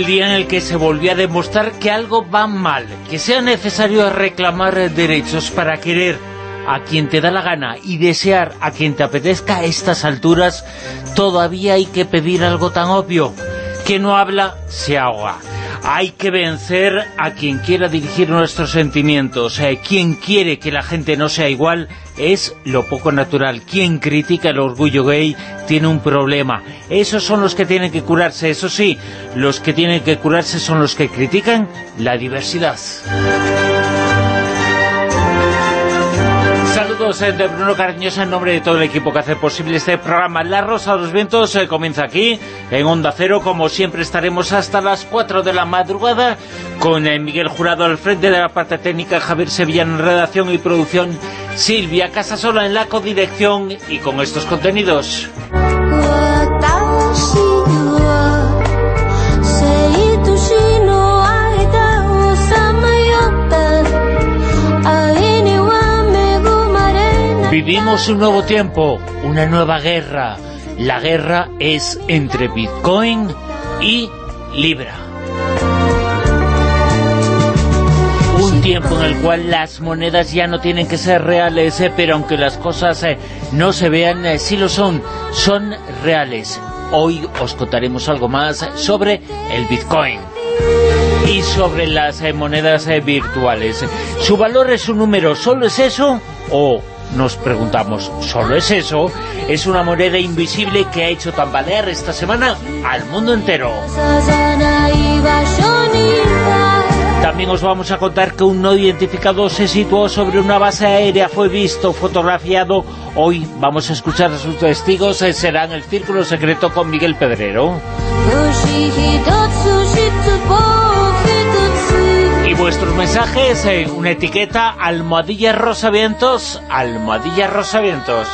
El día en el que se volvió a demostrar que algo va mal, que sea necesario reclamar derechos para querer a quien te da la gana y desear a quien te apetezca a estas alturas, todavía hay que pedir algo tan obvio. Que no habla, se ahoga. Hay que vencer a quien quiera dirigir nuestros sentimientos. Eh, quien quiere que la gente no sea igual es lo poco natural. Quien critica el orgullo gay tiene un problema. Esos son los que tienen que curarse. Eso sí, los que tienen que curarse son los que critican la diversidad. Saludos eh, de Bruno Cariñosa en nombre de todo el equipo que hace posible este programa La Rosa de los Vientos eh, comienza aquí en Onda Cero, como siempre estaremos hasta las 4 de la madrugada con eh, Miguel Jurado al frente de la parte técnica, Javier Sevillano en redacción y producción, Silvia Casasola en la codirección y con estos contenidos. Vivimos un nuevo tiempo, una nueva guerra. La guerra es entre Bitcoin y Libra. Un tiempo en el cual las monedas ya no tienen que ser reales, eh, pero aunque las cosas eh, no se vean, eh, sí lo son, son reales. Hoy os contaremos algo más sobre el Bitcoin y sobre las monedas virtuales. ¿Su valor es un número? ¿Solo es eso? ¿O nos preguntamos, ¿solo es eso? Es una moneda invisible que ha hecho tambalear esta semana al mundo entero. También os vamos a contar que un no identificado se situó sobre una base aérea, fue visto, fotografiado. Hoy vamos a escuchar a sus testigos, será en el Círculo Secreto con Miguel Pedrero vuestros mensajes en una etiqueta almohadilla rosavientos, almohadilla rosavientos.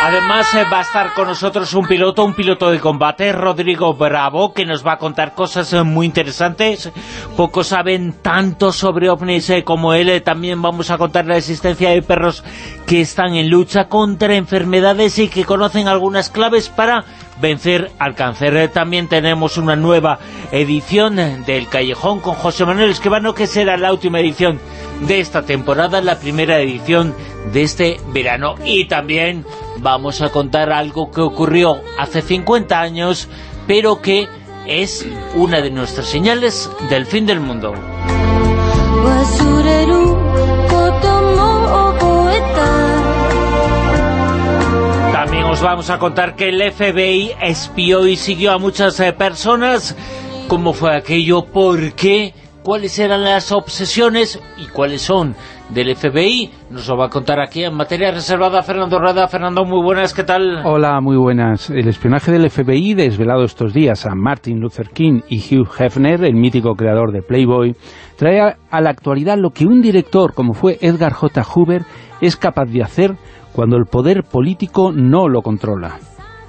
Además eh, va a estar con nosotros un piloto, un piloto de combate, Rodrigo Bravo, que nos va a contar cosas eh, muy interesantes. Pocos saben tanto sobre ovnis eh, como él. También vamos a contar la existencia de perros que están en lucha contra enfermedades y que conocen algunas claves para vencer al cáncer. También tenemos una nueva edición del Callejón con José Manuel Esquivano, que será la última edición de esta temporada, la primera edición de este verano. Y también vamos a contar algo que ocurrió hace 50 años, pero que es una de nuestras señales del fin del mundo. Os vamos a contar que el FBI espió y siguió a muchas eh, personas. ¿Cómo fue aquello? ¿Por qué? ¿Cuáles eran las obsesiones? ¿Y cuáles son? del FBI. Nos lo va a contar aquí en materia reservada Fernando Rueda. Fernando, muy buenas, ¿qué tal? Hola, muy buenas. El espionaje del FBI, desvelado estos días a Martin Luther King y Hugh Hefner, el mítico creador de Playboy, trae a la actualidad lo que un director como fue Edgar J. Hoover es capaz de hacer cuando el poder político no lo controla.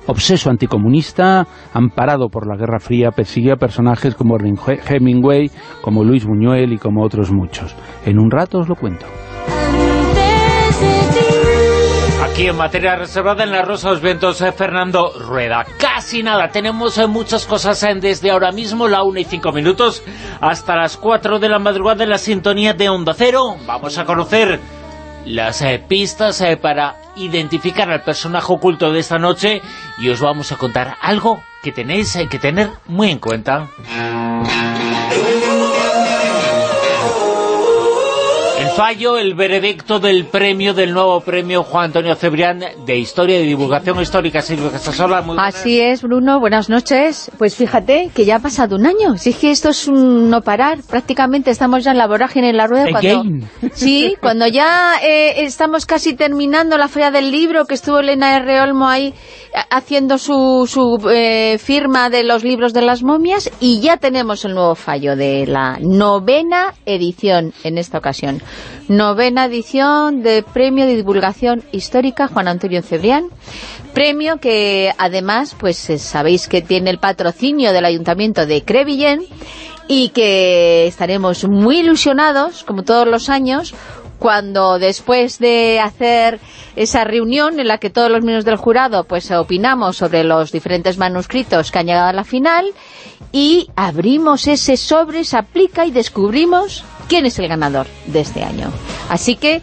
Obseso anticomunista, amparado por la Guerra Fría, persigue a personajes como Hemingway, como Luis Buñuel y como otros muchos. En un rato os lo cuento. Aquí en materia reservada en la Rosa los Ventos, eh, Fernando Rueda. Casi nada, tenemos eh, muchas cosas eh, desde ahora mismo, la 1 y 5 minutos, hasta las 4 de la madrugada en la sintonía de Onda Cero. Vamos a conocer las eh, pistas eh, para identificar al personaje oculto de esta noche y os vamos a contar algo que tenéis que tener muy en cuenta. Fallo, el veredicto del premio, del nuevo premio Juan Antonio Cebrián de Historia y Divulgación Histórica. Silvia Casasola, muy Así es, Bruno, buenas noches. Pues fíjate que ya ha pasado un año. Si es que esto es un no parar, prácticamente estamos ya en la vorágine, en la rueda. Cuando, sí, cuando ya eh, estamos casi terminando la feria del libro, que estuvo Elena R. Olmo ahí haciendo su, su eh, firma de los libros de las momias y ya tenemos el nuevo fallo de la novena edición en esta ocasión. Novena edición de Premio de Divulgación Histórica Juan Antonio Cebrián. Premio que además, pues eh, sabéis que tiene el patrocinio del Ayuntamiento de Crevillén y que estaremos muy ilusionados, como todos los años, cuando después de hacer esa reunión en la que todos los miembros del jurado pues opinamos sobre los diferentes manuscritos que han llegado a la final y abrimos ese sobre, se aplica y descubrimos quién es el ganador de este año. Así que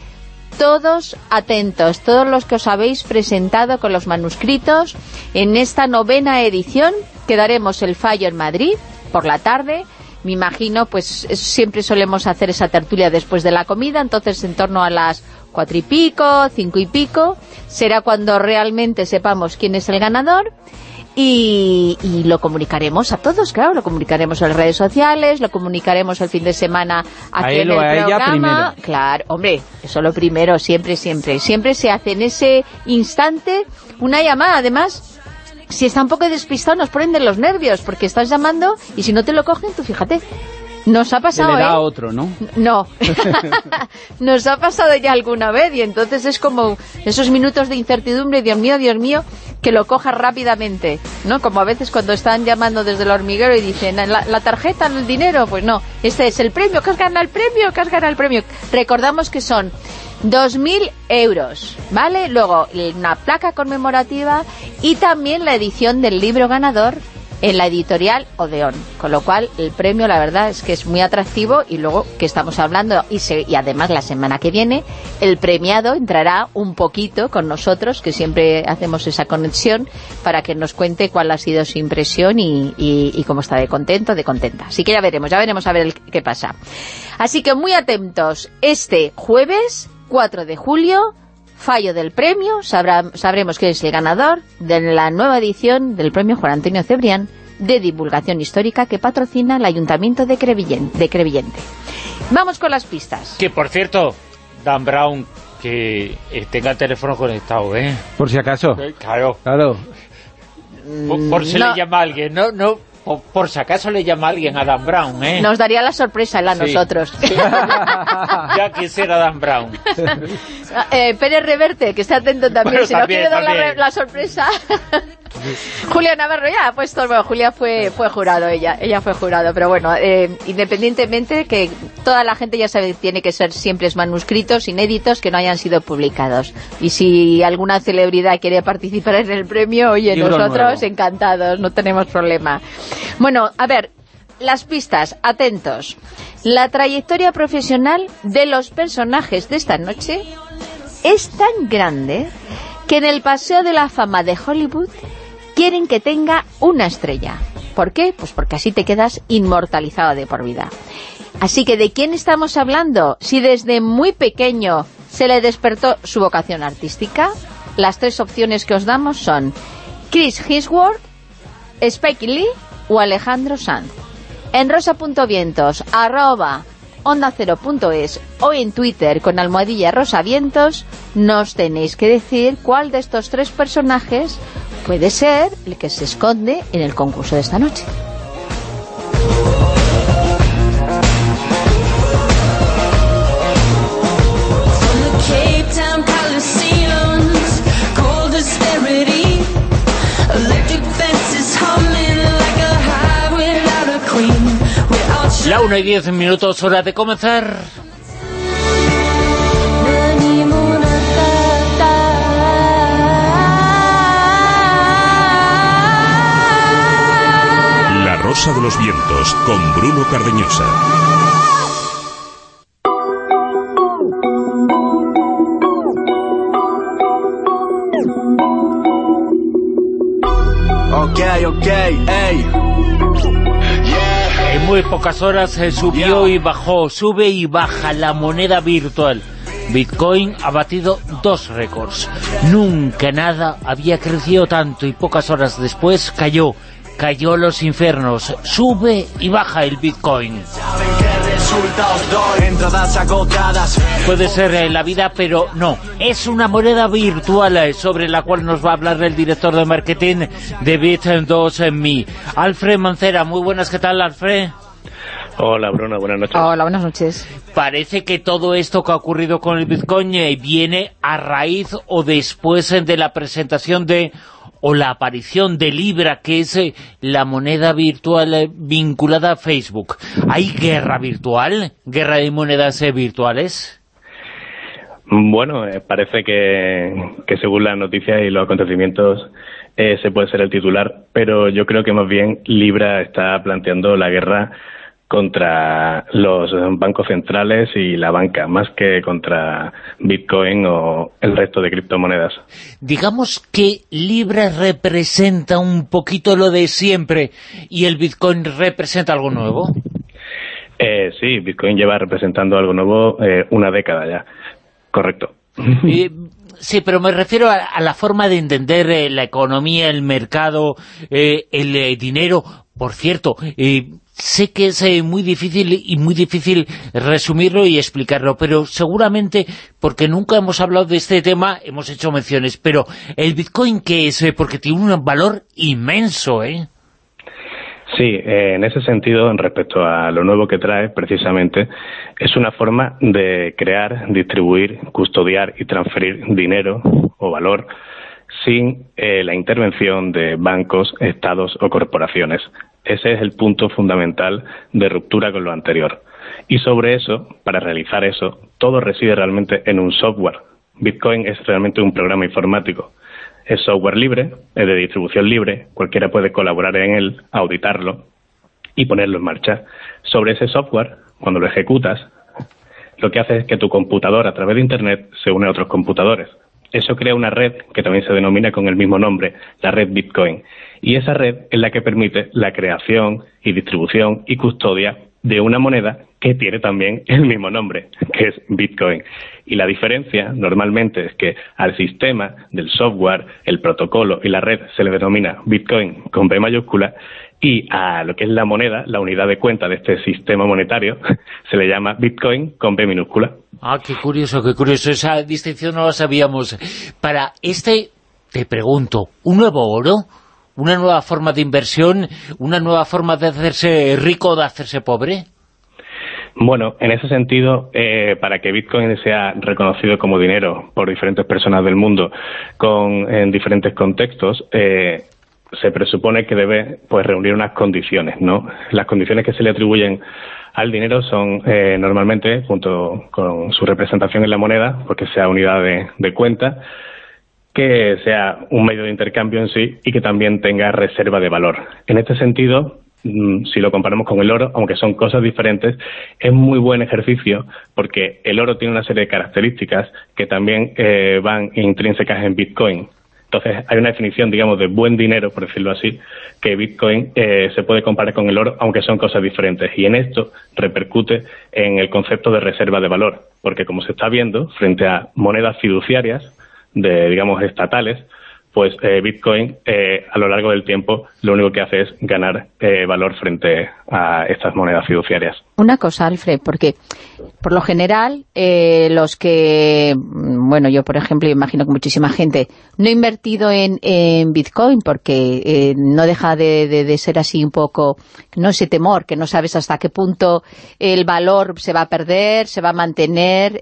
todos atentos, todos los que os habéis presentado con los manuscritos en esta novena edición, que daremos el fallo en Madrid por la tarde, me imagino, pues siempre solemos hacer esa tertulia después de la comida, entonces en torno a las cuatro y pico, cinco y pico, será cuando realmente sepamos quién es el ganador y, lo comunicaremos a todos, claro, lo comunicaremos en las redes sociales, lo comunicaremos el fin de semana aquí en el programa. Claro, hombre, eso lo primero, siempre, siempre. Siempre se hace en ese instante una llamada, además si está un poco despistado nos ponen de los nervios, porque estás llamando y si no te lo cogen, tú fíjate. Nos ha pasado, le da ¿eh? otro, ¿no? No. Nos ha pasado ya alguna vez y entonces es como esos minutos de incertidumbre, Dios mío, Dios mío, que lo cojas rápidamente, ¿no? Como a veces cuando están llamando desde el hormiguero y dicen, ¿la, la tarjeta, el dinero? Pues no, este es el premio, que has ganado el premio, que has ganado el premio. Recordamos que son 2.000 euros, ¿vale? Luego una placa conmemorativa y también la edición del libro ganador en la editorial Odeón, con lo cual el premio la verdad es que es muy atractivo y luego que estamos hablando y, y además la semana que viene el premiado entrará un poquito con nosotros, que siempre hacemos esa conexión para que nos cuente cuál ha sido su impresión y, cómo está de contento, de contenta. Así que ya veremos, ya veremos a ver qué pasa. Así que muy atentos, este jueves 4 de julio, fallo del premio, sabremos quién es el ganador de la nueva edición del premio Juan Antonio Cebrián de divulgación histórica que patrocina el Ayuntamiento de, Crevillente. Vamos con las pistas. Que, por cierto, Dan Brown, que eh, tenga el teléfono conectado, ¿eh? Por si acaso. Eh, claro. Claro. Por, si le llama a alguien, no, no, por si acaso le llama a alguien a Dan Brown, ¿eh? Nos daría la sorpresa él a nosotros. ya quisiera Dan Brown. eh, Pérez Reverte, que esté atento también, si no quiere dar la, sorpresa. Julia Navarro ya ha puesto, bueno, Julia fue, fue jurado, ella ella fue jurado, pero bueno, eh, independientemente que toda la gente ya sabe que tiene que ser siempre manuscritos inéditos que no hayan sido publicados. Y si alguna celebridad quiere participar en el premio, oye, nosotros encantados, no tenemos problema. Bueno, a ver, las pistas, atentos. La trayectoria profesional de los personajes de esta noche es tan grande que en el Paseo de la Fama de Hollywood quieren que tenga una estrella. ¿Por qué? Pues porque así te quedas inmortalizado de por vida. Así que, ¿de quién estamos hablando? Si desde muy pequeño se le despertó su vocación artística, las tres opciones que os damos son Chris Hemsworth, Spike Lee o Alejandro Sanz. En rosa.vientos, arroba onda es o en Twitter con almohadilla rosavientos, nos tenéis que decir cuál de estos tres personajes puede ser el que se esconde en el concurso de esta noche. La 1 y 10 minutos, hora de comenzar. La Rosa de los Vientos, con Bruno Cardeñosa. ok, ok, ey muy pocas horas se subió y bajó, sube y baja la moneda virtual. Bitcoin ha batido dos récords. Nunca nada había crecido tanto y pocas horas después cayó. Cayó los infiernos. Sube y baja el Bitcoin. Puede ser eh, la vida, pero no. Es una moneda virtual eh, sobre la cual nos va a hablar el director de marketing de Bit2Me. Alfred Mancera, muy buenas, ¿qué tal, Alfred? Hola Bruno, buenas noches. Hola, buenas noches. Parece que todo esto que ha ocurrido con el Bitcoin eh, viene a raíz o después de la presentación de o la aparición de Libra, que es eh, la moneda virtual eh, vinculada a Facebook. ¿Hay guerra virtual? ¿Guerra de monedas virtuales? Bueno, parece que, que, según las noticias y los acontecimientos ese puede ser el titular, pero yo creo que más bien Libra está planteando la guerra contra los bancos centrales y la banca, más que contra Bitcoin o el resto de criptomonedas. Digamos que Libra representa un poquito lo de siempre y el Bitcoin representa algo nuevo. Eh, sí, Bitcoin lleva representando algo nuevo eh, una década ya, correcto. sí, pero me refiero a, la forma de entender eh, la economía, el mercado, el dinero. Por cierto, sé que es eh, muy difícil y muy difícil resumirlo y explicarlo, pero seguramente, porque nunca hemos hablado de este tema, hemos hecho menciones, pero el Bitcoin, ¿qué es? Eh, porque tiene un valor inmenso, ¿eh? Sí, eh, en ese sentido, en respecto a lo nuevo que trae, precisamente, es una forma de crear, distribuir, custodiar y transferir dinero o valor sin la intervención de bancos, estados o corporaciones. Ese es el punto fundamental de ruptura con lo anterior. Y sobre eso, para realizar eso, todo reside realmente en un software. Bitcoin es realmente un programa informático. Es software libre, es de distribución libre, cualquiera puede colaborar en él, auditarlo y ponerlo en marcha. Sobre ese software, cuando lo ejecutas, lo que hace es que tu computador a través de Internet se une a otros computadores. Eso crea una red que también se denomina con el mismo nombre, la red Bitcoin. Y esa red es la que permite la creación y distribución y custodia de una moneda que tiene también el mismo nombre, que es Bitcoin. Y la diferencia normalmente es que al sistema del software, el protocolo y la red se le denomina Bitcoin con B mayúscula y a lo que es la moneda, la unidad de cuenta de este sistema monetario, se le llama Bitcoin con B minúscula. Ah, qué curioso, qué curioso. Esa distinción no la sabíamos. Para este, te pregunto, ¿un nuevo oro? ¿Una nueva forma de inversión? ¿Una nueva forma de hacerse rico o de hacerse pobre? Bueno, en ese sentido, eh, para que Bitcoin sea reconocido como dinero por diferentes personas del mundo con, en diferentes contextos, eh, se presupone que debe pues reunir unas condiciones, ¿no? Las condiciones que se le atribuyen al dinero son eh, normalmente, junto con su representación en la moneda, porque sea unidad de, cuenta, que sea un medio de intercambio en sí y que también tenga reserva de valor. En este sentido, mm, si lo comparamos con el oro, aunque son cosas diferentes, es muy buen ejercicio porque el oro tiene una serie de características que también eh, van intrínsecas en Bitcoin. Entonces, hay una definición, digamos, de buen dinero, por decirlo así, que Bitcoin eh, se puede comparar con el oro, aunque son cosas diferentes. Y en esto repercute en el concepto de reserva de valor, porque como se está viendo, frente a monedas fiduciarias, de, digamos, estatales, pues eh, Bitcoin eh, a lo largo del tiempo lo único que hace es ganar eh, valor frente a estas monedas fiduciarias. Una cosa, Alfred, porque por lo general los que, mm, bueno, yo por ejemplo imagino que muchísima gente no ha invertido en, Bitcoin porque no deja de, ser así un poco, no ese temor, que no sabes hasta qué punto el valor se va a perder, se va a mantener,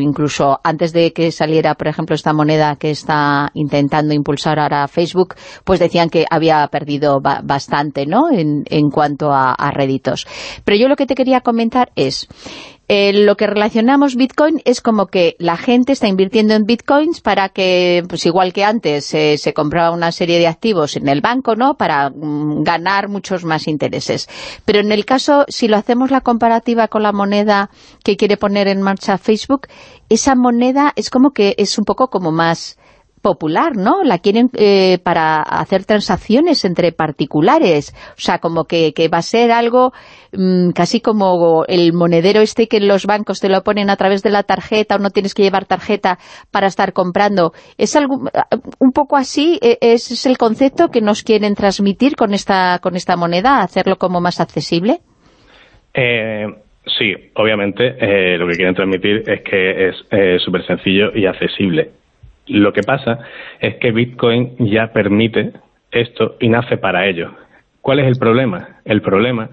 incluso antes de que saliera, por ejemplo, esta moneda que está intentando impulsar ahora Facebook, pues decían que había perdido bastante, ¿no?, en, en cuanto a, a, réditos. Pero yo lo que te quería comentar es... Eh, lo que relacionamos Bitcoin es como que la gente está invirtiendo en Bitcoins para que, pues igual que antes, se compraba una serie de activos en el banco, ¿no?, para mm, ganar muchos más intereses. Pero en el caso, si lo hacemos la comparativa con la moneda que quiere poner en marcha Facebook, esa moneda es como que es un poco como más popular, ¿no? La quieren eh, para hacer transacciones entre particulares. O sea, como que, va a ser algo mm, casi como el monedero este que los bancos te lo ponen a través de la tarjeta o no tienes que llevar tarjeta para estar comprando. ¿Es algo un poco así? ¿E, ¿Ese es el concepto que nos quieren transmitir con esta, con esta moneda? ¿Hacerlo como más accesible? Eh, sí, obviamente eh, lo que quieren transmitir es que es súper sencillo y accesible lo que pasa es que Bitcoin ya permite esto y nace para ello. ¿Cuál es el problema? El problema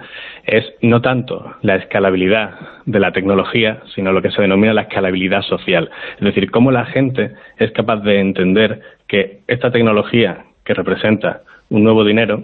es no tanto la escalabilidad de la tecnología, sino lo que se denomina la escalabilidad social. Es decir, cómo la gente es capaz de entender que esta tecnología que representa un nuevo dinero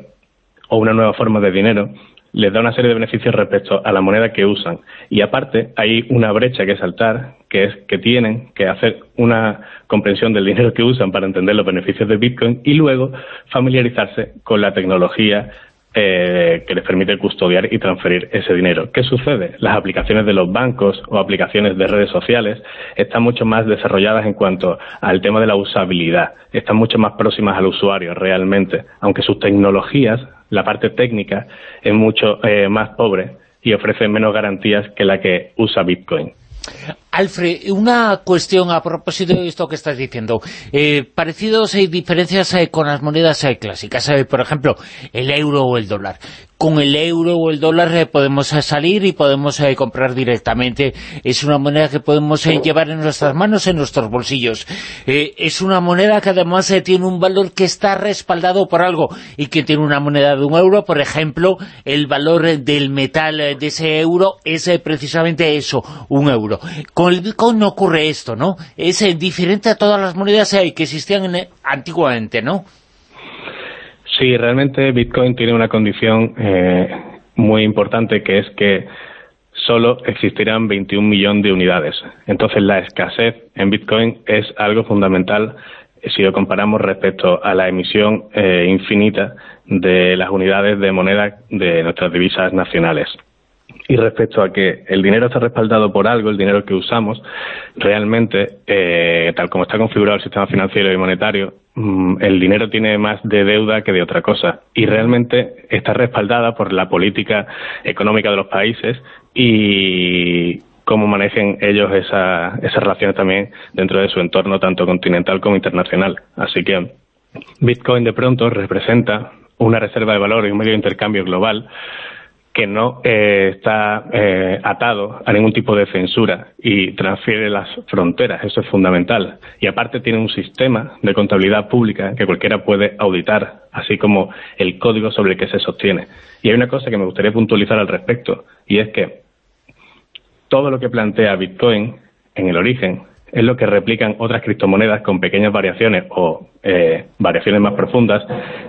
o una nueva forma de dinero les da una serie de beneficios respecto a la moneda que usan. Y aparte, hay una brecha que saltar, que es que tienen que hacer una comprensión del dinero que usan para entender los beneficios de Bitcoin y luego familiarizarse con la tecnología eh, que les permite custodiar y transferir ese dinero. ¿Qué sucede? Las aplicaciones de los bancos o aplicaciones de redes sociales están mucho más desarrolladas en cuanto al tema de la usabilidad, están mucho más próximas al usuario realmente, aunque sus tecnologías la parte técnica es mucho eh, más pobre y ofrece menos garantías que la que usa Bitcoin. Alfred, una cuestión a propósito de esto que estás diciendo. Eh, parecidos y diferencias eh, con las monedas eh, clásicas. por ejemplo, el euro o el dólar. Con el euro o el dólar podemos salir y podemos comprar directamente. Es una moneda que podemos llevar en nuestras manos, en nuestros bolsillos. es una moneda que además tiene un valor que está respaldado por algo. Y que tiene una moneda de un euro, por ejemplo, el valor del metal de ese euro es precisamente eso, un euro el Bitcoin no ocurre esto, ¿no? Es eh, diferente a todas las monedas eh, que existían eh, antiguamente, ¿no? Sí, realmente Bitcoin tiene una condición muy importante que es que solo existirán 21 millones de unidades. Entonces la escasez en Bitcoin es algo fundamental si lo comparamos respecto a la emisión infinita de las unidades de moneda de nuestras divisas nacionales. Y respecto a que el dinero está respaldado por algo, el dinero que usamos, realmente, eh, tal como está configurado el sistema financiero y monetario, mm, el dinero tiene más de deuda que de otra cosa. Y realmente está respaldada por la política económica de los países y cómo manejen ellos esa, esas relaciones también dentro de su entorno, tanto continental como internacional. Así que Bitcoin de pronto representa una reserva de valor y un medio de intercambio global que no eh, está eh, atado a ningún tipo de censura y transfiere las fronteras, eso es fundamental. Y aparte tiene un sistema de contabilidad pública que cualquiera puede auditar, así como el código sobre el que se sostiene. Y hay una cosa que me gustaría puntualizar al respecto, y es que todo lo que plantea Bitcoin en el origen es lo que replican otras criptomonedas con pequeñas variaciones o eh, variaciones más profundas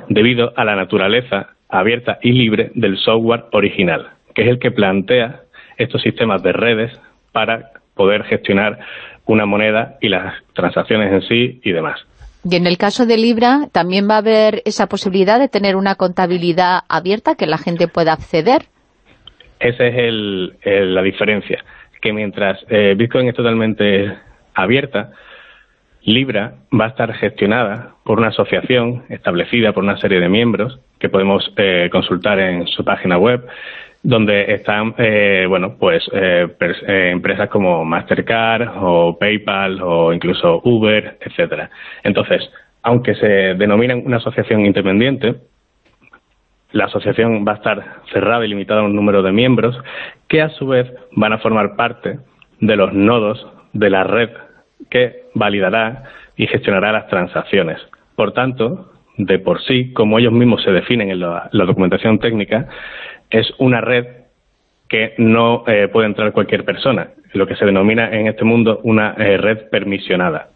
debido a la naturaleza abierta y libre del software original, que es el que plantea estos sistemas de redes para poder gestionar una moneda y las transacciones en sí y demás. Y en el caso de Libra, ¿también va a haber esa posibilidad de tener una contabilidad abierta que la gente pueda acceder? Esa es la diferencia, que mientras eh, Bitcoin es totalmente abierta, Libra va a estar gestionada por una asociación establecida por una serie de miembros que podemos eh, consultar en su página web donde están eh, bueno pues eh, empresas como Mastercard o PayPal o incluso Uber etcétera. Entonces aunque se denominan una asociación independiente la asociación va a estar cerrada y limitada a un número de miembros que a su vez van a formar parte de los nodos de la red que validará y gestionará las transacciones. Por tanto, de por sí, como ellos mismos se definen en la, documentación técnica, es una red que no eh, puede entrar cualquier persona, lo que se denomina en este mundo una eh, red permisionada.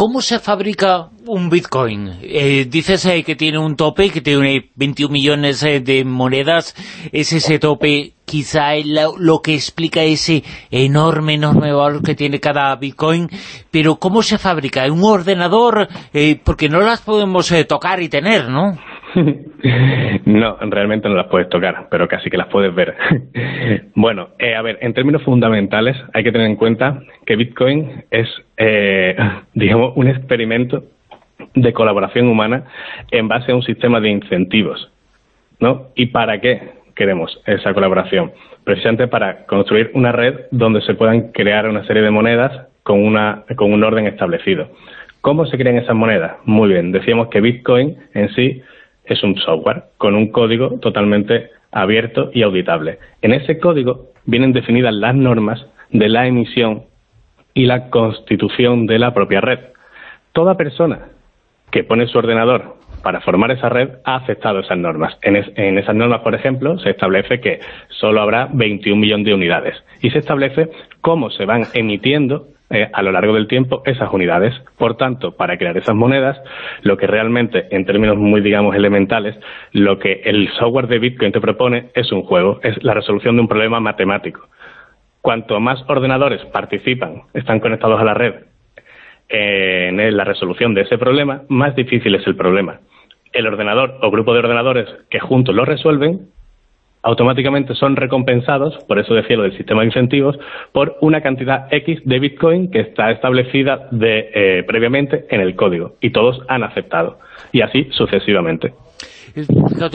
¿Cómo se fabrica un Bitcoin? Eh, dices eh, que tiene un tope, que tiene 21 millones eh, de monedas. ¿Es ese tope quizá lo, que explica ese enorme, enorme valor que tiene cada Bitcoin? Pero ¿cómo se fabrica? ¿En un ordenador? porque no las podemos tocar y tener, ¿no? no, realmente no las puedes tocar, pero casi que las puedes ver. bueno, eh, a ver, en términos fundamentales hay que tener en cuenta que Bitcoin es, eh, digamos, un experimento de colaboración humana en base a un sistema de incentivos. ¿No? ¿Y para qué queremos esa colaboración? Precisamente para construir una red donde se puedan crear una serie de monedas con, una, con un orden establecido. ¿Cómo se crean esas monedas? Muy bien, decíamos que Bitcoin en sí es un software con un código totalmente abierto y auditable. En ese código vienen definidas las normas de la emisión y la constitución de la propia red. Toda persona que pone su ordenador para formar esa red ha aceptado esas normas. En, en, esas normas, por ejemplo, se establece que solo habrá 21 millones de unidades y se establece cómo se van emitiendo eh, a lo largo del tiempo esas unidades. Por tanto, para crear esas monedas, lo que realmente, en términos muy, digamos, elementales, lo que el software de Bitcoin te propone es un juego, es la resolución de un problema matemático. Cuanto más ordenadores participan, están conectados a la red en la resolución de ese problema, más difícil es el problema. El ordenador o grupo de ordenadores que juntos lo resuelven automáticamente son recompensados, por eso decía lo del sistema de incentivos, por una cantidad X de Bitcoin que está establecida de, eh, previamente en el código y todos han aceptado y así sucesivamente.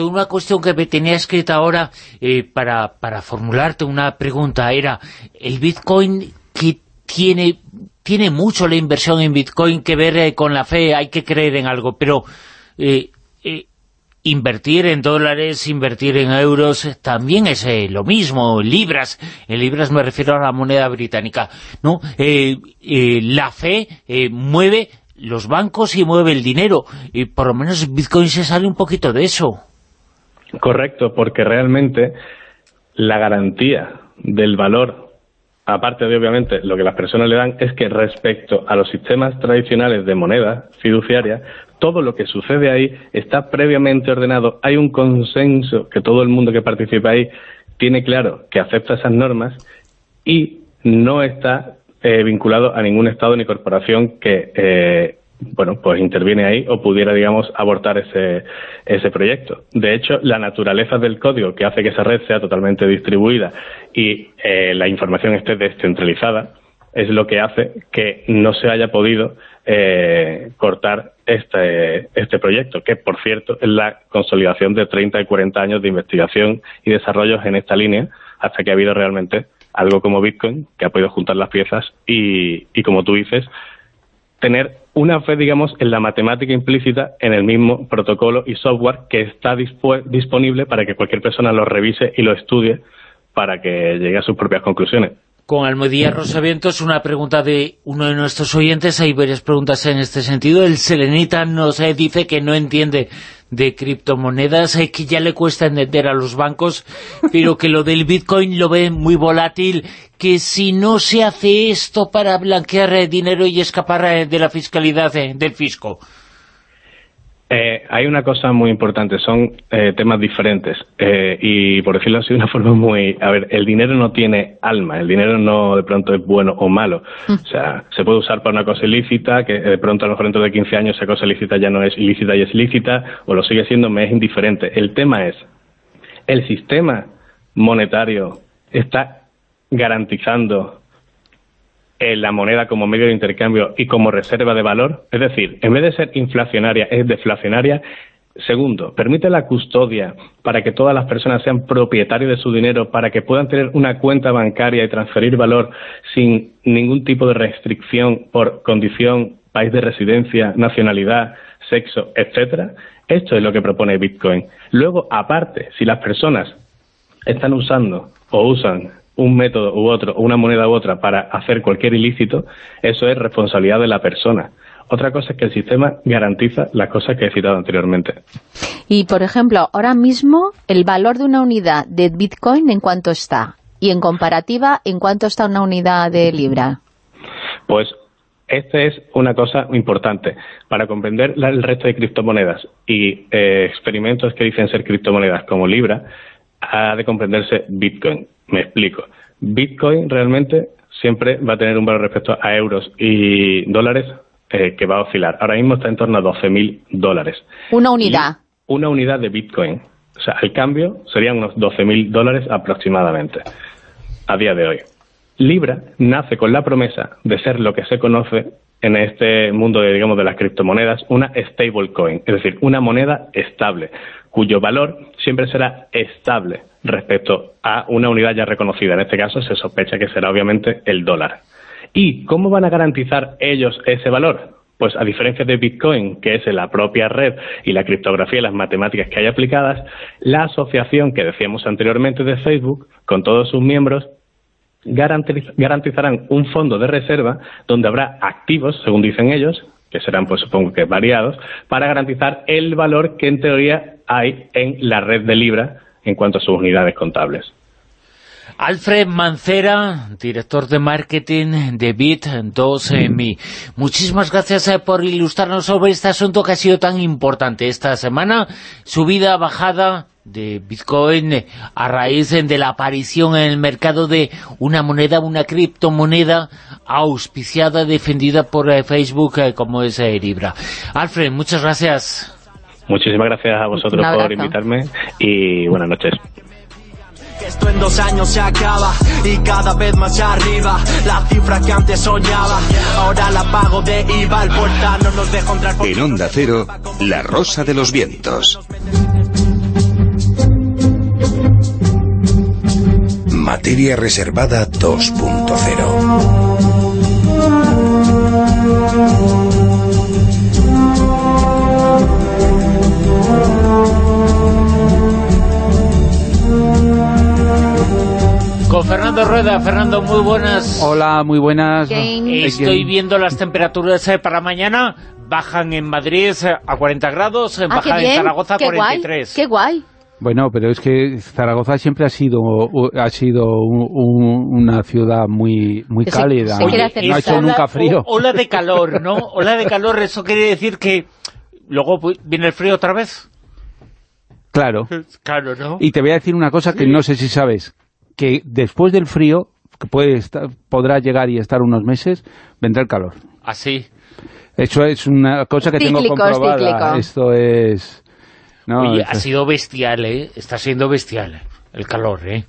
Una cuestión que me tenía escrita ahora eh, para, formularte una pregunta era, ¿el Bitcoin que tiene, tiene mucho la inversión en Bitcoin que ver eh, con la fe, hay que creer en algo, pero invertir en dólares, invertir en euros, también es eh, lo mismo, libras, en libras me refiero a la moneda británica, ¿no? Eh, eh, la fe mueve los bancos y mueve el dinero, y por lo menos Bitcoin se sale un poquito de eso. Correcto, porque realmente la garantía del valor, aparte de obviamente lo que las personas le dan, es que respecto a los sistemas tradicionales de moneda fiduciaria, todo lo que sucede ahí está previamente ordenado, hay un consenso que todo el mundo que participa ahí tiene claro que acepta esas normas y no está eh, vinculado a ningún Estado ni corporación que, eh, bueno, pues interviene ahí o pudiera, digamos, abortar ese, ese proyecto. De hecho, la naturaleza del código que hace que esa red sea totalmente distribuida y eh, la información esté descentralizada es lo que hace que no se haya podido eh, cortar este, este proyecto, que por cierto es la consolidación de 30 y 40 años de investigación y desarrollos en esta línea, hasta que ha habido realmente algo como Bitcoin, que ha podido juntar las piezas y, y como tú dices, tener una fe, digamos, en la matemática implícita en el mismo protocolo y software que está disponible para que cualquier persona lo revise y lo estudie para que llegue a sus propias conclusiones con Almodía Rosavientos, una pregunta de uno de nuestros oyentes, hay varias preguntas en este sentido. El Selenita nos eh, dice que no entiende de criptomonedas, eh, que ya le cuesta entender a los bancos, pero que lo del Bitcoin lo ve muy volátil, que si no se hace esto para blanquear eh, dinero y escapar de la fiscalidad del fisco, eh, hay una cosa muy importante, son eh, temas diferentes eh, y por decirlo así de una forma muy... A ver, el dinero no tiene alma, el dinero no de pronto es bueno o malo. Mm. O sea, se puede usar para una cosa ilícita, que de pronto a lo mejor dentro de 15 años esa cosa ilícita ya no es ilícita y es lícita, o lo sigue siendo, me es indiferente. El tema es, el sistema monetario está garantizando la moneda como medio de intercambio y como reserva de valor. Es decir, en vez de ser inflacionaria, es deflacionaria. Segundo, permite la custodia para que todas las personas sean propietarios de su dinero, para que puedan tener una cuenta bancaria y transferir valor sin ningún tipo de restricción por condición, país de residencia, nacionalidad, sexo, etcétera. Esto es lo que propone Bitcoin. Luego, aparte, si las personas están usando o usan un método u otro, una moneda u otra para hacer cualquier ilícito, eso es responsabilidad de la persona. Otra cosa es que el sistema garantiza las cosas que he citado anteriormente. Y, por ejemplo, ahora mismo el valor de una unidad de Bitcoin, ¿en cuánto está? Y en comparativa, ¿en cuánto está una unidad de Libra? Pues esta es una cosa importante. Para comprender el resto de criptomonedas y eh, experimentos que dicen ser criptomonedas como Libra, ha de comprenderse Bitcoin. Me explico. Bitcoin realmente siempre va a tener un valor respecto a euros y dólares eh, que va a oscilar. Ahora mismo está en torno a 12.000 dólares. Una unidad. una unidad de Bitcoin. O sea, el cambio serían unos 12.000 dólares aproximadamente a día de hoy. Libra nace con la promesa de ser lo que se conoce en este mundo de, digamos, de las criptomonedas una stablecoin, es decir, una moneda estable, cuyo valor siempre será estable respecto a una unidad ya reconocida. En este caso se sospecha que será obviamente el dólar. ¿Y cómo van a garantizar ellos ese valor? Pues a diferencia de Bitcoin, que es la propia red y la criptografía y las matemáticas que hay aplicadas, la asociación que decíamos anteriormente de Facebook, con todos sus miembros, garantizarán un fondo de reserva donde habrá activos, según dicen ellos, que serán, pues supongo que variados, para garantizar el valor que en teoría hay en la red de Libra en cuanto a sus unidades contables. Alfred Mancera, director de marketing de Bit2Me. Muchísimas gracias eh, por ilustrarnos sobre este asunto que ha sido tan importante esta semana. Subida, bajada de Bitcoin a raíz de la aparición en el mercado de una moneda, una criptomoneda auspiciada, defendida por eh, Facebook eh, como es Libra. Alfred, muchas gracias. Muchísimas gracias a vosotros por invitarme y buenas noches. Esto en dos años se acaba y cada vez más arriba. La cifra que antes soñaba ahora la pago de IVA. El portal no nos deja entrar en Onda Cero La Rosa de los Vientos. Materia Reservada 2.0 Fernando Rueda. Fernando, muy buenas. Hola, muy buenas. Estoy viendo las temperaturas eh, para mañana. Bajan en Madrid eh, a 40 grados, ah, bajan en Zaragoza a 43. ¡Qué guay! Bueno, pero es que Zaragoza siempre ha sido ha sido una ciudad muy muy cálida. no ha hecho nunca frío. ola de calor, ¿no? Ola de calor, eso quiere decir que luego viene el frío otra vez. Claro. Claro, ¿no? Y te voy a decir una cosa que no sé si sabes que después del frío, que puede podrá llegar y estar unos meses, vendrá el calor. Así. Eso es una cosa que tengo comprobada. Esto es... Oye, ha sido bestial, ¿eh? Está siendo bestial el calor, ¿eh?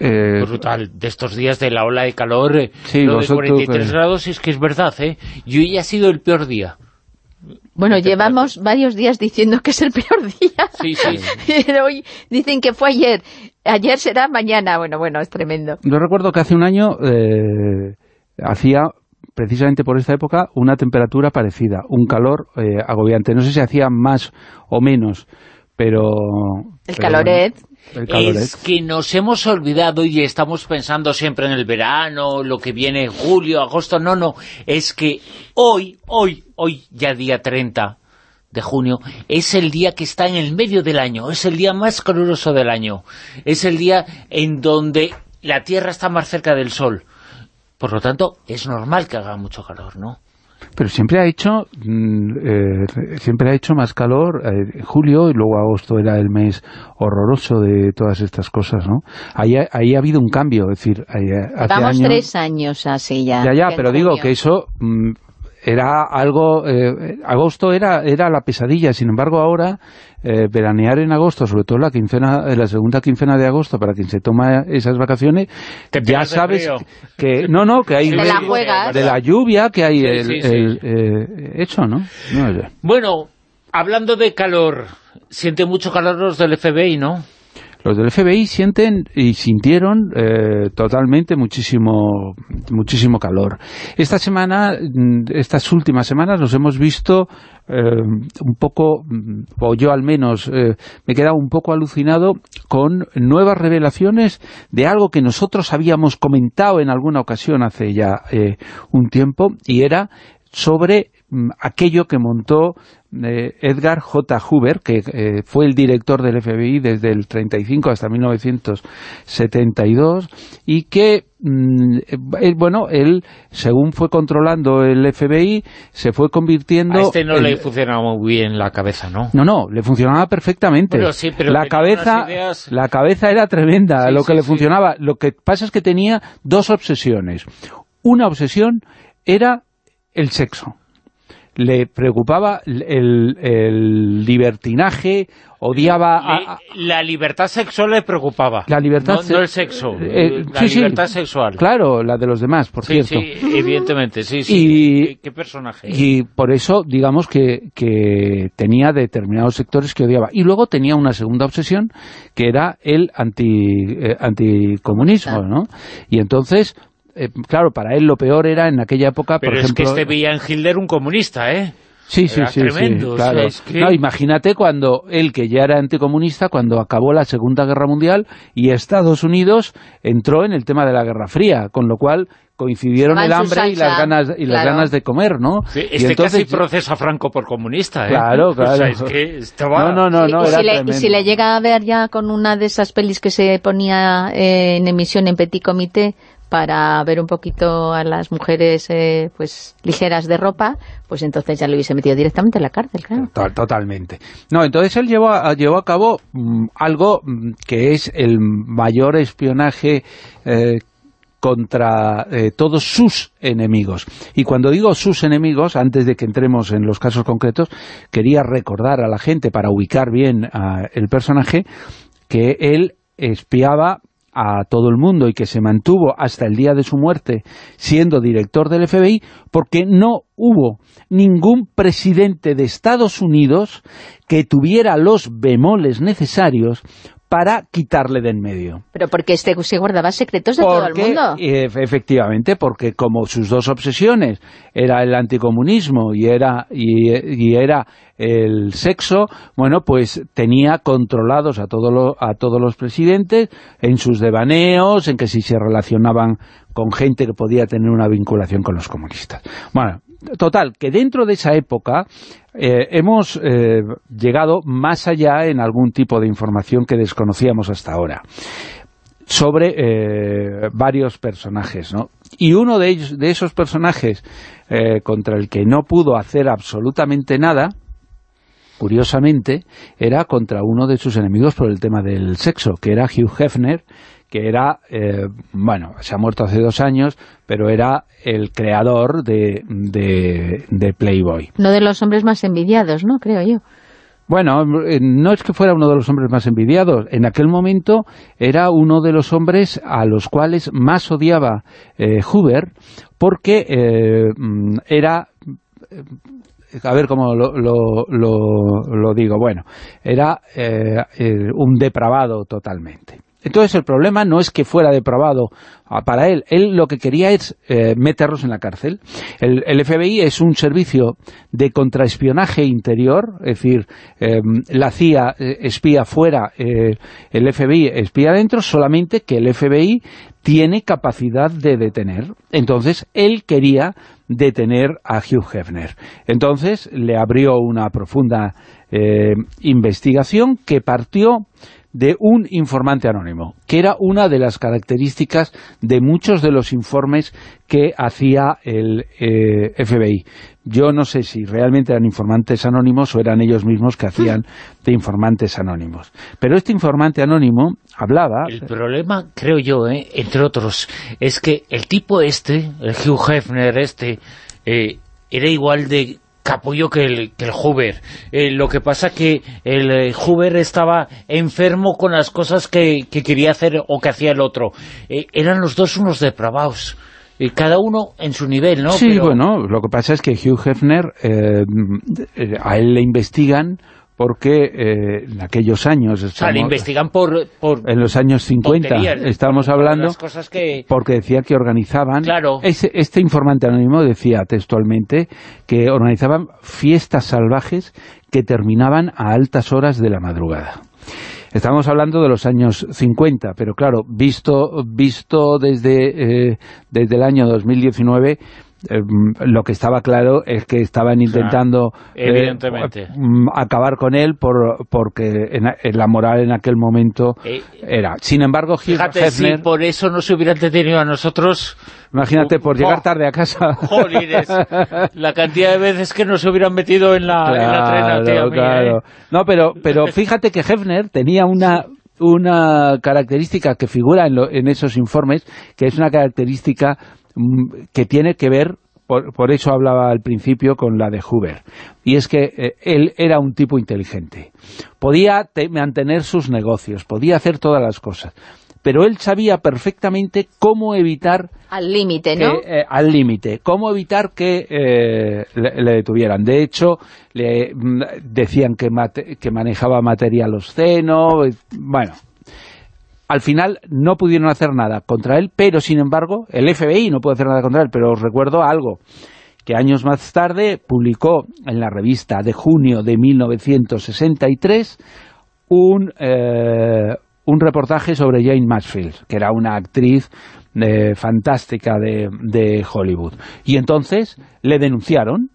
eh brutal, de estos días de la ola de calor, eh, sí, lo de 43 grados, es que es verdad, ¿eh? Y hoy ha sido el peor día. Bueno, llevamos varios días diciendo que es el peor día. Sí, sí. Pero hoy dicen que fue ayer. Ayer será mañana. Bueno, bueno, es tremendo. Yo recuerdo que hace un año eh, hacía, precisamente por esta época, una temperatura parecida. Un calor eh, agobiante. No sé si hacía más o menos, pero... El caloret es que nos hemos olvidado y estamos pensando siempre en el verano, lo que viene en julio, agosto, no, no, es que hoy, hoy, hoy, ya día 30 de junio, es el día que está en el medio del año, es el día más caluroso del año, es el día en donde la Tierra está más cerca del Sol, por lo tanto, es normal que haga mucho calor, ¿no? Pero siempre ha hecho mm, eh, siempre ha hecho más calor eh, julio y luego agosto era el mes horroroso de todas estas cosas, ¿no? Ahí, ahí ha habido un cambio, es decir, hace tres años así ya. Ya, ya, pero digo que eso mm, era algo, eh, agosto era, era la pesadilla, sin embargo ahora eh, veranear en agosto, sobre todo la quincena, la segunda quincena de agosto, para quien se toma esas vacaciones, ya sabes que, no, no, que hay de la, de la lluvia que hay el, eh, hecho, ¿no? Bueno, hablando de calor, siente mucho calor los del FBI, ¿no? Los del FBI sienten y sintieron eh, totalmente muchísimo muchísimo calor. Esta semana, mm, estas últimas semanas nos hemos visto eh, un poco, mm, o yo al menos, eh, me he quedado un poco alucinado con nuevas revelaciones de algo que nosotros habíamos comentado en alguna ocasión hace ya un tiempo, y era sobre aquello que montó Edgar J. Hoover, que eh, fue el director del FBI desde el 35 hasta 1972, y que, mm, eh, bueno, él, según fue controlando el FBI, se fue convirtiendo... A este no le funcionaba muy bien la cabeza, ¿no? No, no, le funcionaba perfectamente. la, cabeza, la cabeza era tremenda, lo que le funcionaba. Lo que pasa es que tenía dos obsesiones. Una obsesión era el sexo le preocupaba el, el libertinaje, odiaba... la libertad sexual le preocupaba. La libertad... No, el sexo, eh, la libertad sexual. Claro, la de los demás, por cierto. Sí, evidentemente, sí, sí. ¿Qué, personaje? Y por eso, digamos que, que tenía determinados sectores que odiaba. Y luego tenía una segunda obsesión, que era el anti, eh, anticomunismo, ¿no? Y entonces eh, claro, para él lo peor era en aquella época, Pero por es ejemplo... que este veía en Hitler un comunista, ¿eh? Sí, sí, sí, tremendo, claro. no, imagínate cuando él, que ya era anticomunista, cuando acabó la Segunda Guerra Mundial y Estados Unidos entró en el tema de la Guerra Fría, con lo cual coincidieron el hambre y las ganas y las ganas de comer, ¿no? Sí, este entonces, casi procesa Franco por comunista, ¿eh? Claro, claro. es que estaba... No, no, no, y, si le, y, si le, llega a ver ya con una de esas pelis que se ponía eh, en emisión en Petit Comité, para ver un poquito a las mujeres eh, pues ligeras de ropa, pues entonces ya lo hubiese metido directamente en la cárcel, claro. Totalmente. No, entonces él llevó a, llevó a cabo mm, algo mm, que es el mayor espionaje eh, contra eh, todos sus enemigos. Y cuando digo sus enemigos, antes de que entremos en los casos concretos, quería recordar a la gente, para ubicar bien el personaje, que él espiaba a todo el mundo y que se mantuvo hasta el día de su muerte siendo director del FBI porque no hubo ningún presidente de Estados Unidos que tuviera los bemoles necesarios para quitarle de en medio. Pero porque este se guardaba secretos de todo el mundo. efectivamente, porque como sus dos obsesiones era el anticomunismo y era, y, era el sexo, bueno, pues tenía controlados a, todo a todos los presidentes en sus devaneos, en que si se relacionaban con gente que podía tener una vinculación con los comunistas. Bueno, total, que dentro de esa época eh, hemos eh, llegado más allá en algún tipo de información que desconocíamos hasta ahora sobre eh, varios personajes, ¿no? Y uno de, ellos, de esos personajes contra el que no pudo hacer absolutamente nada, curiosamente, era contra uno de sus enemigos por el tema del sexo, que era Hugh Hefner, que era, eh, bueno, se ha muerto hace dos años, pero era el creador de, de, Playboy. Uno de los hombres más envidiados, ¿no? Creo yo. Bueno, eh, no es que fuera uno de los hombres más envidiados. En aquel momento era uno de los hombres a los cuales más odiaba eh, Hoover, porque mm, era a ver cómo lo, lo, lo, digo, bueno, era un depravado totalmente. Entonces el problema no es que fuera depravado ah, para él, él lo que quería es eh, meterlos en la cárcel. El, FBI es un servicio de contraespionaje interior, es decir, em, la CIA eh, espía fuera, eh, el FBI espía adentro, solamente que el FBI tiene capacidad de detener. Entonces él quería detener a Hugh Hefner. Entonces le abrió una profunda investigación que partió de un informante anónimo, que era una de las características de muchos de los informes que hacía el eh, FBI. Yo no sé si realmente eran informantes anónimos o eran ellos mismos que hacían de informantes anónimos. Pero este informante anónimo hablaba... El problema, creo yo, eh, entre otros, es que el tipo este, el Hugh Hefner este, eh, era igual de capullo que el, que el Hoover. Eh, lo que pasa que el eh, Hoover estaba enfermo con las cosas que, quería hacer o que hacía el otro. Eh, eran los dos unos depravados. Y cada uno en su nivel, ¿no? Sí, bueno, lo que pasa es que Hugh Hefner, a él le investigan porque eh, en aquellos años... o sea, le investigan por, En los años 50 estábamos hablando, cosas que... porque decía que organizaban... Claro. este informante anónimo decía textualmente que organizaban fiestas salvajes que terminaban a altas horas de la madrugada. Estamos hablando de los años 50, pero claro, visto visto desde, eh, desde el año 2019, eh, lo que estaba claro es que estaban intentando eh, mm, acabar con él por, porque en, la moral en aquel momento eh, era. Sin embargo, Fíjate, si por eso no se hubieran detenido a nosotros... Imagínate, por llegar tarde a casa. la cantidad de veces que nos hubieran metido en la, trena, claro. No, pero, pero fíjate que Hefner tenía una una característica que figura en, en esos informes, que es una característica que tiene que ver por, eso hablaba al principio con la de Hoover. Y es que eh, él era un tipo inteligente. Podía mantener sus negocios, podía hacer todas las cosas. Pero él sabía perfectamente cómo evitar... Al límite, ¿no? Eh, al límite. Cómo evitar que eh, le, detuvieran. De hecho, le mm, decían que, que manejaba material obsceno. Bueno, al final no pudieron hacer nada contra él, pero sin embargo, el FBI no puede hacer nada contra él, pero os recuerdo algo, que años más tarde publicó en la revista de junio de 1963 un, eh, un reportaje sobre Jane Mansfield, que era una actriz eh, fantástica de, de, Hollywood. Y entonces le denunciaron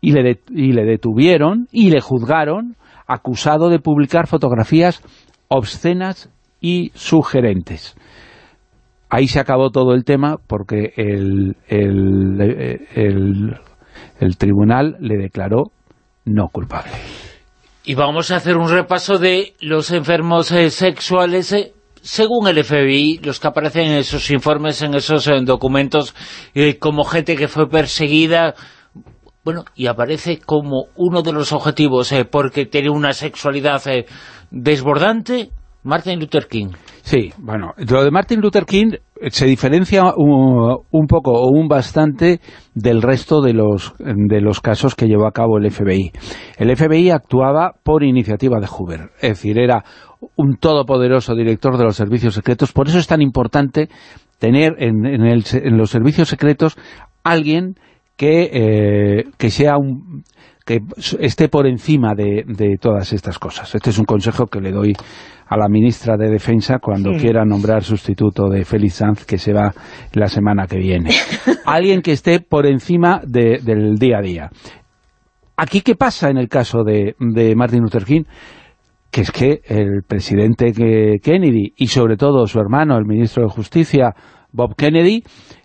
y le, y le detuvieron y le juzgaron acusado de publicar fotografías obscenas y sugerentes. Ahí se acabó todo el tema porque el, el, el, tribunal le declaró no culpable. Y vamos a hacer un repaso de los enfermos eh, sexuales eh, según el FBI, los que aparecen en esos informes, en esos eh, documentos, como gente que fue perseguida, bueno, y aparece como uno de los objetivos, porque tiene una sexualidad desbordante, Martin Luther King. Sí, bueno, lo de Martin Luther King se diferencia un, poco o un bastante del resto de los, de los casos que llevó a cabo el FBI. El FBI actuaba por iniciativa de Hoover, es decir, era un todopoderoso director de los servicios secretos, por eso es tan importante tener en, en, los servicios secretos alguien que, eh, que sea un que esté por encima de, de, todas estas cosas. Este es un consejo que le doy a la ministra de Defensa cuando quiera nombrar sustituto de Félix Sanz, que se va la semana que viene. Alguien que esté por encima del día a día. ¿Aquí qué pasa en el caso de, de Martin Luther King? que es que el presidente Kennedy y sobre todo su hermano, el ministro de Justicia, Bob Kennedy,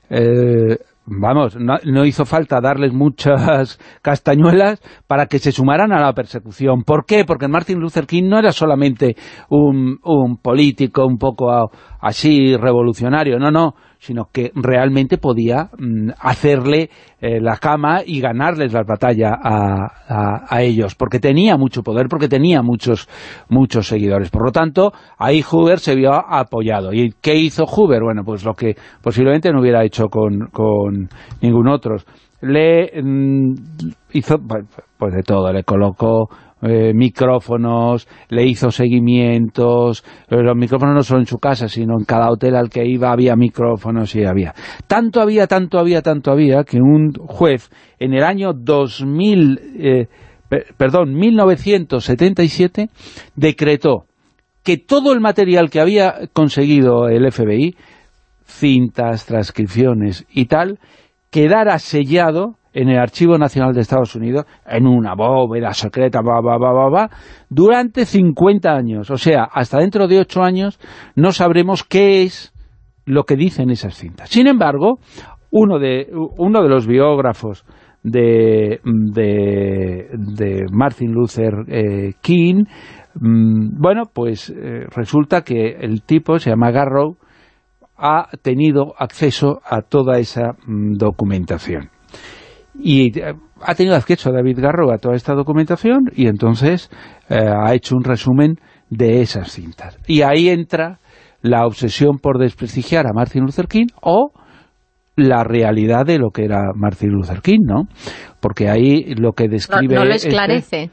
eh, vamos, no, hizo falta darles muchas castañuelas para que se sumaran a la persecución. ¿Por qué? Porque Martin Luther King no era solamente un, un político un poco así revolucionario, no, no, sino que realmente podía mm, hacerle eh, la cama y ganarles la batalla a, ellos, porque tenía mucho poder, porque tenía muchos muchos seguidores. Por lo tanto, ahí Hoover se vio apoyado. ¿Y qué hizo Hoover? Bueno, pues lo que posiblemente no hubiera hecho con, con ningún otro. Le mm, hizo pues de todo, le colocó eh, micrófonos, le hizo seguimientos, los micrófonos no solo en su casa, sino en cada hotel al que iba había micrófonos y había. Tanto había, tanto había, tanto había, que un juez en el año 2000, eh, perdón, 1977, decretó que todo el material que había conseguido el FBI, cintas, transcripciones y tal, quedara sellado en el Archivo Nacional de Estados Unidos, en una bóveda secreta, durante 50 años. O sea, hasta dentro de 8 años no sabremos qué es lo que dicen esas cintas. Sin embargo, uno de, uno de los biógrafos de, de, Martin Luther eh, King, mm, bueno, pues eh, resulta que el tipo, se llama Garrow, ha tenido acceso a toda esa mm, documentación. Y eh, ha tenido acceso a David Garro a toda esta documentación y entonces eh, ha hecho un resumen de esas cintas. Y ahí entra la obsesión por desprestigiar a Martin Luther King o la realidad de lo que era Martin Luther King, ¿no? Porque ahí lo que describe... No, lo esclarece.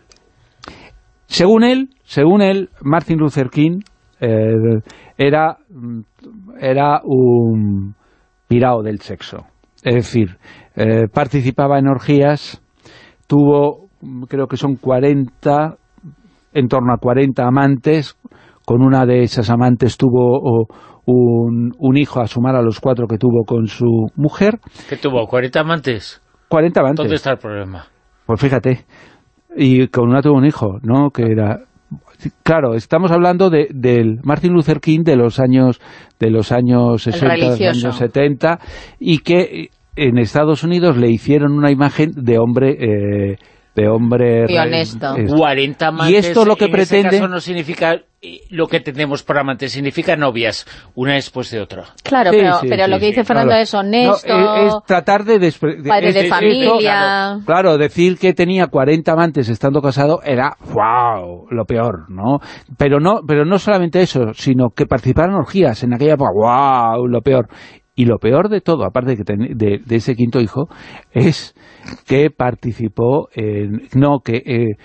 según él, según él, Martin Luther King eh, era, era un pirado del sexo. Es decir, eh, participaba en orgías, tuvo, creo que son 40, en torno a 40 amantes, con una de esas amantes tuvo un, un, hijo a sumar a los cuatro que tuvo con su mujer. ¿Qué tuvo? ¿40 amantes? 40 amantes. ¿Dónde está el problema? Pues fíjate, y con una tuvo un hijo, ¿no? Que era claro, estamos hablando de, del Martin Luther King de los años de los años 60, de los años 70 y que en Estados Unidos le hicieron una imagen de hombre eh, de hombre... Y honesto. 40 amantes, y esto lo que pretende... no significa lo que tenemos por amantes, significa novias, una después de otra. Claro, pero, lo que dice Fernando es honesto... es, tratar de... padre de familia... claro, decir que tenía 40 amantes estando casado era, wow, lo peor, ¿no? Pero no, pero no solamente eso, sino que participaron orgías en aquella época, wow, lo peor. Y lo peor de todo, aparte de, de, ese quinto hijo, es que participó en... No, que... Eh,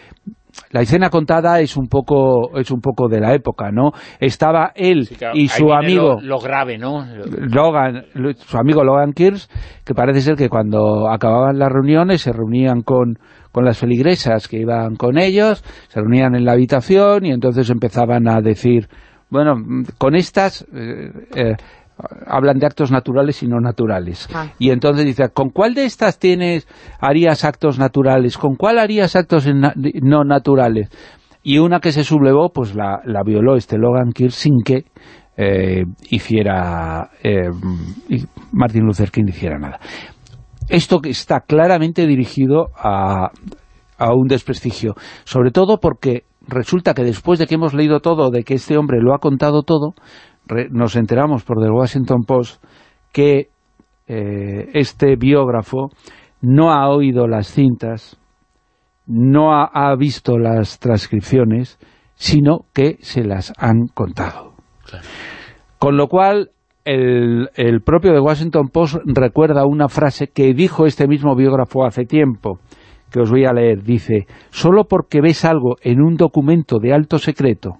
la escena contada es un poco es un poco de la época, ¿no? Estaba él y su amigo... Lo, grave, ¿no? Logan, su amigo Logan Kirsch, que parece ser que cuando acababan las reuniones se reunían con, con las feligresas que iban con ellos, se reunían en la habitación y entonces empezaban a decir, bueno, con estas... Eh, eh, hablan de actos naturales y no naturales. Ah. Y entonces dice, ¿con cuál de estas tienes harías actos naturales? ¿Con cuál harías actos no naturales? Y una que se sublevó, pues la, violó este Logan Kirk sin que eh, hiciera eh, Martin Luther King hiciera nada. Esto está claramente dirigido a, a un desprestigio, sobre todo porque resulta que después de que hemos leído todo, de que este hombre lo ha contado todo, nos enteramos por The Washington Post que eh, este biógrafo no ha oído las cintas, no ha, visto las transcripciones, sino que se las han contado. Con lo cual, el, el, propio The Washington Post recuerda una frase que dijo este mismo biógrafo hace tiempo, que os voy a leer. Dice, solo porque ves algo en un documento de alto secreto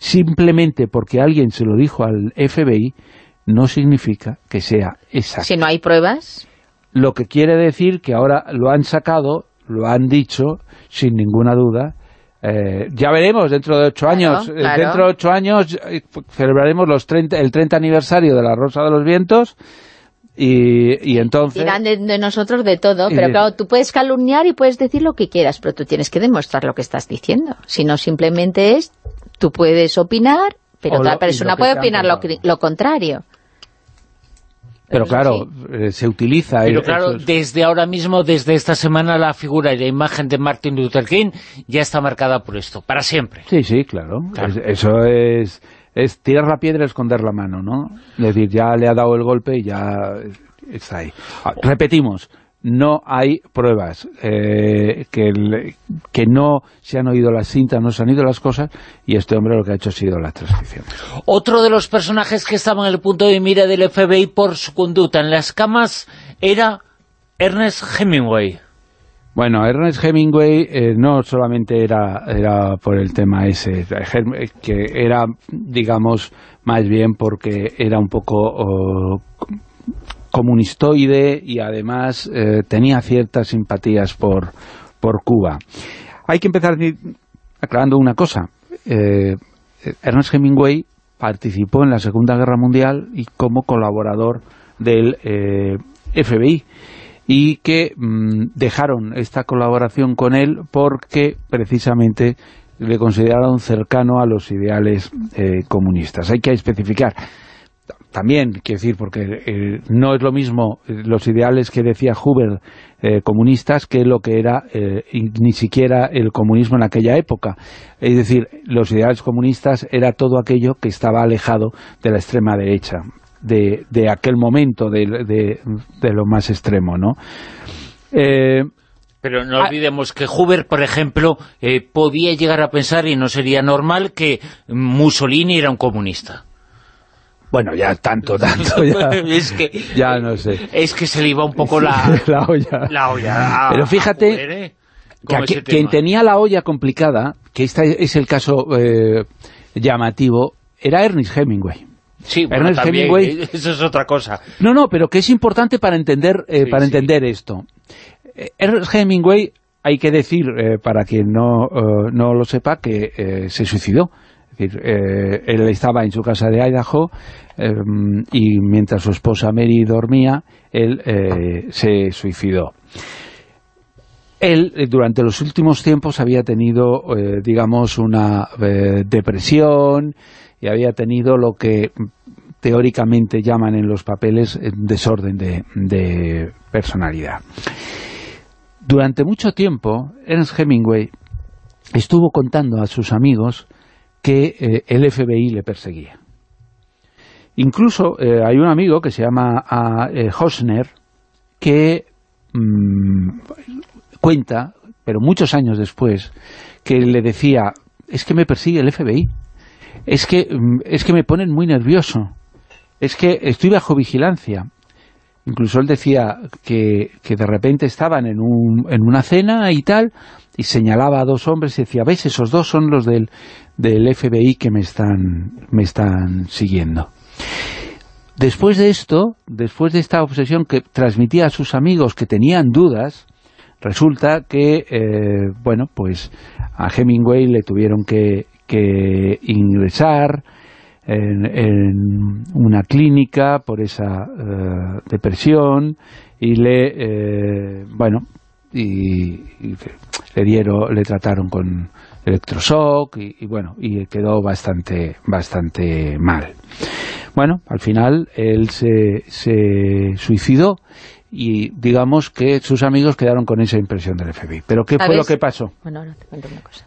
simplemente porque alguien se lo dijo al FBI, no significa que sea exacto. Si no hay pruebas... Lo que quiere decir que ahora lo han sacado, lo han dicho, sin ninguna duda, eh, ya veremos dentro de ocho años. Eh, dentro de ocho años eh, celebraremos los 30, el 30 aniversario de la Rosa de los Vientos y, entonces... Dirán de, nosotros de todo, pero claro, tú puedes calumniar y puedes decir lo que quieras, pero tú tienes que demostrar lo que estás diciendo. Si no, simplemente es Tú puedes opinar, pero otra persona puede opinar lo, contrario. Pero claro, eh, se utiliza... Pero claro, desde ahora mismo, desde esta semana, la figura y la imagen de Martin Luther King ya está marcada por esto, para siempre. Sí, sí, claro. eso es, es tirar la piedra y esconder la mano, ¿no? Es decir, ya le ha dado el golpe y ya está ahí. Ah, repetimos, no hay pruebas, eh, que, que no se han oído las cintas, no se han oído las cosas, y este hombre lo que ha hecho ha sido la transcripción. Otro de los personajes que estaba en el punto de mira del FBI por su conducta en las camas era Ernest Hemingway. Bueno, Ernest Hemingway eh, no solamente era, era por el tema ese, que era, digamos, más bien porque era un poco... Oh, comunistoide y además eh, tenía ciertas simpatías por, por Cuba. Hay que empezar aclarando una cosa. Eh, Ernest Hemingway participó en la Segunda Guerra Mundial y como colaborador del eh, FBI y que mm, dejaron esta colaboración con él porque precisamente le consideraron cercano a los ideales comunistas. Hay que especificar también, quiero decir, porque eh, no es lo mismo eh, los ideales que decía Huber eh, comunistas que lo que era ni siquiera el comunismo en aquella época. Es decir, los ideales comunistas era todo aquello que estaba alejado de la extrema derecha, de, de aquel momento, de, de, lo más extremo, ¿no? Pero no olvidemos que Huber, por ejemplo, podía llegar a pensar, y no sería normal, que Mussolini era un comunista. Bueno, ya tanto, tanto, ya, es que, ya no sé. Es que se le iba un poco la, la olla. La olla Pero fíjate ¿eh? que quien tenía la olla complicada, que este es el caso eh, llamativo, era Ernest Hemingway. Sí, bueno, también, Hemingway, eso es otra cosa. No, no, pero que es importante para entender, eh, para entender esto. Ernest Hemingway, hay que decir, para quien no, no lo sepa, que se suicidó eh, él estaba en su casa de Idaho em, y mientras su esposa Mary dormía, él eh, se suicidó. Él, eh, durante los últimos tiempos, había tenido, digamos, una depresión y había tenido lo que teóricamente llaman en los papeles desorden de personalidad. Durante mucho tiempo, Ernst Hemingway estuvo contando a sus amigos que eh, el FBI le perseguía. Incluso eh, hay un amigo que se llama uh, Hosner que mmm, cuenta, pero muchos años después, que le decía, es que me persigue el FBI, es que, mm, es que me ponen muy nervioso, es que estoy bajo vigilancia. Incluso él decía que, que de repente estaban en, un, en una cena y tal, y señalaba a dos hombres y decía, ¿ves? Esos dos son los del, del FBI que me están, me están siguiendo. Después de esto, después de esta obsesión que transmitía a sus amigos que tenían dudas, resulta que, eh, bueno, pues a Hemingway le tuvieron que, que ingresar en, una clínica por esa uh, depresión y le, eh, bueno, y, le dieron, le trataron con electroshock y, y, bueno, y quedó bastante, bastante mal. Bueno, al final él se, se suicidó y digamos que sus amigos quedaron con esa impresión del FBI. ¿Pero qué fue lo que pasó? Bueno, ahora te cuento una cosa.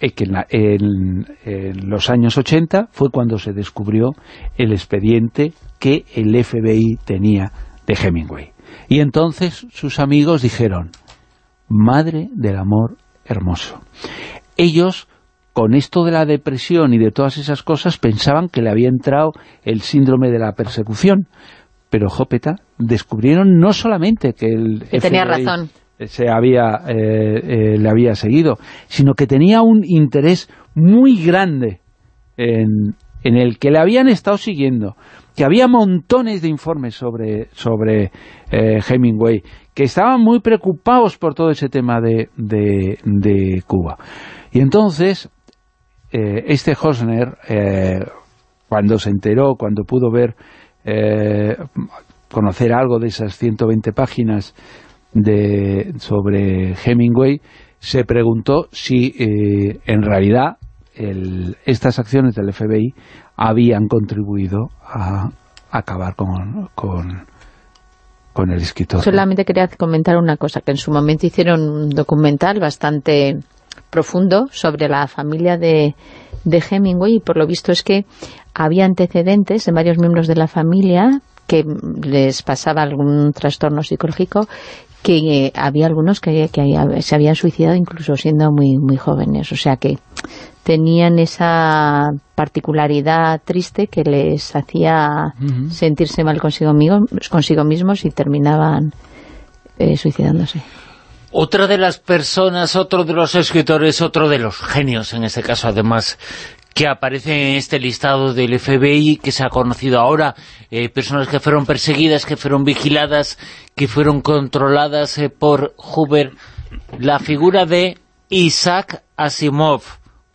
Es que en, la, en, en, los años 80 fue cuando se descubrió el expediente que el FBI tenía de Hemingway. Y entonces sus amigos dijeron, madre del amor hermoso. Ellos, con esto de la depresión y de todas esas cosas, pensaban que le había entrado el síndrome de la persecución, pero Jopeta descubrieron no solamente que el que tenía razón se había eh, eh, le había seguido, sino que tenía un interés muy grande en, en, el que le habían estado siguiendo, que había montones de informes sobre, sobre eh, Hemingway, que estaban muy preocupados por todo ese tema de, de, de Cuba. Y entonces, este Hosner, cuando se enteró, cuando pudo ver eh, conocer algo de esas 120 páginas de, sobre Hemingway, se preguntó si eh, en realidad el, estas acciones del FBI habían contribuido a acabar con, con, con el escritor. Solamente quería comentar una cosa, que en su momento hicieron un documental bastante profundo sobre la familia de, de Hemingway y por lo visto es que había antecedentes de varios miembros de la familia que les pasaba algún trastorno psicológico que eh, había algunos que, que, se habían suicidado incluso siendo muy muy jóvenes, o sea que tenían esa particularidad triste que les hacía uh -huh. sentirse mal consigo, consigo mismos y terminaban eh, suicidándose. Otra de las personas, otro de los escritores, otro de los genios, en este caso además, que aparece en este listado del FBI, que se ha conocido ahora, eh, personas que fueron perseguidas, que fueron vigiladas, que fueron controladas eh, por Huber, la figura de Isaac Asimov,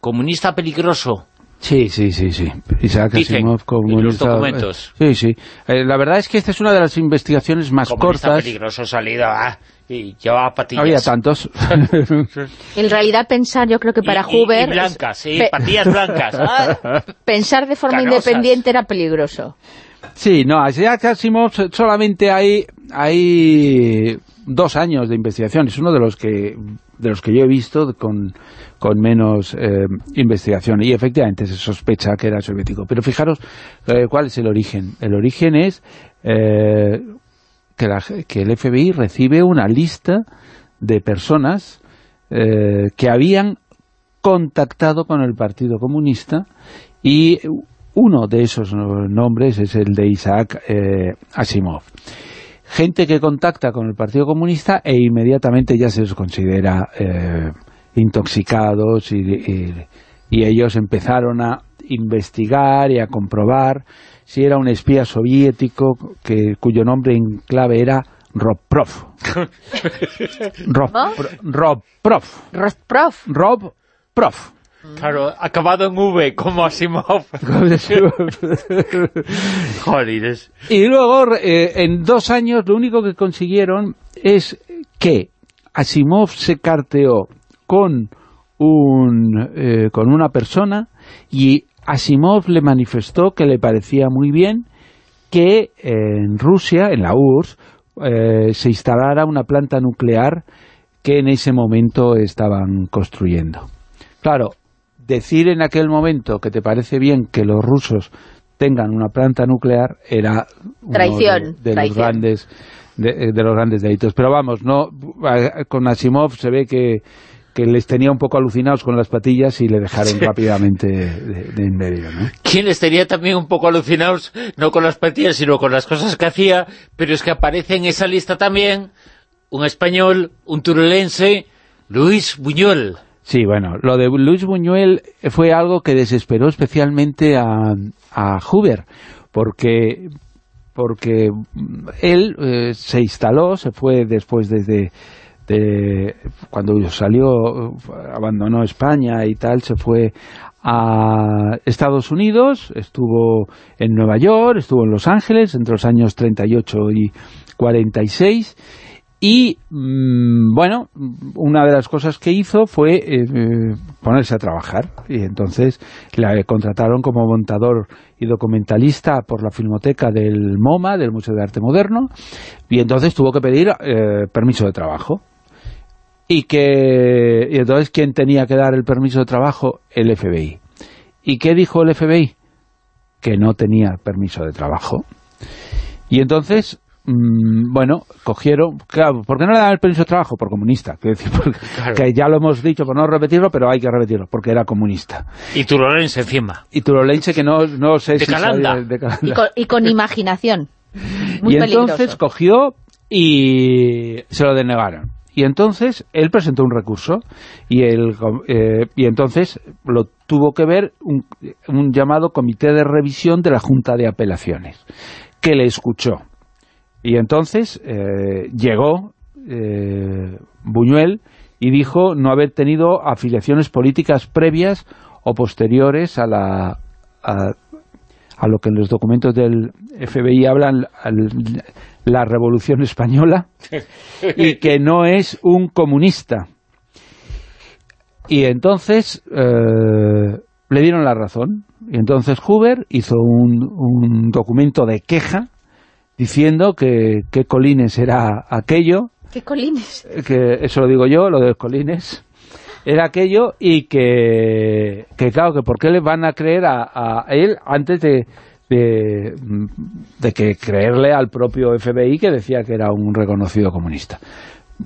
comunista peligroso. Sí, sí, sí, sí. Isaac Asimov, los documentos. Eh, sí, sí. Eh, la verdad es que esta es una de las investigaciones más comunista cortas. peligroso salido, ah, y llevaba patillas. Había tantos. En realidad pensar, yo creo que para y, y- Huber... Y blancas, sí, pe- patillas blancas. ah. Pensar de forma Canosas. independiente era peligroso. Sí, no, a Isaac Asimov solamente hay, hay dos años de investigación. Es uno de los que de los que yo he visto con, con menos eh, investigación. Y efectivamente se sospecha que era soviético. Pero fijaros eh, cuál es el origen. El origen es eh, que, la- que el FBI recibe una lista de personas eh, que habían contactado con el Partido Comunista y uno de esos nombres es el de Isaac Asimov. Gente que contacta con el Partido Comunista e inmediatamente ya se los considera eh, intoxicados y, y- y ellos empezaron a investigar y a comprobar si era un espía soviético que, cuyo nombre en clave era Roprov. Rob, Roprov. Rostprov. Rob Prof. Claro, acabado en V, como Asimov. Jolines. y luego, eh, en dos años, lo único que consiguieron es que Asimov se carteó con, un, eh, con una persona y Asimov le manifestó que le parecía muy bien que en Rusia, en la URSS, eh, se instalara una planta nuclear que en ese momento estaban construyendo. Claro, decir en aquel momento que te parece bien que los rusos tengan una planta nuclear era traición, de, los grandes de, los grandes delitos. Pero vamos, no con Asimov se ve que, les tenía un poco alucinados con las patillas y le dejaron rápidamente de, en medio, ¿no? ¿Quién les tenía también un poco alucinados, no con las patillas, sino con las cosas que hacía, pero es que aparece en esa lista también un español, un turulense, Luis Buñuel. Sí, bueno, lo de Luis Buñuel fue algo que desesperó especialmente a, a Huber, porque porque él eh, se instaló, se fue después desde de, cuando salió, abandonó España y tal, se fue a Estados Unidos, estuvo en Nueva York, estuvo en Los Ángeles entre los años 38 y 46 y mm, bueno, una de las cosas que hizo fue eh, ponerse a trabajar y entonces la contrataron como montador y documentalista por la filmoteca del MoMA, del Museo de Arte Moderno, y entonces tuvo que pedir eh, permiso de trabajo. Y que y entonces, ¿quién tenía que dar el permiso de trabajo? El FBI. ¿Y qué dijo el FBI? Que no tenía permiso de trabajo. Y entonces Mm, bueno, cogieron, claro, ¿por qué no le dan el permiso de trabajo? Por comunista, quiero decir, que ya lo hemos dicho por no repetirlo, pero hay que repetirlo, porque era comunista. Y turolense encima. Y turolense que no, no sé si... Calanda. De Y, con, imaginación. y entonces cogió y se lo denegaron. Y entonces él presentó un recurso y, el, eh, y entonces lo tuvo que ver un, un llamado Comité de Revisión de la Junta de Apelaciones, que le escuchó y entonces eh, llegó eh, Buñuel y dijo no haber tenido afiliaciones políticas previas o posteriores a la a, lo que en los documentos del FBI hablan la Revolución Española y que no es un comunista. Y entonces eh, le dieron la razón. Y entonces Huber hizo un, un documento de queja diciendo que qué colines era aquello. ¿Qué colines? Que eso lo digo yo, lo de colines. Era aquello y que, que claro, que por qué le van a creer a, él antes de, de, de, que creerle al propio FBI que decía que era un reconocido comunista.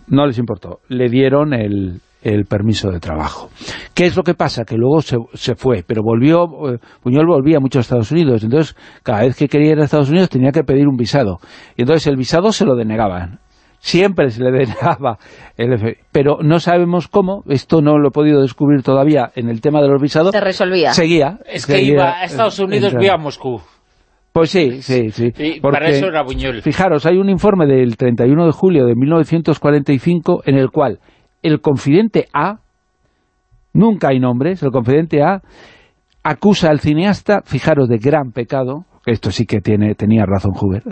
No les importó. Le dieron el, el permiso de trabajo. ¿Qué es lo que pasa? Que luego se, se fue, pero volvió, eh, Buñuel volvía mucho a Estados Unidos, entonces cada vez que quería ir a Estados Unidos tenía que pedir un visado, y entonces el visado se lo denegaban, siempre se le denegaba el pero no sabemos cómo, esto no lo he podido descubrir todavía en el tema de los visados. Se resolvía. Seguía. Es que iba a Estados Unidos vía Moscú. Pues sí, sí, sí. Y para eso era Buñuel. Fijaros, hay un informe del 31 de julio de 1945 en el cual el confidente A, nunca hay nombres, el confidente A acusa al cineasta, fijaros, de gran pecado, esto sí que tiene, tenía razón Huber,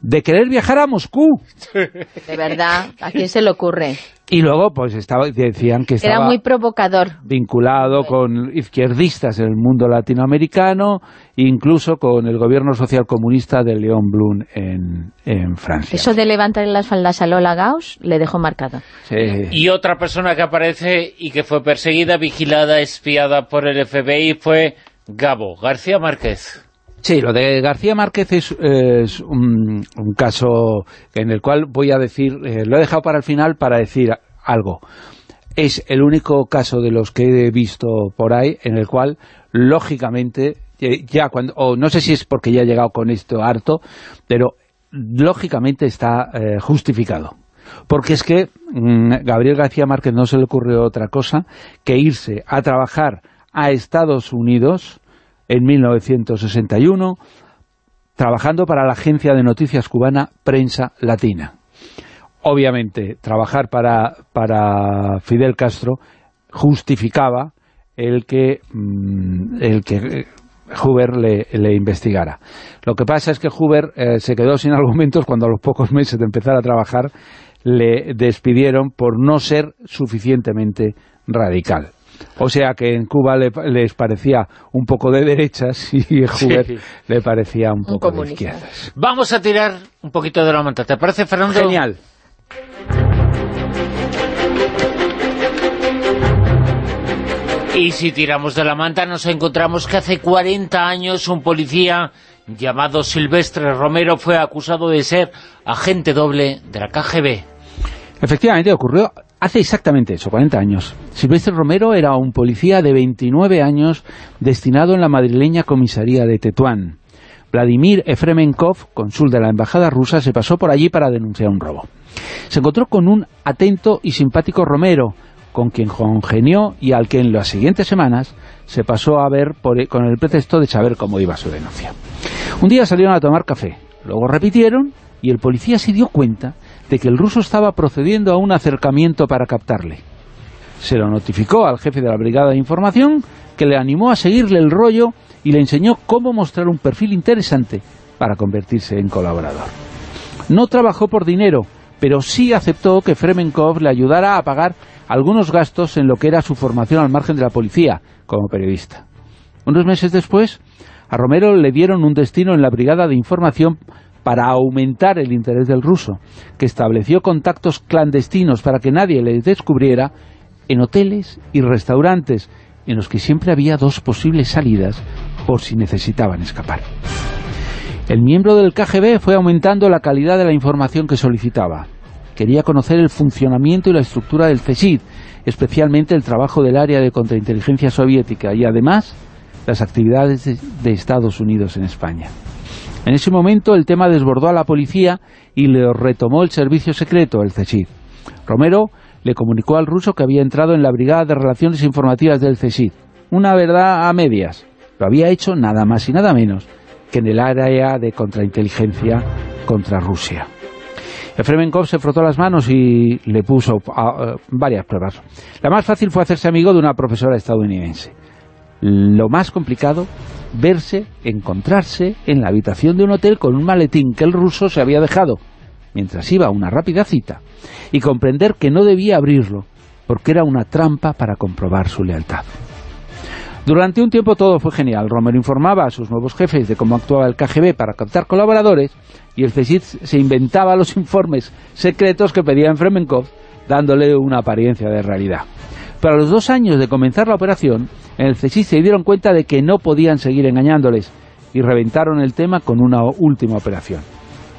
de querer viajar a Moscú. De verdad, ¿a quién se le ocurre? Y luego, pues, estaba, decían que estaba... Era muy provocador. Vinculado con izquierdistas en el mundo latinoamericano, incluso con el gobierno social comunista de León Blum en, en Francia. Eso de levantar las faldas a Lola Gauss le dejó marcado. Y otra persona que aparece y que fue perseguida, vigilada, espiada por el FBI fue Gabo, García Márquez. Sí, lo de García Márquez es, un, caso en el cual voy a decir, eh, lo he dejado para el final para decir algo. Es el único caso de los que he visto por ahí en el cual, lógicamente, ya cuando, o no sé si es porque ya he llegado con esto harto, pero lógicamente está eh, justificado. Porque es que mm, Gabriel García Márquez no se le ocurrió otra cosa que irse a trabajar a Estados Unidos en 1961, trabajando para la agencia de noticias cubana Prensa Latina. Obviamente, trabajar para, para Fidel Castro justificaba el que, mm, el que eh, Huber le, investigara. Lo que pasa es que Huber eh, se quedó sin argumentos cuando a los pocos meses de empezar a trabajar le despidieron por no ser suficientemente radical. O sea que en Cuba le, les parecía un poco de derechas y Hubert sí. le parecía un poco de izquierdas. Vamos a tirar un poquito de la manta. ¿Te parece, Fernando? Genial. Y si tiramos de la manta nos encontramos que hace 40 años un policía llamado Silvestre Romero fue acusado de ser agente doble de la KGB. Efectivamente ocurrió hace exactamente eso, 40 años. Silvestre Romero era un policía de 29 años destinado en la madrileña comisaría de Tetuán. Vladimir Efremenkov, cónsul de la embajada rusa, se pasó por allí para denunciar un robo. Se encontró con un atento y simpático Romero, con quien congenió y al que en las siguientes semanas se pasó a ver e, con el pretexto de saber cómo iba su denuncia. Un día salieron a tomar café, luego repitieron y el policía se dio cuenta de que el ruso estaba procediendo a un acercamiento para captarle. Se lo notificó al jefe de la brigada de información, que le animó a seguirle el rollo y le enseñó cómo mostrar un perfil interesante para convertirse en colaborador. No trabajó por dinero, pero sí aceptó que Fremenkov le ayudara a pagar algunos gastos en lo que era su formación al margen de la policía, como periodista. Unos meses después, a Romero le dieron un destino en la Brigada de Información para aumentar el interés del ruso, que estableció contactos clandestinos para que nadie le descubriera en hoteles y restaurantes en los que siempre había dos posibles salidas por si necesitaban escapar. El miembro del KGB fue aumentando la calidad de la información que solicitaba. Quería conocer el funcionamiento y la estructura del CSID, especialmente el trabajo del área de contrainteligencia soviética y además las actividades de, Estados Unidos en España. En ese momento el tema desbordó a la policía y le retomó el servicio secreto, el CSID. Romero le comunicó al ruso que había entrado en la Brigada de Relaciones Informativas del CSID. Una verdad a medias. Lo había hecho nada más y nada menos que en el área de contrainteligencia contra Rusia. Efremenkov se frotó las manos y le puso ah, varias pruebas. La más fácil fue hacerse amigo de una profesora estadounidense. Lo más complicado, verse, encontrarse en la habitación de un hotel con un maletín que el ruso se había dejado mientras iba a una rápida cita y comprender que no debía abrirlo porque era una trampa para comprobar su lealtad. Durante un tiempo todo fue genial. Romero informaba a sus nuevos jefes de cómo actuaba el KGB para captar colaboradores y el CSID se inventaba los informes secretos que pedía en Fremenkov, dándole una apariencia de realidad. Pero a los dos años de comenzar la operación, en el CSID se dieron cuenta de que no podían seguir engañándoles y reventaron el tema con una última operación.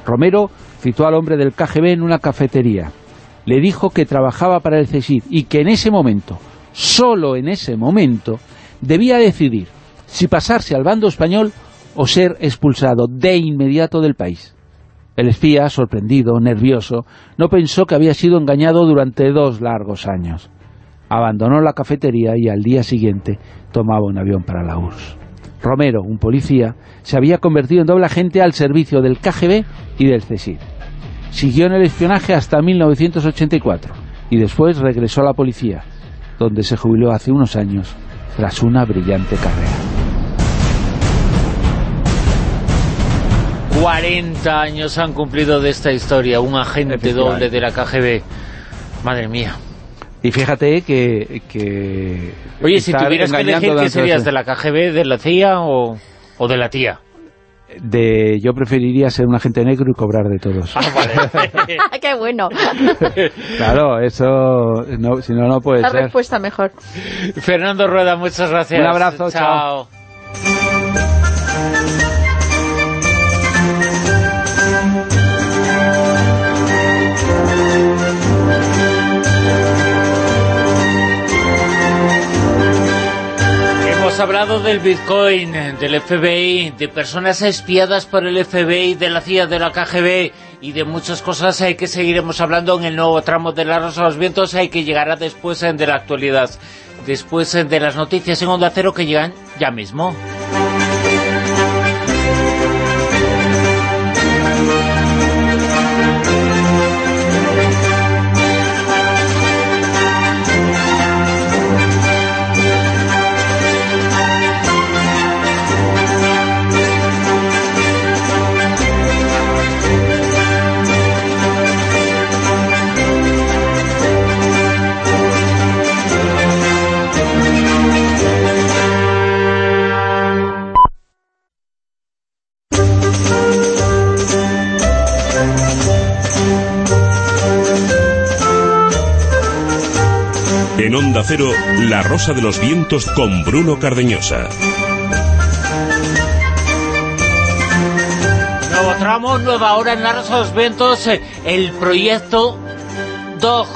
Romero citó al hombre del KGB en una cafetería. Le dijo que trabajaba para el CSID y que en ese momento, solo en ese momento, debía decidir si pasarse al bando español o ser expulsado de inmediato del país. El espía, sorprendido, nervioso, no pensó que había sido engañado durante dos largos años. Abandonó la cafetería y al día siguiente tomaba un avión para la URSS. Romero, un policía, se había convertido en doble agente al servicio del KGB y del CSID. Siguió en el espionaje hasta 1984 y después regresó a la policía, donde se jubiló hace unos años tras una brillante carrera. 40 años han cumplido de esta historia, un agente doble de la KGB. Madre mía. Y fíjate que... que Oye, si tuvieras que elegir, ¿qué serías? ¿De la KGB, de la CIA o, o de la tía? de yo preferiría ser un agente negro y cobrar de todos. Ah, vale. ¡Qué bueno! claro, eso, no, si no, no puede La ser. respuesta mejor. Fernando Rueda, muchas gracias. Un abrazo, chao. Hablado del Bitcoin, del FBI, de personas espiadas por el FBI, de la CIA, de la KGB y de muchas cosas hay que seguiremos hablando en el nuevo tramo de la Rosa de los Vientos, hay que llegará después de la actualidad, después de las noticias en Onda Cero que llegan ya mismo. Cero, La Rosa de los Vientos con Bruno Cardeñosa. Nuevo tramo, nueva hora en La Rosa de los Vientos, eh, el proyecto DOG,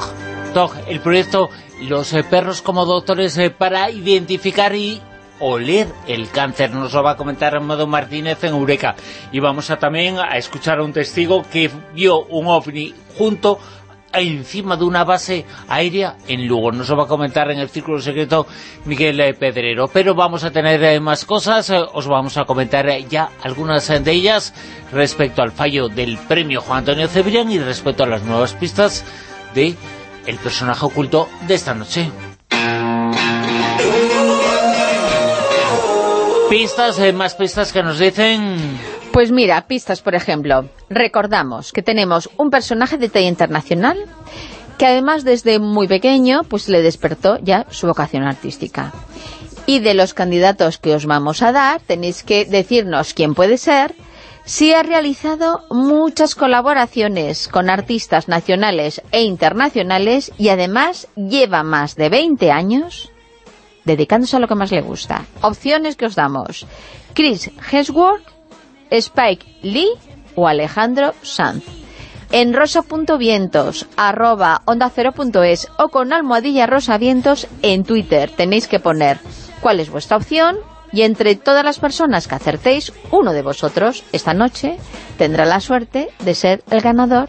DOG, el proyecto Los eh, perros como doctores eh, para identificar y oler el cáncer. Nos lo va a comentar Amado Martínez en Eureka. Y vamos a también a escuchar a un testigo que vio un ovni junto encima de una base aérea en Lugo. Nos lo va a comentar en el Círculo Secreto Miguel eh, Pedrero. Pero vamos a tener eh, más cosas, eh, os vamos a comentar ya algunas de ellas respecto al fallo del premio Juan Antonio Cebrián y respecto a las nuevas pistas de el personaje oculto de esta noche. Pistas, más pistas que nos dicen... Pues mira, pistas, por ejemplo. Recordamos que tenemos un personaje de talla internacional que además desde muy pequeño pues le despertó ya su vocación artística. Y de los candidatos que os vamos a dar, tenéis que decirnos quién puede ser, si ha realizado muchas colaboraciones con artistas nacionales e internacionales y además lleva más de 20 años dedicándose a lo que más le gusta. Opciones que os damos. Chris Hemsworth, Spike Lee o Alejandro Sanz. En rosa.vientos, arroba onda es o con almohadilla rosavientos en Twitter. Tenéis que poner cuál es vuestra opción y entre todas las personas que acertéis, uno de vosotros esta noche tendrá la suerte de ser el ganador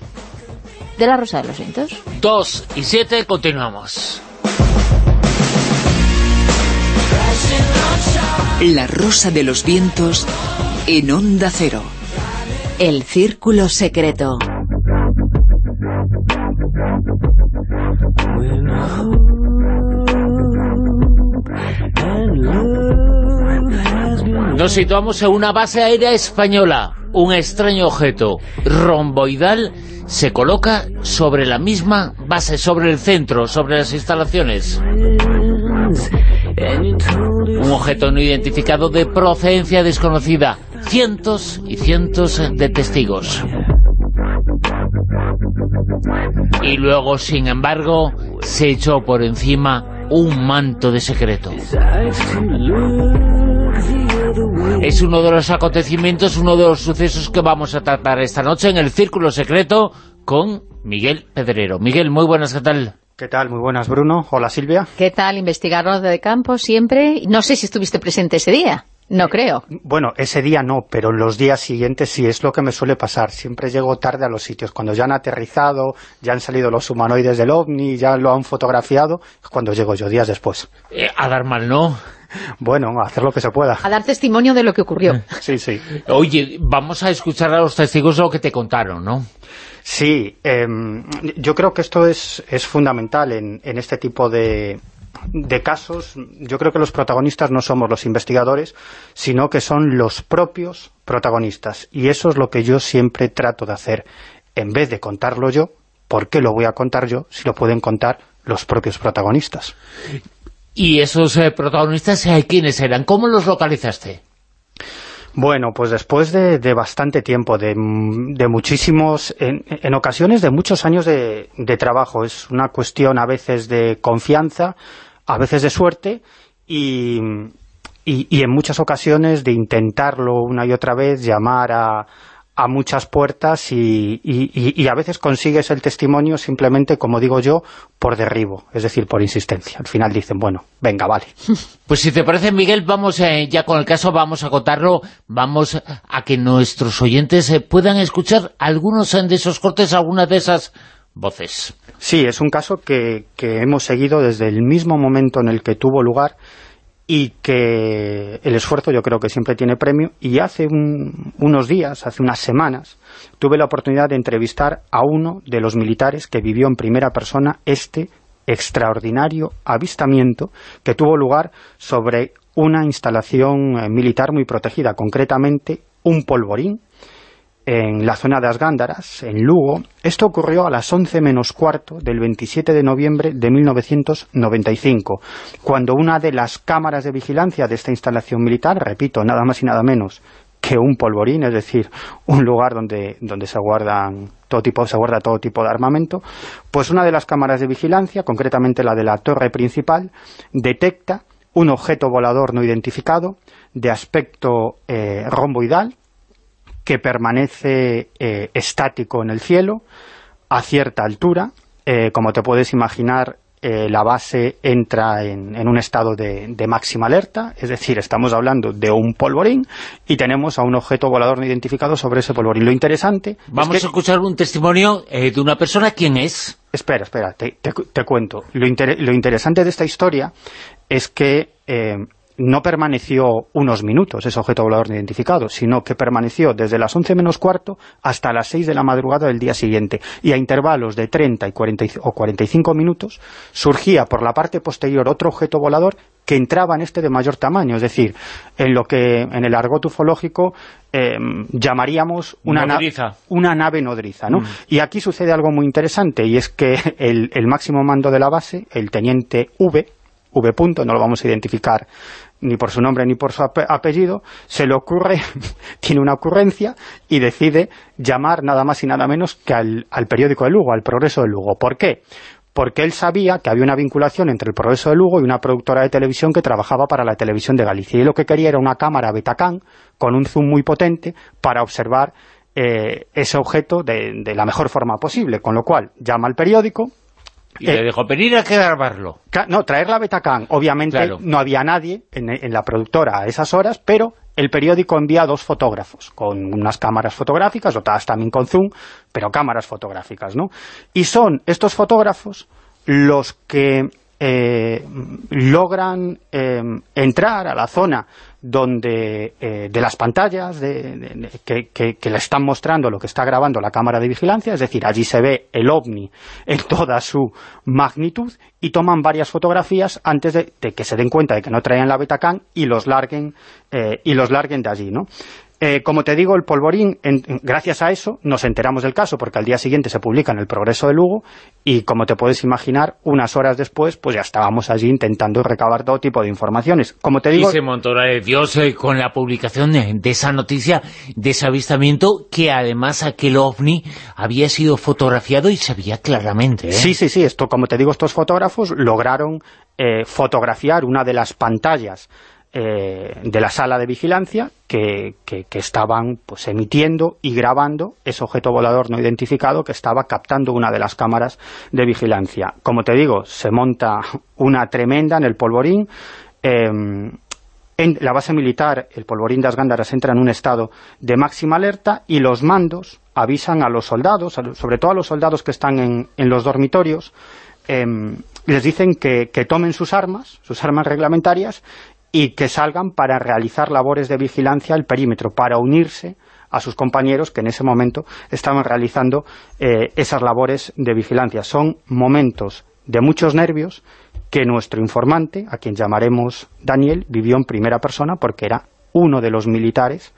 de la Rosa de los Vientos. Dos y siete, continuamos. La Rosa de los Vientos en Onda Cero. El Círculo Secreto. Nos situamos en una base aérea española. Un extraño objeto romboidal se coloca sobre la misma base, sobre el centro, sobre las instalaciones. Un objeto no identificado de procedencia desconocida. Cientos y cientos de testigos. Y luego, sin embargo, se echó por encima un manto de secreto. Es uno de los acontecimientos, uno de los sucesos que vamos a tratar esta noche en el Círculo Secreto con Miguel Pedrero. Miguel, muy buenas, ¿qué tal? ¿Qué tal? Muy buenas, Bruno. Hola, Silvia. ¿Qué tal? Investigador de campo siempre. No sé si estuviste presente ese día. No creo. Bueno, ese día no, pero los días siguientes sí es lo que me suele pasar. Siempre llego tarde a los sitios. Cuando ya han aterrizado, ya han salido los humanoides del OVNI, ya lo han fotografiado, es cuando llego yo, días después. Eh, a dar mal, ¿no? Bueno, a hacer lo que se pueda. A dar testimonio de lo que ocurrió. Sí, sí. Oye, vamos a escuchar a los testigos lo que te contaron, ¿no? Sí, em, yo creo que esto es, es fundamental en, en este tipo de, de casos. Yo creo que los protagonistas no somos los investigadores, sino que son los propios protagonistas. Y eso es lo que yo siempre trato de hacer. En vez de contarlo yo, ¿por qué lo voy a contar yo si lo pueden contar los propios protagonistas? ¿Y esos eh, protagonistas eh, quiénes eran? ¿Cómo los localizaste? Bueno, pues después de, bastante tiempo, de, muchísimos, en, ocasiones de muchos años de, trabajo. Es una cuestión a veces de confianza, a veces de suerte y, y en muchas ocasiones de intentarlo una y otra vez, llamar a, a muchas puertas y, y, a veces consigues el testimonio simplemente, como digo yo, por derribo, es decir, por insistencia. Al final dicen, bueno, venga, vale. Pues si te parece, Miguel, vamos eh, ya con el caso, vamos a contarlo, vamos a que nuestros oyentes eh, puedan escuchar algunos de esos cortes, algunas de esas voces. Sí, es un caso que, que hemos seguido desde el mismo momento en el que tuvo lugar y que el esfuerzo yo creo que siempre tiene premio. Y hace unos días, hace unas semanas, tuve la oportunidad de entrevistar a uno de los militares que vivió en primera persona este extraordinario avistamiento que tuvo lugar sobre una instalación eh, militar muy protegida, concretamente un polvorín en la zona de Asgándaras, en Lugo. Esto ocurrió a las 11 menos cuarto del 27 de noviembre de 1995, cuando una de las cámaras de vigilancia de esta instalación militar, repito, nada más y nada menos que un polvorín, es decir, un lugar donde, donde se guardan todo tipo, se guarda todo tipo de armamento, pues una de las cámaras de vigilancia, concretamente la de la torre principal, detecta un objeto volador no identificado de aspecto eh, romboidal que permanece eh, estático en el cielo a cierta altura. Eh, como te puedes imaginar, la base entra en, un estado de, máxima alerta, es decir, estamos hablando de un polvorín y tenemos a un objeto volador no identificado sobre ese polvorín. Lo interesante... Vamos a escuchar un testimonio de una persona. ¿Quién es? Espera, espera, te, cuento. Lo, lo, interesante de esta historia es que no permaneció unos minutos ese objeto volador no identificado, sino que permaneció desde las 11 menos cuarto hasta las 6 de la madrugada del día siguiente. Y a intervalos de 30 y 40 o 45 minutos surgía por la parte posterior otro objeto volador que entraba en este de mayor tamaño, es decir, en lo que en el argot ufológico em, llamaríamos una, una, nave nodriza. ¿no? Mm. Y aquí sucede algo muy interesante, y es que el, el máximo mando de la base, el teniente V, V. no lo vamos a identificar ni por su nombre ni por su apellido, se le ocurre, tiene una ocurrencia y decide llamar nada más y nada menos que al, periódico de Lugo, al Progreso de Lugo. ¿Por qué? Porque él sabía que había una vinculación entre el Progreso de Lugo y una productora de televisión que trabajaba para la televisión de Galicia. Y lo que quería era una cámara Betacam con un zoom muy potente para observar eh, ese objeto de, de la mejor forma posible. Con lo cual, llama al periódico, y le dijo, venir a que grabarlo. No, traer la Betacam. Obviamente no había nadie en, la productora a esas horas, pero el periódico envía dos fotógrafos, con unas cámaras fotográficas, dotadas también con zoom, pero cámaras fotográficas, ¿no? Y son estos fotógrafos los que eh, logran eh, entrar a la zona donde eh, de las pantallas que, que, le están mostrando lo que está grabando la cámara de vigilancia, es decir, allí se ve el OVNI en toda su magnitud y toman varias fotografías antes de, que se den cuenta de que no traían la Betacam y los larguen y los larguen de allí, ¿no? Eh, como te digo, el polvorín, gracias a eso, nos enteramos del caso, porque al día siguiente se publica en el Progreso de Lugo, y como te puedes imaginar, unas horas después, pues ya estábamos allí intentando recabar todo tipo de informaciones. Como te digo... Y se montó la de Dios eh, con la publicación de, esa noticia, de ese avistamiento, que además aquel OVNI había sido fotografiado y se veía claramente. ¿eh? Sí, sí, sí, esto, como te digo, estos fotógrafos lograron fotografiar una de las pantallas eh, de la sala de vigilancia que, estaban pues emitiendo y grabando ese objeto volador no identificado que estaba captando una de las cámaras de vigilancia. Como te digo, se monta una tremenda en el polvorín, em, en la base militar, el polvorín de Asgándaras entra en un estado de máxima alerta y los mandos avisan a los soldados, sobre todo a los soldados que están en, los dormitorios, em, les dicen que, tomen sus armas, sus armas reglamentarias, y que salgan para realizar labores de vigilancia al perímetro, para unirse a sus compañeros que en ese momento estaban realizando eh, esas labores de vigilancia. Son momentos de muchos nervios que nuestro informante, a quien llamaremos Daniel, vivió en primera persona porque era uno de los militares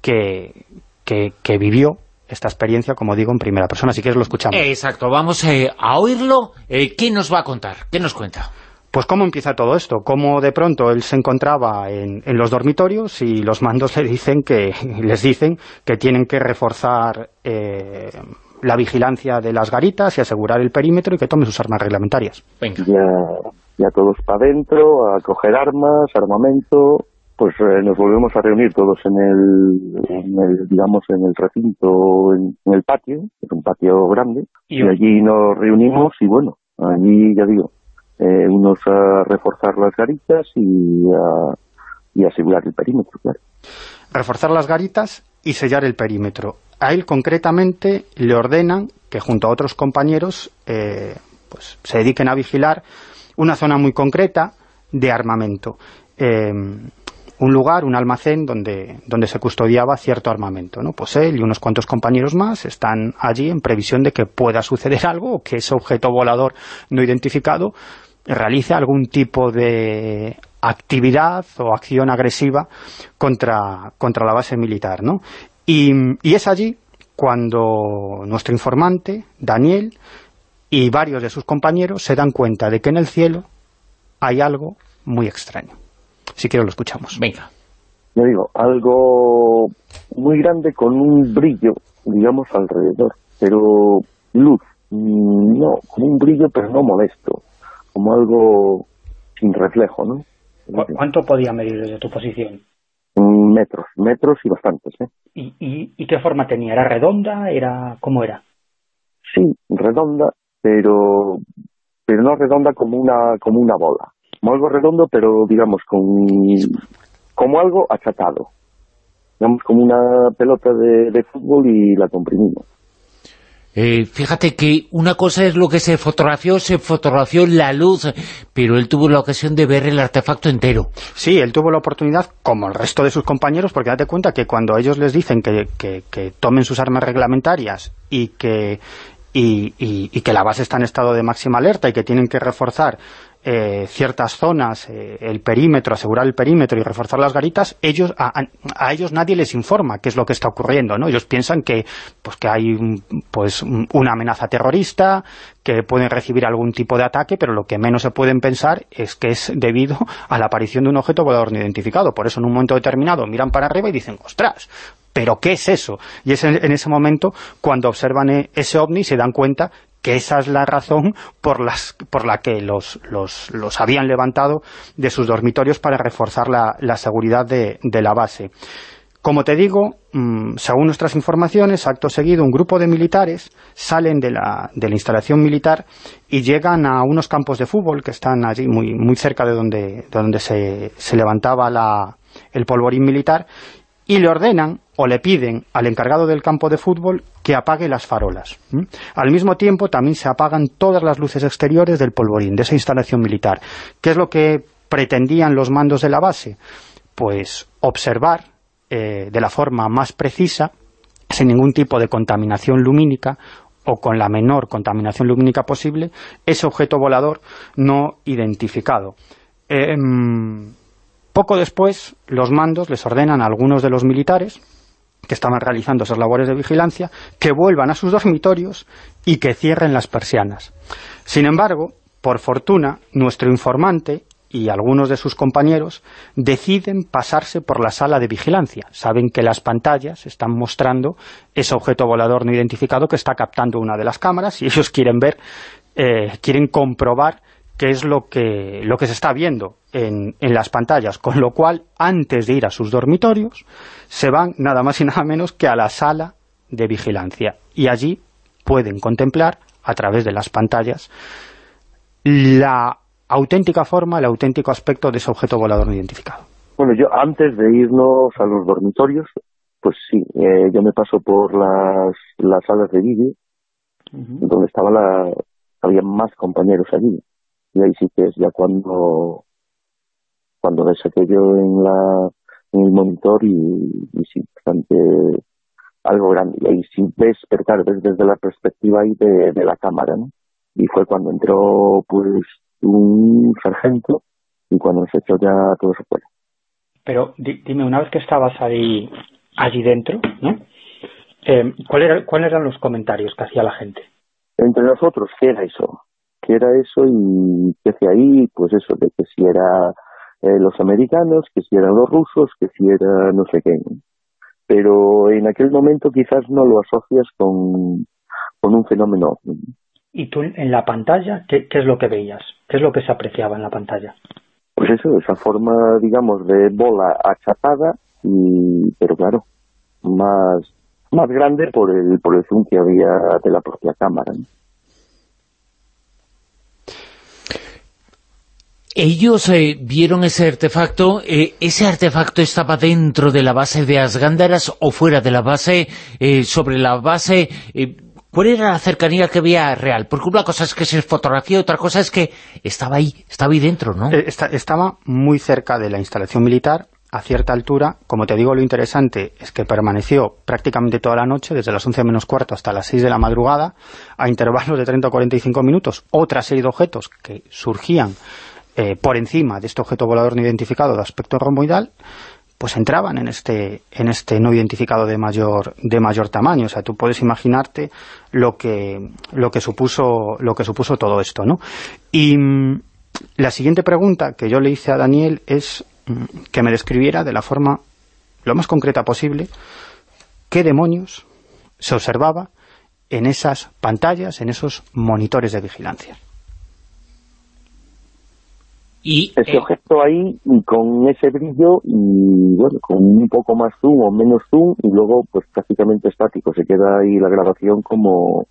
que, que, vivió esta experiencia, como digo, en primera persona. Si quieres lo escuchamos. Exacto, vamos eh, a oírlo. Eh, ¿Qué nos va a contar? ¿Qué nos cuenta? Pues cómo empieza todo esto, cómo de pronto él se encontraba en, los dormitorios y los mandos le dicen que les dicen que tienen que reforzar eh, la vigilancia de las garitas y asegurar el perímetro y que tomen sus armas reglamentarias. Ya, todos para adentro, a coger armas, armamento, pues eh, nos volvemos a reunir todos en el, digamos, en el recinto, en, el patio, es un patio grande, y allí nos reunimos y bueno, allí ya digo, eh, unos a reforzar las garitas y a, y asegurar el perímetro, claro. Reforzar las garitas y sellar el perímetro. A él concretamente le ordenan que junto a otros compañeros eh, pues, se dediquen a vigilar una zona muy concreta de armamento. Eh, un lugar, un almacén donde, donde se custodiaba cierto armamento. ¿no? Pues él y unos cuantos compañeros más están allí en previsión de que pueda suceder algo o que ese objeto volador no identificado realice algún tipo de actividad o acción agresiva contra, contra la base militar. ¿no? Y, y es allí cuando nuestro informante, Daniel, y varios de sus compañeros se dan cuenta de que en el cielo hay algo muy extraño. Si quiero lo escuchamos. Venga. yo digo, algo muy grande con un brillo, digamos, alrededor, pero luz, mm, no, con un brillo pero no molesto, como algo sin reflejo, ¿no? ¿Cuánto podía medir desde tu posición? Mm, metros, metros y bastantes, ¿eh? ¿Y, y, y qué forma tenía? ¿Era redonda? era ¿Cómo era? Sí, redonda, pero pero no redonda como una como una bola. Como algo redondo, pero digamos con como algo achatado. Digamos como una pelota de, de fútbol y la comprimimos. Eh, fíjate que una cosa es lo que se fotografió, se fotografió la luz, pero él tuvo la ocasión de ver el artefacto entero. Sí, él tuvo la oportunidad, como el resto de sus compañeros, porque date cuenta que cuando ellos les dicen que, que, que tomen sus armas reglamentarias y que, y, y, y, que la base está en estado de máxima alerta y que tienen que reforzar eh, ciertas zonas, eh, el perímetro, asegurar el perímetro y reforzar las garitas, ellos a, a, ellos nadie les informa qué es lo que está ocurriendo, ¿no? Ellos piensan que pues que hay pues una amenaza terrorista, que pueden recibir algún tipo de ataque, pero lo que menos se pueden pensar es que es debido a la aparición de un objeto volador no identificado. Por eso en un momento determinado miran para arriba y dicen, ostras, ¿pero qué es eso? Y es en, ese momento cuando observan e, ese ovni se dan cuenta que esa es la razón por, la que los, habían levantado de sus dormitorios para reforzar la, seguridad de, la base. Como te digo, mmm, según nuestras informaciones, acto seguido un grupo de militares salen de la, de la instalación militar y llegan a unos campos de fútbol que están allí muy, muy cerca de donde, de donde se, se levantaba la, el polvorín militar y le ordenan o le piden al encargado del campo de fútbol que apague las farolas. Al mismo tiempo también se apagan todas las luces exteriores del polvorín, de esa instalación militar. ¿Qué es lo que pretendían los mandos de la base? Pues observar eh, de la forma más precisa, sin ningún tipo de contaminación lumínica, o con la menor contaminación lumínica posible, ese objeto volador no identificado. Eh, poco después, los mandos les ordenan a algunos de los militares que estaban realizando esas labores de vigilancia, que vuelvan a sus dormitorios y que cierren las persianas. Sin embargo, por fortuna, nuestro informante y algunos de sus compañeros deciden pasarse por la sala de vigilancia. Saben que las pantallas están mostrando ese objeto volador no identificado que está captando una de las cámaras y ellos quieren ver, eh, quieren comprobar qué es lo que, lo que se está viendo en, en, las pantallas, con lo cual, antes de ir a sus dormitorios, se van nada más y nada menos que a la sala de vigilancia, y allí pueden contemplar, a través de las pantallas, la auténtica forma, el auténtico aspecto de ese objeto volador no identificado. Bueno, yo antes de irnos a los dormitorios, pues sí, eh, yo me paso por las, las salas de vídeo, uh -huh. donde estaba la, había más compañeros allí y ahí sí que es ya cuando cuando ves aquello en la en el monitor y, y sí, bastante algo grande y ahí sí ves, pero claro, ves desde la perspectiva ahí de, de la cámara, ¿no? Y fue cuando entró pues un sargento y cuando se echó ya todo se fue. Pero di, dime, una vez que estabas ahí allí dentro, ¿no? Eh, ¿cuál era, ¿Cuáles eran los comentarios que hacía la gente? Entre nosotros, ¿qué era eso? que era eso y que hacía ahí, pues eso, de que si era eh, los americanos, que si eran los rusos, que si era no sé qué. Pero en aquel momento quizás no lo asocias con, con un fenómeno. ¿Y tú en la pantalla qué, qué es lo que veías? ¿Qué es lo que se apreciaba en la pantalla? Pues eso, esa forma, digamos, de bola achatada, y, pero claro, más, más grande por el, por el zoom que había de la propia cámara. ¿no? Ellos eh, vieron ese artefacto, eh, ¿ese artefacto estaba dentro de la base de Asgándaras o fuera de la base, eh, sobre la base? ¿Cuál era la cercanía que había real? Porque una cosa es que se fotografía, otra cosa es que estaba ahí, estaba ahí dentro, ¿no? Está, estaba muy cerca de la instalación militar, a cierta altura. Como te digo, lo interesante es que permaneció prácticamente toda la noche, desde las 11 menos cuarto hasta las 6 de la madrugada, a intervalos de 30 o 45 minutos, otra serie de objetos que surgían eh, por encima de este objeto volador no identificado de aspecto romboidal, pues entraban en este, en este no identificado de mayor, de mayor tamaño. O sea, tú puedes imaginarte lo que, lo que, supuso, lo que supuso todo esto, ¿no? Y mmm, la siguiente pregunta que yo le hice a Daniel es mmm, que me describiera de la forma lo más concreta posible, qué demonios se observaba en esas pantallas, en esos monitores de vigilancia. Y, ese eh, objeto ahí con ese brillo y bueno, con un poco más zoom o menos zoom y luego pues prácticamente estático, se queda ahí la grabación como,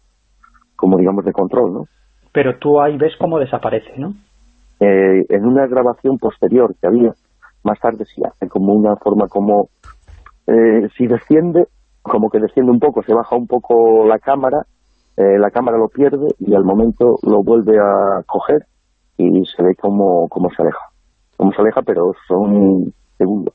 como digamos de control, ¿no? Pero tú ahí ves cómo desaparece, ¿no? Eh, en una grabación posterior que había, más tarde sí hace como una forma como, eh, si desciende, como que desciende un poco, se baja un poco la cámara, la cámara lo pierde y al momento lo vuelve a coger y se ve cómo, cómo se aleja. Cómo se aleja, pero son segundos.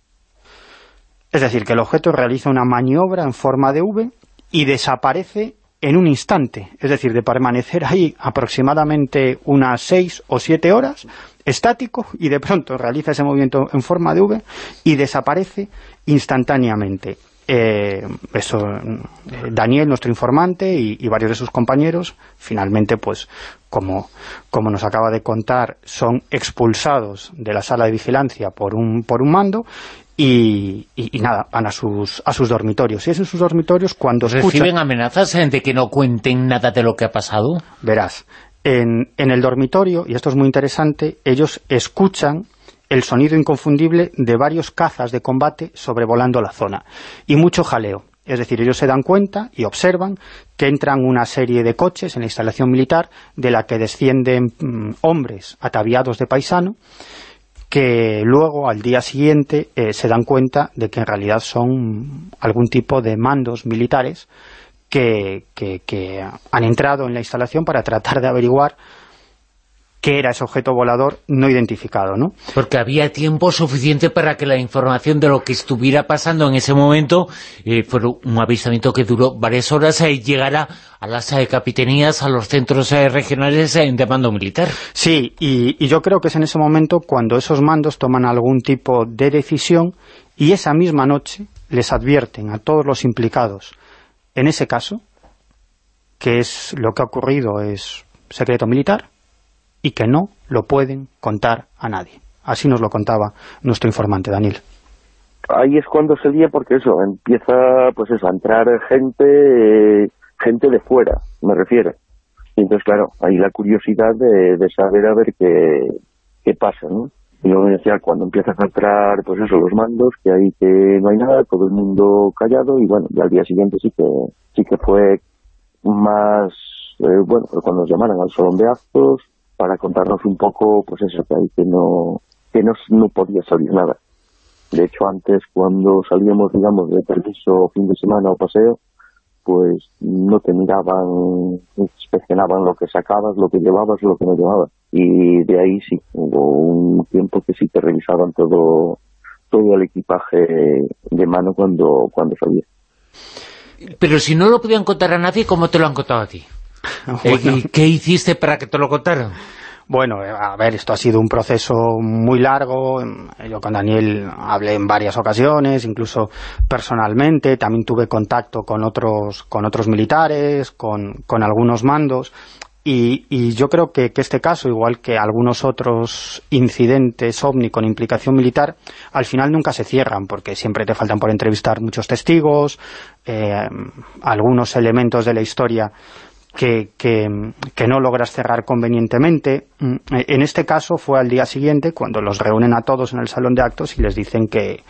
Es decir, que el objeto realiza una maniobra en forma de V y desaparece en un instante, es decir, de permanecer ahí aproximadamente unas seis o siete horas, estático, y de pronto realiza ese movimiento en forma de V y desaparece instantáneamente. Eh, eso, eh, Daniel, nuestro informante, y, varios de sus compañeros, finalmente, pues, como, como nos acaba de contar, son expulsados de la sala de vigilancia por un, por un mando, y, nada, van a sus, a sus dormitorios. Y es en sus dormitorios cuando ¿Reciben amenazas de que no cuenten nada de lo que ha pasado? Verás, en, en el dormitorio, y esto es muy interesante, ellos escuchan el sonido inconfundible de varios cazas de combate sobrevolando la zona y mucho jaleo. Es decir, ellos se dan cuenta y observan que entran una serie de coches en la instalación militar de la que descienden mm, hombres ataviados de paisano que luego, al día siguiente, eh, se dan cuenta de que en realidad son algún tipo de mandos militares que, que han entrado en la instalación para tratar de averiguar qué era ese objeto volador no identificado, ¿no? Porque había tiempo suficiente para que la información de lo que estuviera pasando en ese momento eh, fuera un avistamiento que duró varias horas y llegara a las eh, capitanías, a los centros eh, regionales de mando militar. Sí, y, yo creo que es en ese momento cuando esos mandos toman algún tipo de decisión y esa misma noche les advierten a todos los implicados en ese caso que es lo que ha ocurrido es secreto militar, y que no lo pueden contar a nadie. Así nos lo contaba nuestro informante, Daniel. Ahí es cuando se lía porque eso, empieza pues eso, a entrar gente, gente de fuera, me refiero. Y entonces, claro, hay la curiosidad de, saber a ver qué, qué pasa, ¿no? Y luego decía, cuando empiezan a entrar, pues eso, los mandos, que ahí que no hay nada, todo el mundo callado, y bueno, y al día siguiente sí que sí que fue más, eh, bueno, cuando nos llamaron al salón de actos, para contarnos un poco, pues eso, que, que no que no, no podía salir nada. De hecho, antes, cuando salíamos, digamos, de permiso fin de semana o paseo, pues no te miraban, inspeccionaban lo que sacabas, lo que llevabas, lo que no llevabas. Y de ahí sí, hubo un tiempo que sí te revisaban todo todo el equipaje de mano cuando, cuando salía. Pero si no lo podían contar a nadie, ¿cómo te lo han contado a ti? Eh, ¿Qué hiciste para que te lo contaran? Bueno, eh, a ver, esto ha sido un proceso muy largo, yo con Daniel hablé en varias ocasiones, incluso personalmente, también tuve contacto con otros, con otros militares, con, con algunos mandos, y, y, yo creo que, que, este caso, igual que algunos otros incidentes OVNI con implicación militar, al final nunca se cierran, porque siempre te faltan por entrevistar muchos testigos, eh, algunos elementos de la historia que, que, no logras cerrar convenientemente. Mm, en este caso fue al día siguiente cuando los reúnen a todos en el salón de actos y les dicen que,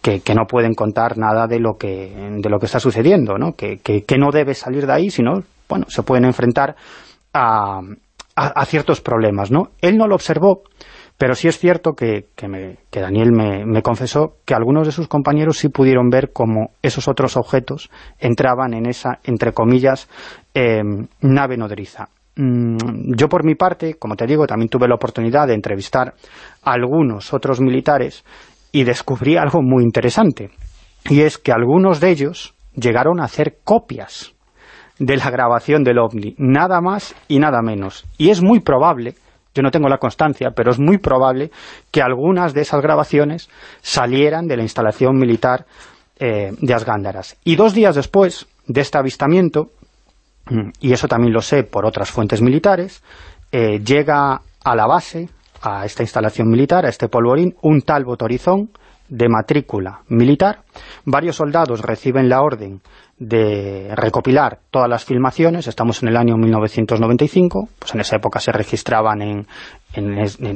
que, no pueden contar nada de lo que, de lo que está sucediendo, ¿no? Que, no debe salir de ahí, sino, bueno, se pueden enfrentar a, a, ciertos problemas, ¿no? Él no lo observó, pero sí es cierto que, que, Daniel me, confesó que algunos de sus compañeros sí pudieron ver cómo esos otros objetos entraban en esa, entre comillas, em, nave nodriza. Mm, yo por mi parte, como te digo, también tuve la oportunidad de entrevistar a algunos otros militares y descubrí algo muy interesante. Y es que algunos de ellos llegaron a hacer copias de la grabación del OVNI, nada más y nada menos. Y es muy probable yo no tengo la constancia, pero es muy probable que algunas de esas grabaciones salieran de la instalación militar eh, de Asgándaras. Y dos días después de este avistamiento, y eso también lo sé por otras fuentes militares, eh, llega a la base, a esta instalación militar, a este polvorín, un tal Botorizón, de matrícula militar. Varios soldados reciben la orden de recopilar todas las filmaciones, estamos en el año 1995, pues en esa época se registraban en,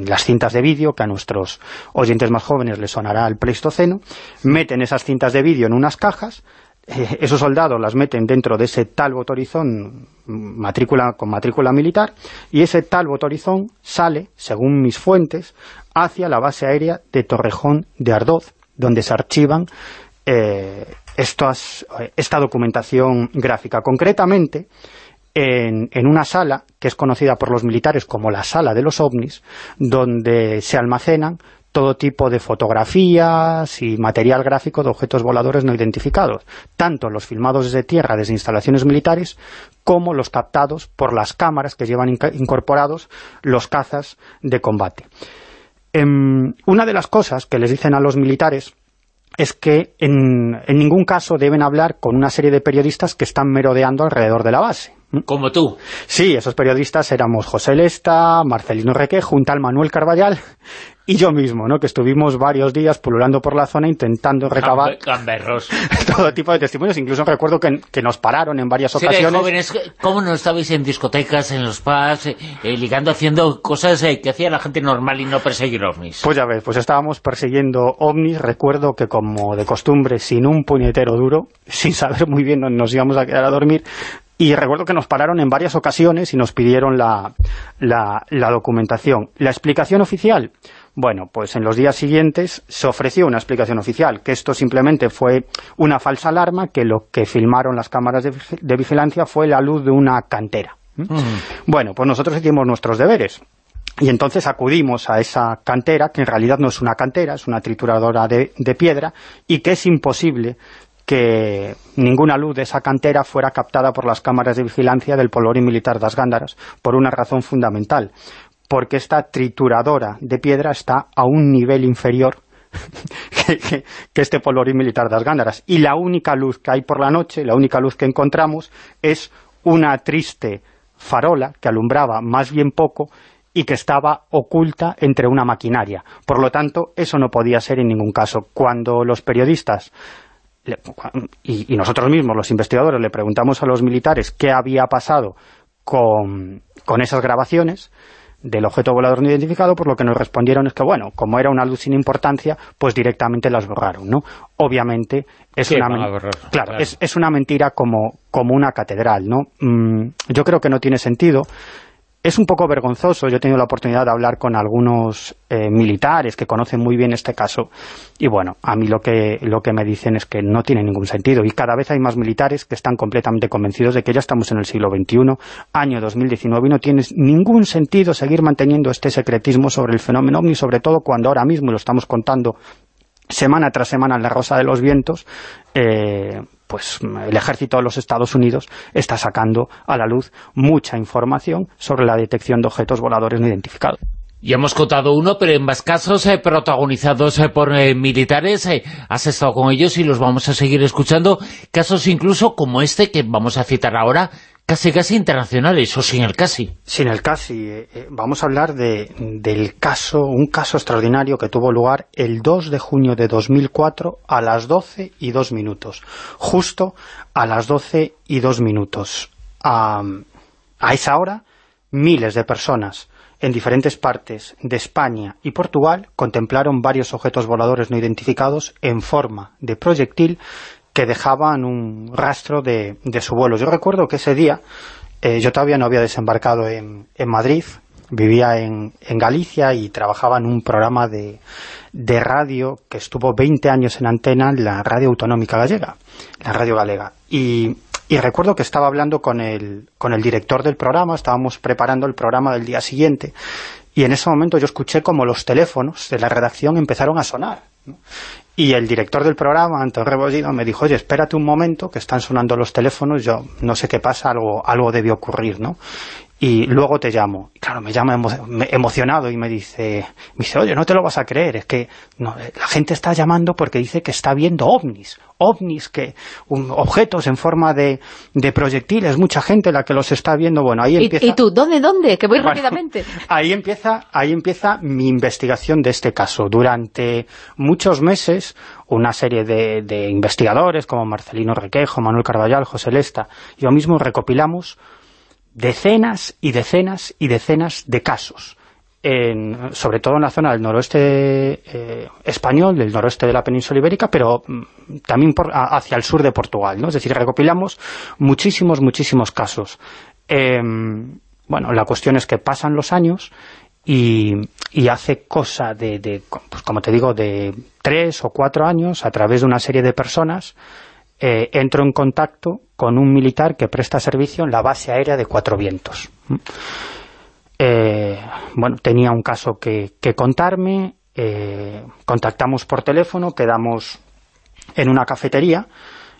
las cintas de vídeo, que a nuestros oyentes más jóvenes les sonará el Pleistoceno, meten esas cintas de vídeo en unas cajas, eh, esos soldados las meten dentro de ese tal botorizón matrícula, con matrícula militar, y ese tal botorizón sale, según mis fuentes, hacia la base aérea de Torrejón de Ardoz, donde se archivan eh, esta documentación gráfica. Concretamente, en, en, una sala que es conocida por los militares como la sala de los ovnis, donde se almacenan todo tipo de fotografías y material gráfico de objetos voladores no identificados, tanto los filmados desde tierra, desde instalaciones militares, como los captados por las cámaras que llevan incorporados los cazas de combate. Em, una de las cosas que les dicen a los militares es que en, ningún caso deben hablar con una serie de periodistas que están merodeando alrededor de la base. Como tú. Sí, esos periodistas éramos José Lesta, Marcelino Reque, junto al Manuel Carballal y yo mismo, ¿no? que estuvimos varios días pululando por la zona intentando recabar todo tipo de testimonios. Incluso recuerdo que, nos pararon en varias ocasiones. jóvenes, ¿cómo no estabais en discotecas, en los pubs, eh, eh, ligando, haciendo cosas eh, que hacía la gente normal y no perseguir ovnis? Pues ya ves, pues estábamos persiguiendo ovnis. Recuerdo que como de costumbre, sin un puñetero duro, sin saber muy bien dónde nos íbamos a quedar a dormir, y recuerdo que nos pararon en varias ocasiones y nos pidieron la, la, la documentación. La explicación oficial bueno, pues en los días siguientes se ofreció una explicación oficial, que esto simplemente fue una falsa alarma, que lo que filmaron las cámaras de, vigilancia fue la luz de una cantera. Bueno, pues nosotros hicimos nuestros deberes. Y entonces acudimos a esa cantera, que en realidad no es una cantera, es una trituradora de, de, piedra, y que es imposible que ninguna luz de esa cantera fuera captada por las cámaras de vigilancia del Polorín Militar das Gándaras, por una razón fundamental porque esta trituradora de piedra está a un nivel inferior que, este polorín militar de las Gándaras. Y la única luz que hay por la noche, la única luz que encontramos, es una triste farola que alumbraba más bien poco y que estaba oculta entre una maquinaria. Por lo tanto, eso no podía ser en ningún caso. Cuando los periodistas y, y nosotros mismos, los investigadores, le preguntamos a los militares qué había pasado con, con esas grabaciones, del objeto volador no identificado, por lo que nos respondieron es que, bueno, como era una luz sin importancia, pues directamente las borraron, ¿no? Obviamente es, una, claro, Es, es, una mentira como, como una catedral, ¿no? Mm, yo creo que no tiene sentido es un poco vergonzoso, yo he tenido la oportunidad de hablar con algunos eh, militares que conocen muy bien este caso, y bueno, a mí lo que, lo que me dicen es que no tiene ningún sentido, y cada vez hay más militares que están completamente convencidos de que ya estamos en el siglo XXI, año 2019, y no tiene ningún sentido seguir manteniendo este secretismo sobre el fenómeno OVNI, sobre todo cuando ahora mismo, lo estamos contando semana tras semana en la Rosa de los Vientos, eh, pues el ejército de los Estados Unidos está sacando a la luz mucha información sobre la detección de objetos voladores no identificados. Y hemos contado uno, pero en más casos eh, protagonizados eh, por eh, militares, has estado con ellos y los vamos a seguir escuchando, casos incluso como este que vamos a citar ahora, casi casi internacionales, o sin el casi. Sin el casi. Eh, eh, vamos a hablar de, del caso, un caso extraordinario que tuvo lugar el 2 de junio de 2004 a las 12 y 2 minutos. Justo a las 12 y 2 minutos. A, a esa hora, miles de personas en diferentes partes de España y Portugal contemplaron varios objetos voladores no identificados en forma de proyectil que dejaban un rastro de, su vuelo. Yo recuerdo que ese día, eh, yo todavía no había desembarcado en, Madrid, vivía en, Galicia y trabajaba en un programa de, radio que estuvo 20 años en antena, la radio autonómica gallega, la radio galega. Y, recuerdo que estaba hablando con el, con el director del programa, estábamos preparando el programa del día siguiente, y en ese momento yo escuché como los teléfonos de la redacción empezaron a sonar. Y el director del programa, Antonio Rebollido, me dijo, oye, espérate un momento, que están sonando los teléfonos, yo no sé qué pasa, algo, algo debió ocurrir, ¿no? Y luego te llamo. Y claro, me llama emocionado y me dice, me dice, oye, no te lo vas a creer, es que la gente está llamando porque dice que está viendo ovnis, ovnis, que objetos en forma de, de, proyectiles, mucha gente la que los está viendo, bueno, ahí empieza... ¿Y, tú, dónde, dónde? Que voy rápidamente. Ahí empieza, ahí empieza mi investigación de este caso. Durante muchos meses, una serie de, de investigadores como Marcelino Requejo, Manuel Carballal, José Lesta, yo mismo recopilamos decenas y decenas y decenas de casos, en, sobre todo en la zona del noroeste eh, español, del noroeste de la península ibérica, pero mm, también hacia el sur de Portugal, ¿no? Es decir, recopilamos muchísimos, muchísimos casos. Em, bueno, la cuestión es que pasan los años y, hace cosa de, de, pues como te digo, de tres o cuatro años, a través de una serie de personas, eh, entro en contacto con un militar que presta servicio en la base aérea de Cuatro Vientos. Eh, bueno, tenía un caso que, contarme, eh, contactamos por teléfono, quedamos en una cafetería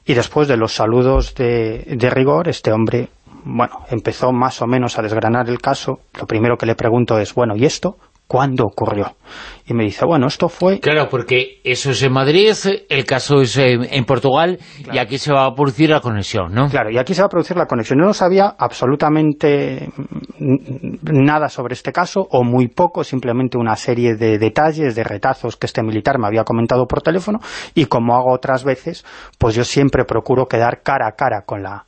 y después de los saludos de, de rigor, este hombre bueno, empezó más o menos a desgranar el caso. Lo primero que le pregunto es, bueno, ¿y esto? Cuándo ocurrió. Y me dice, bueno, esto fue... Claro, porque eso es en Madrid, el caso es en, Portugal, y aquí se va a producir la conexión, ¿no? Claro, y aquí se va a producir la conexión. Yo no sabía absolutamente nada sobre este caso, o muy poco, simplemente una serie de detalles, de retazos que este militar me había comentado por teléfono, y como hago otras veces, pues yo siempre procuro quedar cara a cara con la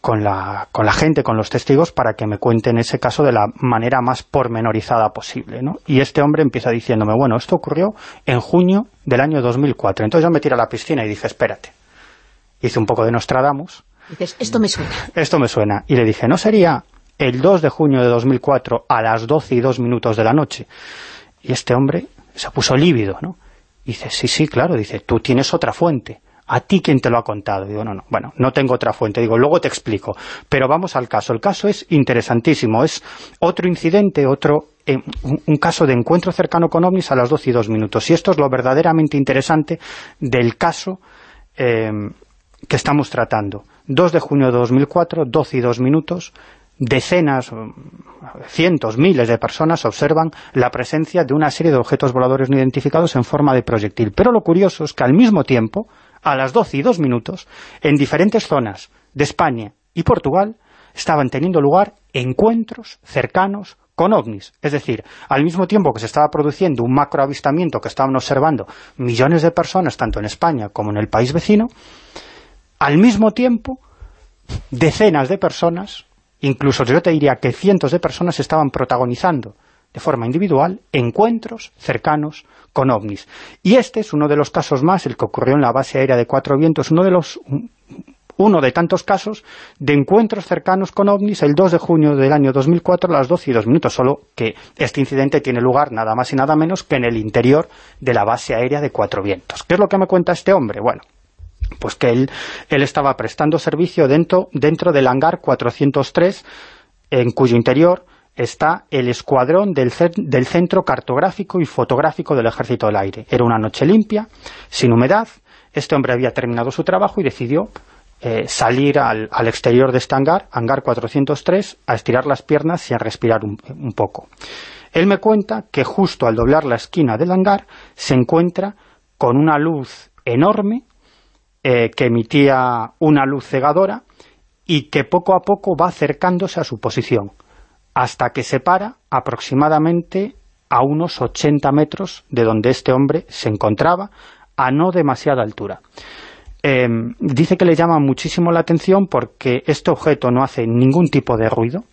con la, con la gente, con los testigos, para que me cuenten ese caso de la manera más pormenorizada posible. ¿no? Y este hombre empieza diciéndome, bueno, esto ocurrió en junio del año 2004. Entonces yo me tiro a la piscina y dije, espérate. Hice un poco de Nostradamus. Dices, esto me suena. Esto me suena. Y le dije, ¿no sería el 2 de junio de 2004 a las 12 y 2 minutos de la noche? Y este hombre se puso lívido, ¿no? Y dice, sí, sí, claro. Dice, tú tienes otra fuente. ¿A ti quién te lo ha contado? Digo, no, no, bueno, no tengo otra fuente. Digo, luego te explico. Pero vamos al caso. El caso es interesantísimo. Es otro incidente, otro eh, un, caso de encuentro cercano con ovnis a las 12 y 2 minutos. Y esto es lo verdaderamente interesante del caso eh, que estamos tratando. 2 de junio de 2004, 12 y 2 minutos, decenas, cientos, miles de personas observan la presencia de una serie de objetos voladores no identificados en forma de proyectil. Pero lo curioso es que al mismo tiempo a las 12 y 2 minutos, en diferentes zonas de España y Portugal, estaban teniendo lugar encuentros cercanos con ovnis. Es decir, al mismo tiempo que se estaba produciendo un macroavistamiento que estaban observando millones de personas, tanto en España como en el país vecino, al mismo tiempo, decenas de personas, incluso yo te diría que cientos de personas estaban protagonizando de forma individual encuentros cercanos con ovnis. Y este es uno de los casos más, el que ocurrió en la base aérea de Cuatro Vientos, uno de los uno de tantos casos de encuentros cercanos con ovnis el 2 de junio del año 2004 a las 12 y 2 minutos, solo que este incidente tiene lugar nada más y nada menos que en el interior de la base aérea de Cuatro Vientos. ¿Qué es lo que me cuenta este hombre? Bueno, pues que él, él estaba prestando servicio dentro, dentro del hangar 403, en cuyo interior está el escuadrón del, Centro Cartográfico y Fotográfico del Ejército del Aire. Era una noche limpia, sin humedad, este hombre había terminado su trabajo y decidió eh, salir al, exterior de este hangar, hangar 403, a estirar las piernas y a respirar un, poco. Él me cuenta que justo al doblar la esquina del hangar se encuentra con una luz enorme eh, que emitía una luz cegadora y que poco a poco va acercándose a su posición hasta que se para aproximadamente a unos 80 metros de donde este hombre se encontraba, a no demasiada altura. Em, dice que le llama muchísimo la atención porque este objeto no hace ningún tipo de ruido.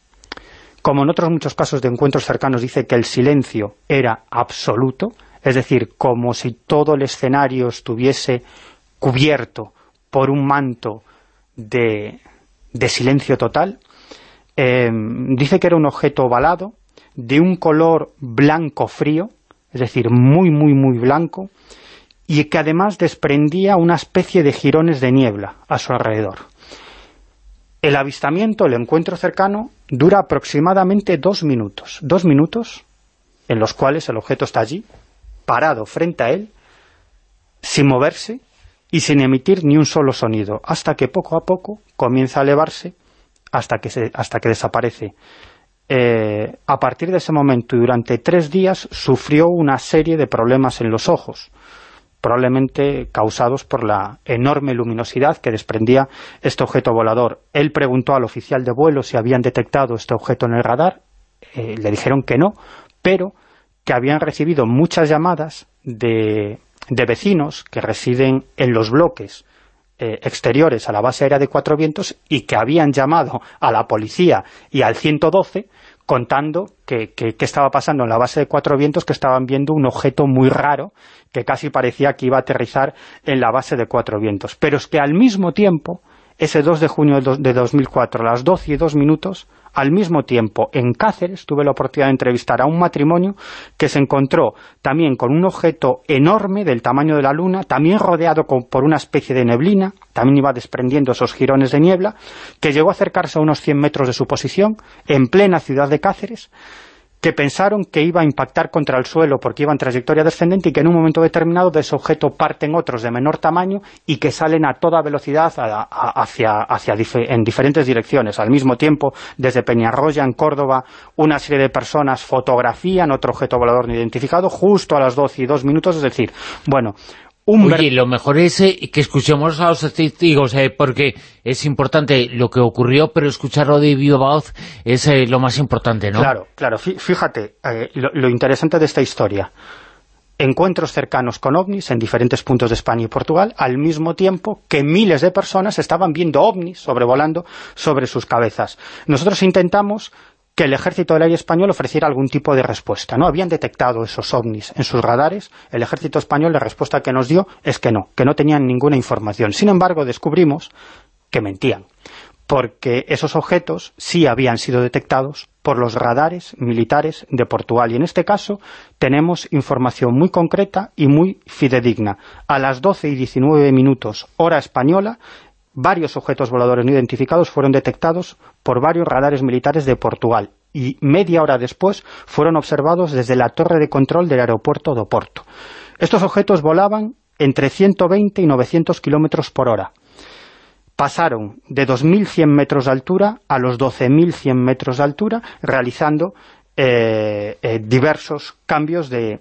Como en otros muchos casos de encuentros cercanos, dice que el silencio era absoluto, es decir, como si todo el escenario estuviese cubierto por un manto de silencio total. Em, dice que era un objeto ovalado, de un color blanco frío, es decir, muy, muy, muy blanco, y que además desprendía una especie de jirones de niebla a su alrededor. El avistamiento, el encuentro cercano, dura aproximadamente dos minutos. Dos minutos en los cuales el objeto está allí, parado frente a él, sin moverse y sin emitir ni un solo sonido, hasta que poco a poco comienza a elevarse hasta que, se, hasta que desaparece. Eh, a partir de ese momento y durante tres días sufrió una serie de problemas en los ojos probablemente causados por la enorme luminosidad que desprendía este objeto volador. Él preguntó al oficial de vuelo si habían detectado este objeto en el radar, eh, le dijeron que no, pero que habían recibido muchas llamadas de, vecinos que residen en los bloques eh, exteriores a la base aérea de Cuatro Vientos y que habían llamado a la policía y al 112 contando qué estaba pasando en la base de Cuatro Vientos, que estaban viendo un objeto muy raro que casi parecía que iba a aterrizar en la base de Cuatro Vientos. Pero es que al mismo tiempo, ese 2 de junio de 2004, a las 12 y 2 minutos, al mismo tiempo, en Cáceres, tuve la oportunidad de entrevistar a un matrimonio que se encontró también con un objeto enorme del tamaño de la luna, también rodeado por una especie de neblina, también iba desprendiendo esos jirones de niebla, que llegó a acercarse a unos 100 metros de su posición, en plena ciudad de Cáceres, que pensaron que iba a impactar contra el suelo porque iba en trayectoria descendente y que en un momento determinado de ese objeto parten otros de menor tamaño y que salen a toda velocidad hacia, hacia en diferentes direcciones. Al mismo tiempo, desde Peñarroya, en Córdoba, una serie de personas fotografían otro objeto volador no identificado justo a las 12 y 2 minutos, es decir, bueno, Oye, lo mejor es eh, que escuchemos a los testigos, eh, porque es importante lo que ocurrió, pero escucharlo de viva voz es eh, lo más importante, ¿no? Claro, claro. Fíjate, lo, interesante de esta historia. Encuentros cercanos con ovnis en diferentes puntos de España y Portugal, al mismo tiempo que miles de personas estaban viendo ovnis sobrevolando sobre sus cabezas. Nosotros intentamos que el ejército del aire español ofreciera algún tipo de respuesta. ¿no? Habían detectado esos ovnis en sus radares, el ejército español la respuesta que nos dio es que no, que no tenían ninguna información. Sin embargo, descubrimos que mentían, porque esos objetos sí habían sido detectados por los radares militares de Portugal. Y en este caso tenemos información muy concreta y muy fidedigna. A las 12 y 19 minutos, hora española, varios objetos voladores no identificados fueron detectados por varios radares militares de Portugal y media hora después fueron observados desde la torre de control del aeropuerto de Oporto. Estos objetos volaban entre 120 y 900 kilómetros por hora. Pasaron de 2.100 metros de altura a los 12.100 metros de altura, realizando eh, eh, diversos cambios de,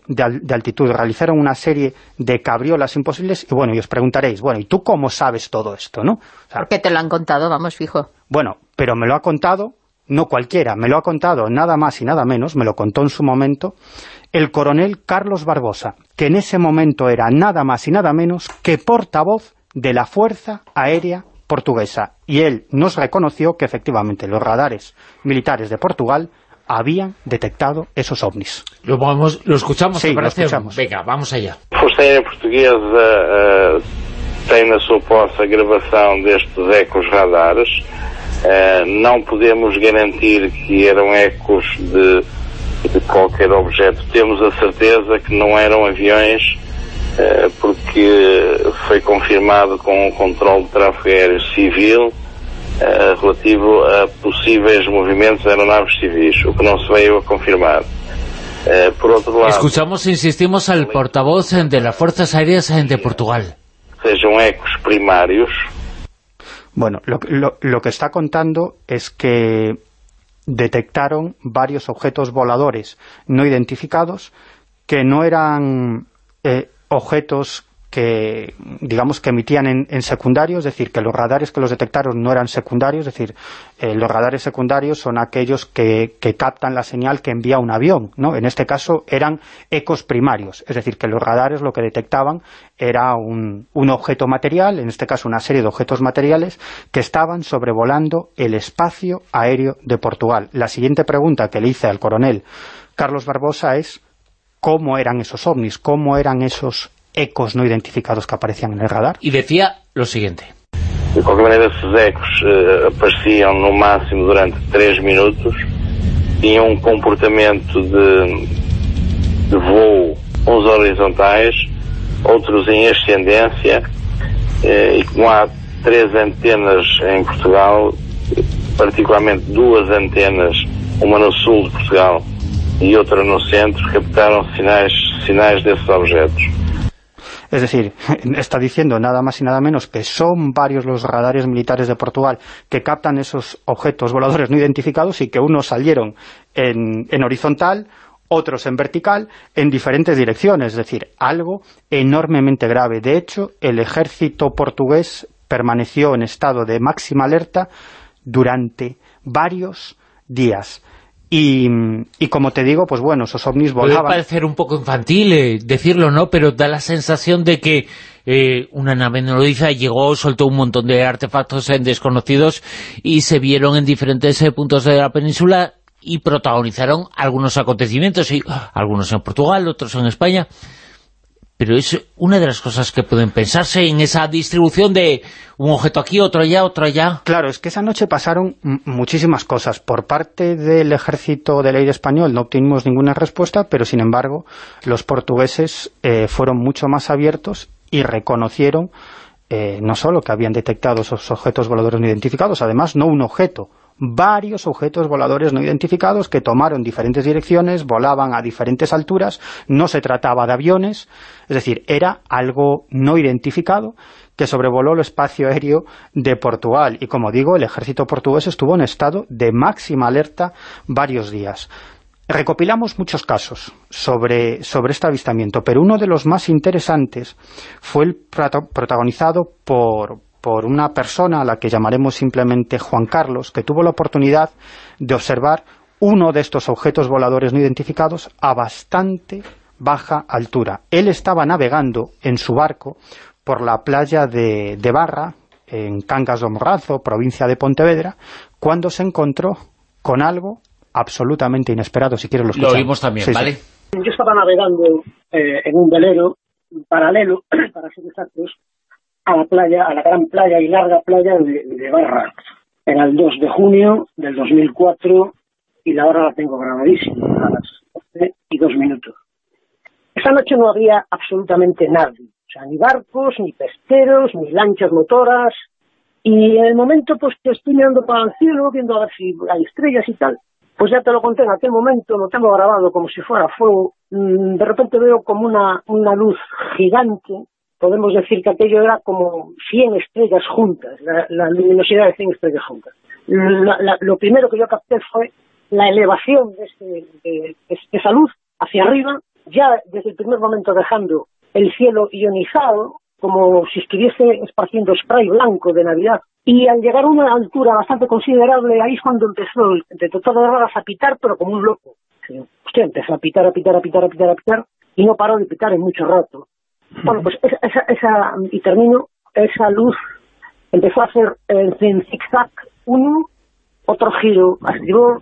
altitud. Realizaron una serie de cabriolas imposibles y bueno, y os preguntaréis, bueno, ¿y tú cómo sabes todo esto, no? Porque te lo han contado, vamos, fijo. Bueno, pero me lo ha contado, no cualquiera, me lo ha contado nada más y nada menos, me lo contó en su momento, el coronel Carlos Barbosa, que en ese momento era nada más y nada menos que portavoz de la Fuerza Aérea Portuguesa. Y él nos reconoció que efectivamente los radares militares de Portugal habían detectado esos ovnis. Lo, vamos, lo escuchamos, sí, lo escuchamos. Venga, vamos allá. A Força Aérea Portuguesa uh, tem na sua posse a gravação destes ecos radares. Uh, não podemos garantir que eram ecos de, de qualquer objeto. Temos a certeza que não eram aviões uh, porque foi confirmado com o controle de tráfego aéreo civil uh, relativo a possíveis movimentos de aeronaves civis, o que não se veio a confirmar. Uh, por outro lado... Escuchamos, insistimos, al portavoz de las Fuerzas Aéreas de Portugal. Sejam ecos primarios. Bueno, lo, lo, lo que está contando es que detectaron varios objetos voladores no identificados que no eran eh, objetos que digamos que emitían en, secundario, es decir, que los radares que los detectaron no eran secundarios, es decir, eh, los radares secundarios son aquellos que, captan la señal que envía un avión, ¿no? En este caso eran ecos primarios, es decir, que los radares lo que detectaban era un, un objeto material, en este caso una serie de objetos materiales que estaban sobrevolando el espacio aéreo de Portugal. La siguiente pregunta que le hice al coronel Carlos Barbosa es cómo eran esos ovnis, cómo eran esos ecos no identificados que aparecían en el radar. Y decía lo siguiente. De qualquer maneira, esses ecos uh, apareciam no máximo durante 3 minutos, tinham um comportamento de, de voo, uns horizontais, outros em ascendência, uh, e como há três antenas em Portugal, particularmente duas antenas, uma no sul de Portugal e outra no centro, captaram sinais, sinais desses objetos. Es decir, está diciendo nada más y nada menos que son varios los radares militares de Portugal que captan esos objetos voladores no identificados y que unos salieron en, en horizontal, otros en vertical, en diferentes direcciones, es decir, algo enormemente grave. De hecho, el ejército portugués permaneció en estado de máxima alerta durante varios días. Y, como te digo, pues bueno, esos ovnis volaban... Puede parecer un poco infantil eh, decirlo, ¿no? Pero da la sensación de que eh, una nave nodriza llegó, soltó un montón de artefactos desconocidos y se vieron en diferentes eh, puntos de la península y protagonizaron algunos acontecimientos, y algunos en Portugal, otros en España pero es una de las cosas que pueden pensarse en esa distribución de un objeto aquí, otro allá, otro allá. Claro, es que esa noche pasaron muchísimas cosas. Por parte del ejército del aire español no obtuvimos ninguna respuesta, pero sin embargo los portugueses eh, fueron mucho más abiertos y reconocieron eh, no solo que habían detectado esos objetos voladores no identificados, además no un objeto, varios objetos voladores no identificados que tomaron diferentes direcciones, volaban a diferentes alturas, no se trataba de aviones, es decir, era algo no identificado que sobrevoló el espacio aéreo de Portugal. Y como digo, el ejército portugués estuvo en estado de máxima alerta varios días. Recopilamos muchos casos sobre, sobre este avistamiento, pero uno de los más interesantes fue el protagonizado por, por una persona a la que llamaremos simplemente Juan Carlos, que tuvo la oportunidad de observar uno de estos objetos voladores no identificados a bastante baja altura. Él estaba navegando en su barco por la playa de, Barra, en Cangas do Morrazo, provincia de Pontevedra, cuando se encontró con algo absolutamente inesperado, si quieres lo escuchamos. Lo oímos también, ¿vale? Yo estaba navegando eh, en un velero paralelo, para ser exactos, a la playa, a la gran playa y larga playa de, Barra. Era el 2 de junio del 2004 y la hora la tengo grabadísima, a las 12 y 2 minutos. Esa noche no había absolutamente nadie, o sea, ni barcos, ni pesqueros, ni lanchas motoras, y en el momento pues que estoy mirando para el cielo, viendo a ver si hay estrellas y tal, pues ya te lo conté en aquel momento, lo tengo grabado como si fuera fuego, mm, de repente veo como una, una luz gigante podemos decir que aquello era como 100 estrellas juntas, la, luminosidad de 100 estrellas juntas. lo primero que yo capté fue la elevación este, de, esa luz hacia arriba, ya desde el primer momento dejando el cielo ionizado, como si estuviese esparciendo spray blanco de Navidad. Y al llegar a una altura bastante considerable, ahí es cuando empezó, de todas las a pitar, pero como un loco. Usted empezó a pitar, a pitar, a pitar, a pitar, a pitar, y no paró de pitar en mucho rato. Bueno, pues esa, esa, y termino, esa luz empezó a hacer en zigzag uno, otro giro a estribor,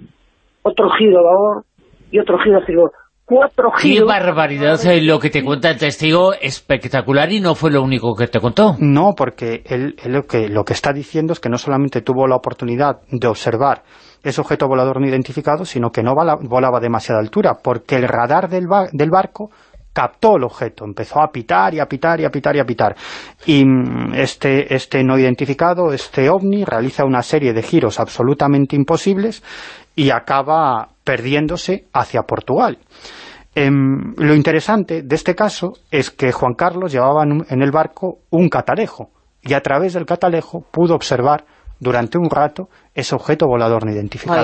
otro giro a labor y otro giro a estribor. Cuatro giros. Qué barbaridad eh, lo que te cuenta el testigo, espectacular y no fue lo único que te contó. No, porque él, lo, que, lo que está diciendo es que no solamente tuvo la oportunidad de observar ese objeto volador no identificado, sino que no volaba a demasiada altura, porque el radar del, del barco captó el objeto, empezó a pitar y a pitar y a pitar y a pitar. Y mm, este, este no identificado, este ovni, realiza una serie de giros absolutamente imposibles y acaba perdiéndose hacia Portugal. Em, lo interesante de este caso es que Juan Carlos llevaba en el barco un catalejo y a través del catalejo pudo observar durante un rato ese objeto volador no identificado.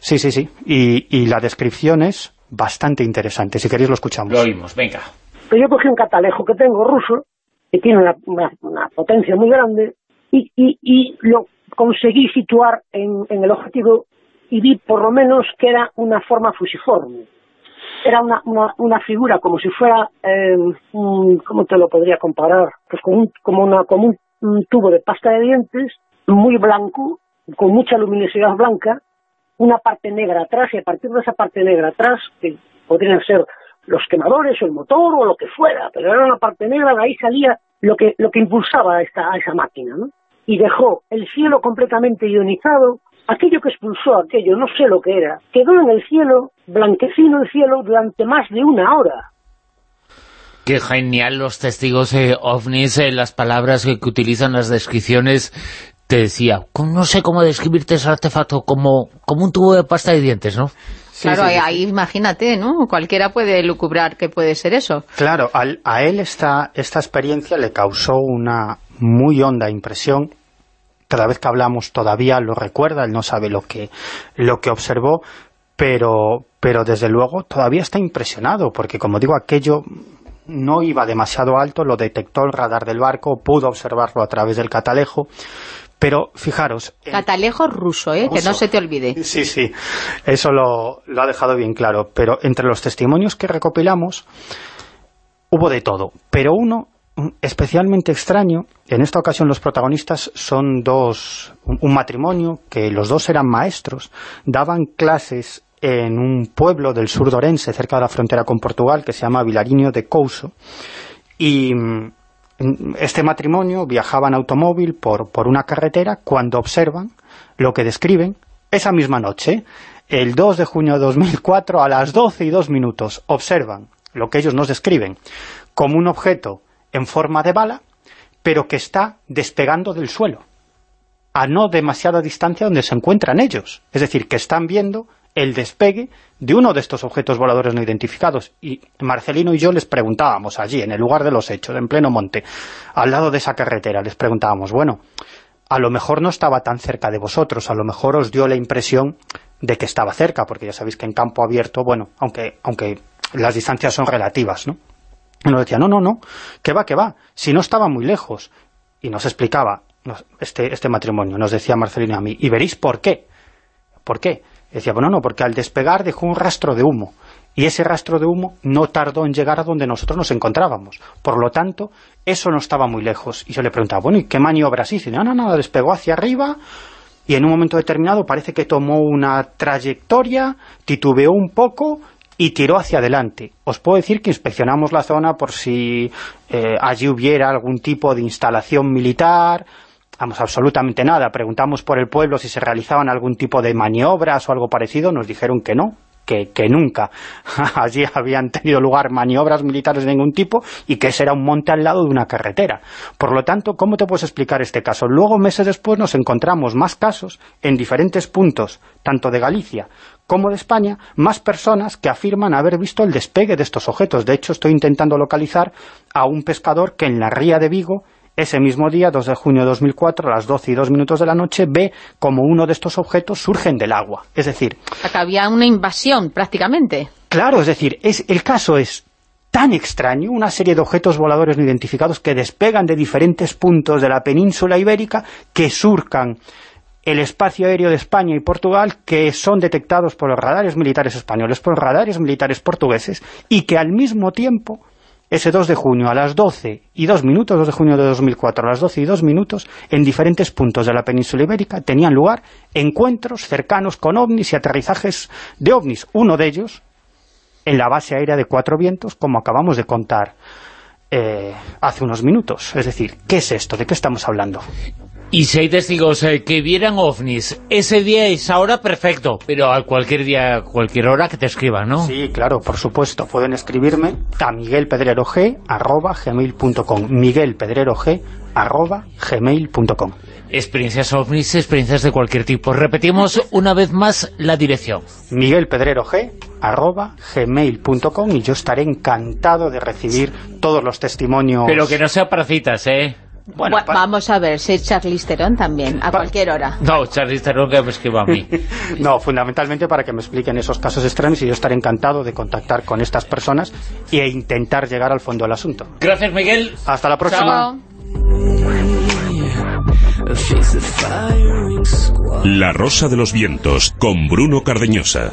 Sí, sí, sí. Y, y la descripción es bastante interesante. Si queréis lo escuchamos. Lo oímos, venga. Pues yo cogí un catalejo que tengo ruso, que tiene una, potencia muy grande, y, y, lo conseguí situar en, el objetivo y vi por lo menos que era una forma fusiforme. Era una, una, figura como si fuera, eh, ¿cómo te lo podría comparar? Pues como un, como una, como un tubo de pasta de dientes, muy blanco, con mucha luminosidad blanca, una parte negra atrás y a partir de esa parte negra atrás, que podrían ser los quemadores o el motor o lo que fuera, pero era una parte negra, de ahí salía lo que, lo que impulsaba a, esta, a esa máquina, ¿no? Y dejó el cielo completamente ionizado, aquello que expulsó aquello, no sé lo que era, quedó en el cielo, blanquecino el cielo, durante más de una hora. Qué genial los testigos eh, ovnis, eh, las palabras que, que, utilizan las descripciones te decía, no sé cómo describirte ese artefacto, como, como un tubo de pasta de dientes, ¿no? claro, ahí, imagínate, ¿no? Cualquiera puede lucubrar que puede ser eso. Claro, a él esta, esta experiencia le causó una muy honda impresión cada vez que hablamos todavía lo recuerda, él no sabe lo que, lo que observó, pero, pero desde luego todavía está impresionado, porque como digo, aquello no iba demasiado alto, lo detectó el radar del barco, pudo observarlo a través del catalejo, pero fijaros... Catalejo ruso, ¿eh? que no se te olvide. Sí, sí, eso lo, lo ha dejado bien claro, pero entre los testimonios que recopilamos hubo de todo, pero uno especialmente extraño, en esta ocasión los protagonistas son dos, un, matrimonio, que los dos eran maestros, daban clases en un pueblo del sur de Orense, cerca de la frontera con Portugal, que se llama Vilariño de Couso, y mm, este matrimonio viajaba en automóvil por, por una carretera cuando observan lo que describen esa misma noche, el 2 de junio de 2004, a las 12 y 2 minutos, observan lo que ellos nos describen como un objeto en forma de bala, pero que está despegando del suelo, a no demasiada distancia donde se encuentran ellos. Es decir, que están viendo el despegue de uno de estos objetos voladores no identificados. Y Marcelino y yo les preguntábamos allí, en el lugar de los hechos, en pleno monte, al lado de esa carretera, les preguntábamos, bueno, a lo mejor no estaba tan cerca de vosotros, a lo mejor os dio la impresión de que estaba cerca, porque ya sabéis que en campo abierto, bueno, aunque, aunque las distancias son relativas, ¿no? Y nos decía, no, no, no, que va, que va, si no estaba muy lejos. Y nos explicaba este, este matrimonio, nos decía Marcelino a mí, y veréis por qué. ¿Por qué? Decía, bueno, no, porque al despegar dejó un rastro de humo, y ese rastro de humo no tardó en llegar a donde nosotros nos encontrábamos. Por lo tanto, eso no estaba muy lejos. Y yo le preguntaba, bueno, ¿y qué maniobras hizo? Y no, no, no, despegó hacia arriba, y en un momento determinado parece que tomó una trayectoria, titubeó un poco y tiró hacia adelante. Os puedo decir que inspeccionamos la zona por si eh, allí hubiera algún tipo de instalación militar, vamos, absolutamente nada. Preguntamos por el pueblo si se realizaban algún tipo de maniobras o algo parecido, nos dijeron que no, que, que, nunca allí habían tenido lugar maniobras militares de ningún tipo y que ese era un monte al lado de una carretera. Por lo tanto, ¿cómo te puedes explicar este caso? Luego, meses después, nos encontramos más casos en diferentes puntos, tanto de Galicia como de España, más personas que afirman haber visto el despegue de estos objetos. De hecho, estoy intentando localizar a un pescador que en la ría de Vigo, ese mismo día, 2 de junio de 2004, a las 12 y 2 minutos de la noche, ve como uno de estos objetos surgen del agua. Es decir... Acá había una invasión, prácticamente. Claro, es decir, es, el caso es tan extraño, una serie de objetos voladores no identificados que despegan de diferentes puntos de la península ibérica, que surcan el espacio aéreo de España y Portugal que son detectados por los radares militares españoles, por los radares militares portugueses y que al mismo tiempo, ese 2 de junio a las 12 y 2 minutos, 2 de junio de 2004 a las 12 y 2 minutos, en diferentes puntos de la península ibérica tenían lugar encuentros cercanos con ovnis y aterrizajes de ovnis, uno de ellos en la base aérea de Cuatro Vientos, como acabamos de contar eh, hace unos minutos. Es decir, ¿qué es esto? ¿De qué estamos hablando? Y si hay testigos eh, que vieran ovnis, ese día es ahora perfecto, pero a cualquier día, cualquier hora que te escriban, ¿no? Sí, claro, por supuesto. Pueden escribirme a miguelpedrerog.gmail.com miguelpedrerog.gmail.com Experiencias ovnis, experiencias de cualquier tipo. Repetimos una vez más la dirección. miguelpedrerog.gmail.com y yo estaré encantado de recibir todos los testimonios. Pero que no sea para citas, ¿eh? Bueno, vamos a ver, si Charlize Theron también, a cualquier hora. No, Charlize Theron que me escriba a mí. no, fundamentalmente para que me expliquen esos casos extraños y yo estaré encantado de contactar con estas personas e intentar llegar al fondo del asunto. Gracias, Miguel. Hasta la próxima. La Rosa de los Vientos, con Bruno Cardeñosa.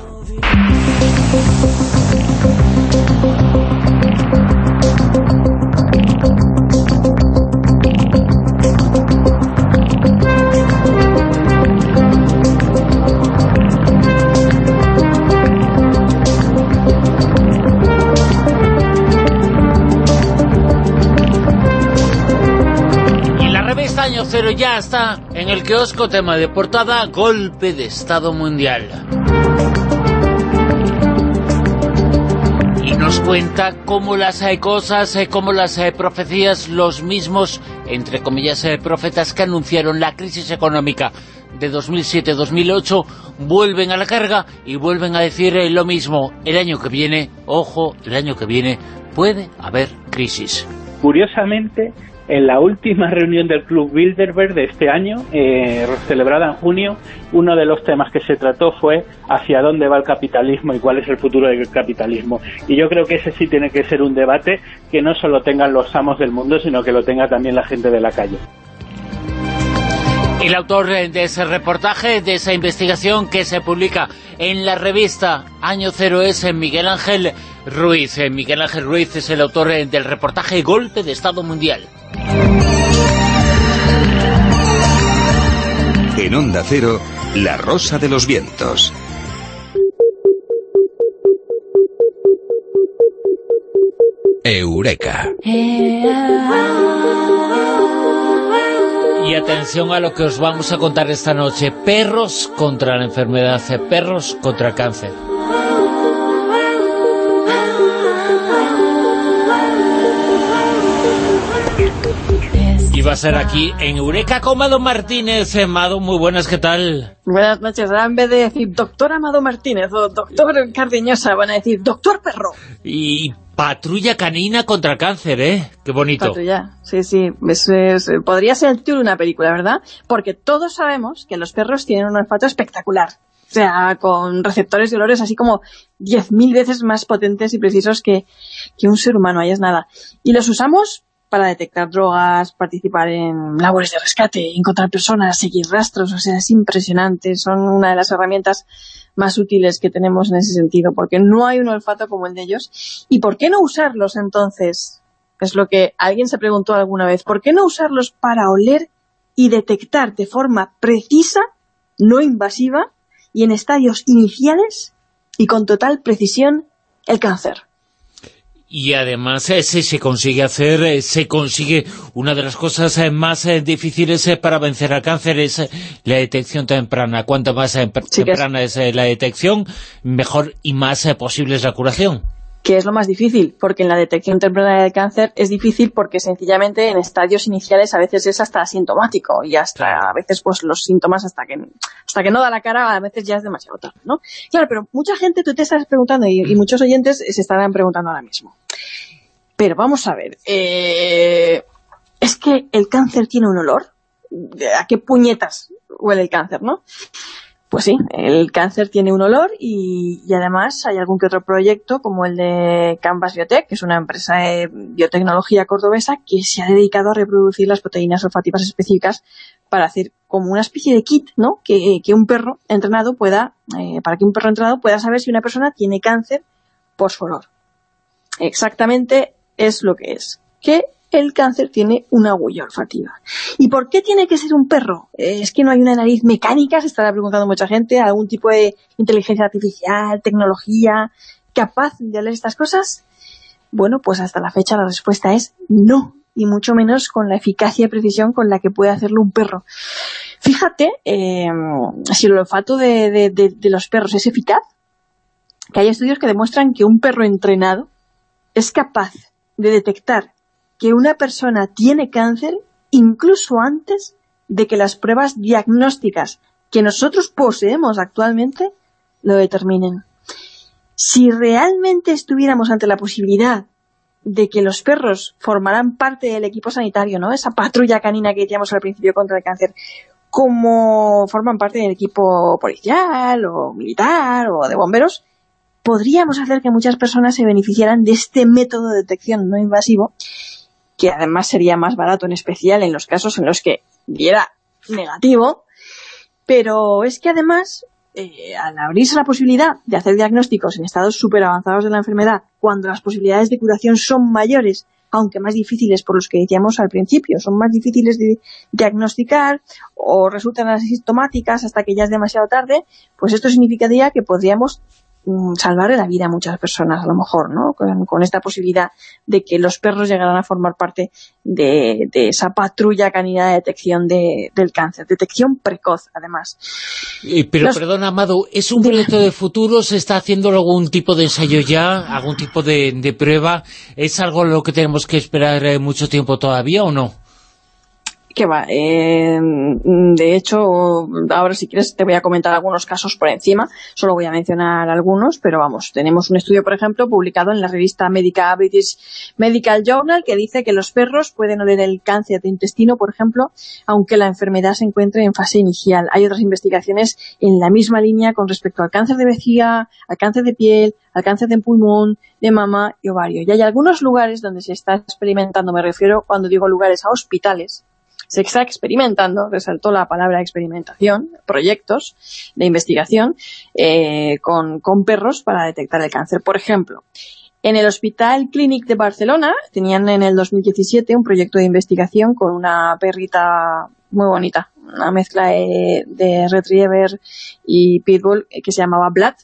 Pero ya está en el kiosco tema de portada Golpe de Estado Mundial. Y nos cuenta cómo las hay cosas, eh, cómo las hay profecías, los mismos, entre comillas, eh, profetas que anunciaron la crisis económica de 2007-2008 vuelven a la carga y vuelven a decir lo mismo. El año que viene, ojo, el año que viene puede haber crisis. Curiosamente, en la última reunión del Club Bilderberg de este año, eh, celebrada en junio, uno de los temas que se trató fue hacia dónde va el capitalismo y cuál es el futuro del capitalismo. Y yo creo que ese sí tiene que ser un debate que no solo tengan los amos del mundo, sino que lo tenga también la gente de la calle. El autor de ese reportaje, de esa investigación que se publica en la revista Año Cero es Miguel Ángel Ruiz. Miguel Ángel Ruiz es el autor del reportaje Golpe de Estado Mundial. En Onda Cero, La Rosa de los Vientos. Eureka. Y atención a lo que os vamos a contar esta noche. Perros contra la enfermedad, perros contra el cáncer. Va a ser aquí en Eureka con Mado Martínez. Eh, Mado, muy buenas, ¿qué tal? Buenas noches. Ahora en vez de decir doctor Amado Martínez o doctor Cardiñosa, van a decir doctor Perro. Y patrulla canina contra el cáncer, ¿eh? Qué bonito. Patrulla, sí, sí. podría ser el título de una película, ¿verdad? Porque todos sabemos que los perros tienen un olfato espectacular. O sea, con receptores de olores así como 10.000 veces más potentes y precisos que, que un ser humano, ahí es nada. Y los usamos para detectar drogas, participar en labores de rescate, encontrar personas, seguir rastros, o sea, es impresionante, son una de las herramientas más útiles que tenemos en ese sentido, porque no hay un olfato como el de ellos. ¿Y por qué no usarlos entonces? Es lo que alguien se preguntó alguna vez. ¿Por qué no usarlos para oler y detectar de forma precisa, no invasiva, y en estadios iniciales y con total precisión el cáncer? Y además eh, se consigue hacer, eh, se consigue una de las cosas eh, más difíciles para vencer al cáncer es la detección temprana. Cuanto más temprana es la detección, mejor y más posible es la curación que es lo más difícil, porque en la detección temprana del cáncer es difícil porque sencillamente en estadios iniciales a veces es hasta asintomático y hasta a veces pues los síntomas hasta que hasta que no da la cara a veces ya es demasiado tarde, ¿no? Claro, pero mucha gente, tú te estás preguntando y, muchos oyentes se estarán preguntando ahora mismo. Pero vamos a ver, eh, ¿es que el cáncer tiene un olor? ¿A qué puñetas huele el cáncer, no? Pues sí, el cáncer tiene un olor y, además hay algún que otro proyecto como el de Canvas Biotech, que es una empresa de biotecnología cordobesa que se ha dedicado a reproducir las proteínas olfativas específicas para hacer como una especie de kit, ¿no? Que, un perro entrenado pueda, eh, para que un perro entrenado pueda saber si una persona tiene cáncer por su olor. Exactamente es lo que es. Que el cáncer tiene una huella olfativa. ¿Y por qué tiene que ser un perro? Eh, ¿Es que no hay una nariz mecánica? Se estará preguntando mucha gente. ¿Algún tipo de inteligencia artificial, tecnología capaz de hacer estas cosas? Bueno, pues hasta la fecha la respuesta es no, y mucho menos con la eficacia y precisión con la que puede hacerlo un perro. Fíjate, eh, si el olfato de los perros es eficaz, que hay estudios que demuestran que un perro entrenado es capaz de detectar que una persona tiene cáncer incluso antes de que las pruebas diagnósticas que nosotros poseemos actualmente lo determinen. Si realmente estuviéramos ante la posibilidad de que los perros formaran parte del equipo sanitario, ¿no? Esa patrulla canina que decíamos al principio contra el cáncer, como forman parte del equipo policial o militar o de bomberos, podríamos hacer que muchas personas se beneficiaran de este método de detección no invasivo que además sería más barato en especial en los casos en los que diera negativo, pero es que además, eh, al abrirse la posibilidad de hacer diagnósticos en estados súper avanzados de la enfermedad, cuando las posibilidades de curación son mayores, aunque más difíciles por los que decíamos al principio, son más difíciles de diagnosticar o resultan asintomáticas hasta que ya es demasiado tarde, pues esto significaría que podríamos salvarle la vida a muchas personas, a lo mejor, ¿no? Con, esta posibilidad de que los perros llegaran a formar parte de, esa patrulla canina de detección del cáncer, detección precoz, además. pero, perdón, Amado, ¿es un proyecto de futuro? ¿Se está haciendo algún tipo de ensayo ya? ¿Algún tipo de, prueba? ¿Es algo lo que tenemos que esperar eh, mucho tiempo todavía o no? Que va, eh, de hecho, ahora si quieres te voy a comentar algunos casos por encima, solo voy a mencionar algunos, pero vamos, tenemos un estudio, por ejemplo, publicado en la revista médica British Medical Journal, que dice que los perros pueden oler el cáncer de intestino, por ejemplo, aunque la enfermedad se encuentre en fase inicial. Hay otras investigaciones en la misma línea con respecto al cáncer de vejiga, al cáncer de piel, al cáncer de pulmón, de mama y ovario. Y hay algunos lugares donde se está experimentando, me refiero cuando digo lugares a hospitales, se está experimentando, resaltó la palabra experimentación, proyectos de investigación eh, con, perros para detectar el cáncer. Por ejemplo, en el Hospital Clínic de Barcelona tenían en el 2017 un proyecto de investigación con una perrita muy bonita, una mezcla de, retriever y pitbull que se llamaba Blatt,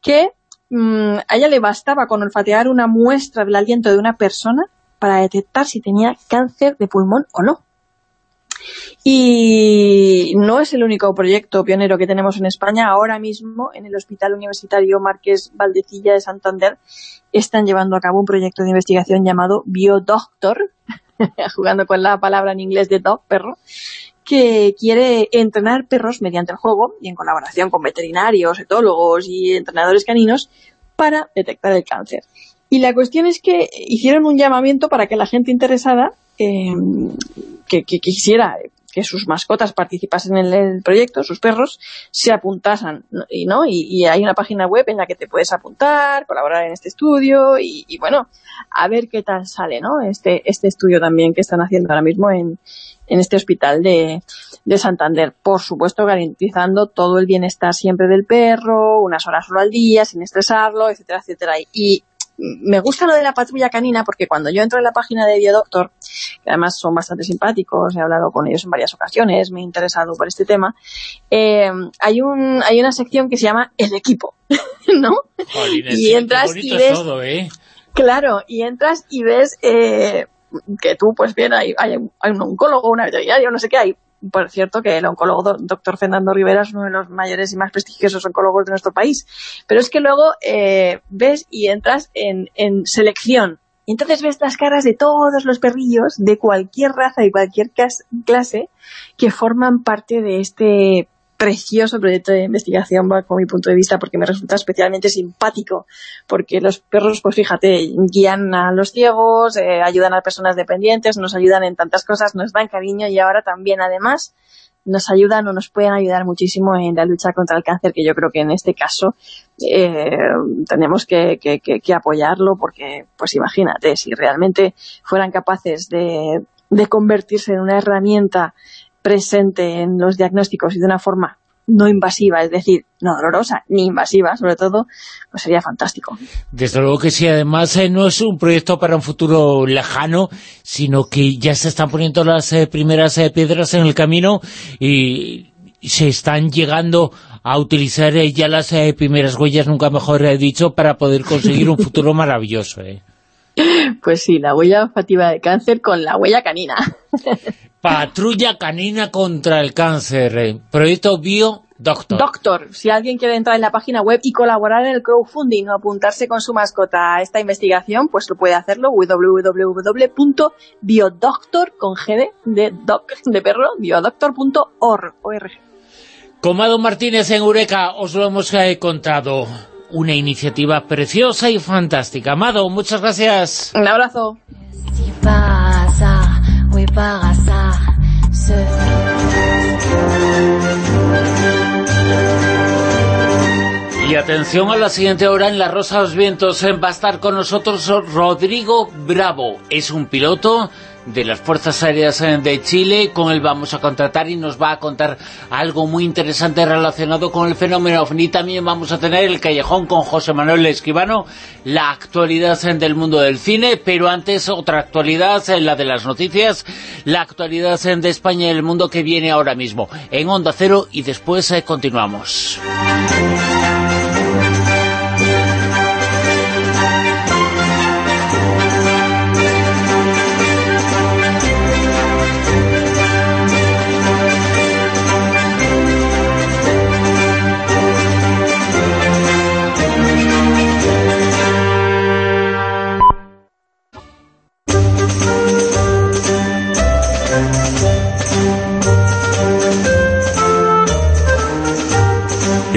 que mm, a ella le bastaba con olfatear una muestra del aliento de una persona para detectar si tenía cáncer de pulmón o no. Y no es el único proyecto pionero que tenemos en España. Ahora mismo, en el Hospital Universitario Márquez Valdecilla de Santander, están llevando a cabo un proyecto de investigación llamado Biodoctor, jugando con la palabra en inglés de dog, perro, que quiere entrenar perros mediante el juego y en colaboración con veterinarios, etólogos y entrenadores caninos para detectar el cáncer. Y la cuestión es que hicieron un llamamiento para que la gente interesada eh, que, quisiera que sus mascotas participasen en el proyecto, sus perros, se apuntasen, ¿no? Y, hay una página web en la que te puedes apuntar, colaborar en este estudio, y, bueno, a ver qué tal sale, ¿no? Este, este estudio también que están haciendo ahora mismo en, en este hospital de, de Santander. Por supuesto, garantizando todo el bienestar siempre del perro, unas horas solo al día, sin estresarlo, etcétera, etcétera. Y me gusta lo de la patrulla canina porque cuando yo entro en la página de Biodoctor, que además son bastante simpáticos, he hablado con ellos en varias ocasiones, me he interesado por este tema, eh, hay, un, hay una sección que se llama El Equipo, ¿no? y entras y ves... ¿eh? Claro, y entras y ves eh, que tú, pues bien, hay, hay, un oncólogo, una veterinaria, no sé qué, hay por cierto, que el oncólogo doctor Fernando Rivera es uno de los mayores y más prestigiosos oncólogos de nuestro país. Pero es que luego eh, ves y entras en, en selección. Y entonces ves las caras de todos los perrillos de cualquier raza y cualquier clase que forman parte de este precioso proyecto de investigación bajo mi punto de vista porque me resulta especialmente simpático porque los perros, pues fíjate, guían a los ciegos, eh, ayudan a personas dependientes, nos ayudan en tantas cosas, nos dan cariño y ahora también además nos ayudan o nos pueden ayudar muchísimo en la lucha contra el cáncer, que yo creo que en este caso eh, tenemos que, que, apoyarlo porque, pues imagínate, si realmente fueran capaces de, de convertirse en una herramienta presente en los diagnósticos y de una forma no invasiva, es decir, no dolorosa, ni invasiva, sobre todo, pues sería fantástico. Desde luego que sí, además eh, no es un proyecto para un futuro lejano, sino que ya se están poniendo las eh, primeras eh, piedras en el camino y se están llegando a utilizar ya las primeras huellas, nunca mejor dicho, para poder conseguir un futuro maravilloso. Pues sí, la huella olfativa de cáncer con la huella canina. Patrulla canina contra el cáncer. Eh, proyecto Bio Doctor. Doctor. Si alguien quiere entrar en la página web y colaborar en el crowdfunding o apuntarse con su mascota a esta investigación, pues lo puede hacerlo www.biodoctor con G de, doc, de perro, biodoctor.org. Comado Martínez en Eureka, os lo hemos eh, contado. Una iniciativa preciosa y fantástica. Amado, muchas gracias. Un abrazo. Y atención a la siguiente hora en La Rosa de los Vientos. Va a estar con nosotros Rodrigo Bravo. Es un piloto de las Fuerzas Aéreas eh, de Chile, con él vamos a contratar y nos va a contar algo muy interesante relacionado con el fenómeno OVNI. También vamos a tener el Callejón con José Manuel Esquivano, la actualidad eh, del mundo del cine, pero antes otra actualidad, eh, la de las noticias, la actualidad de España y el mundo que viene ahora mismo en Onda Cero y después continuamos.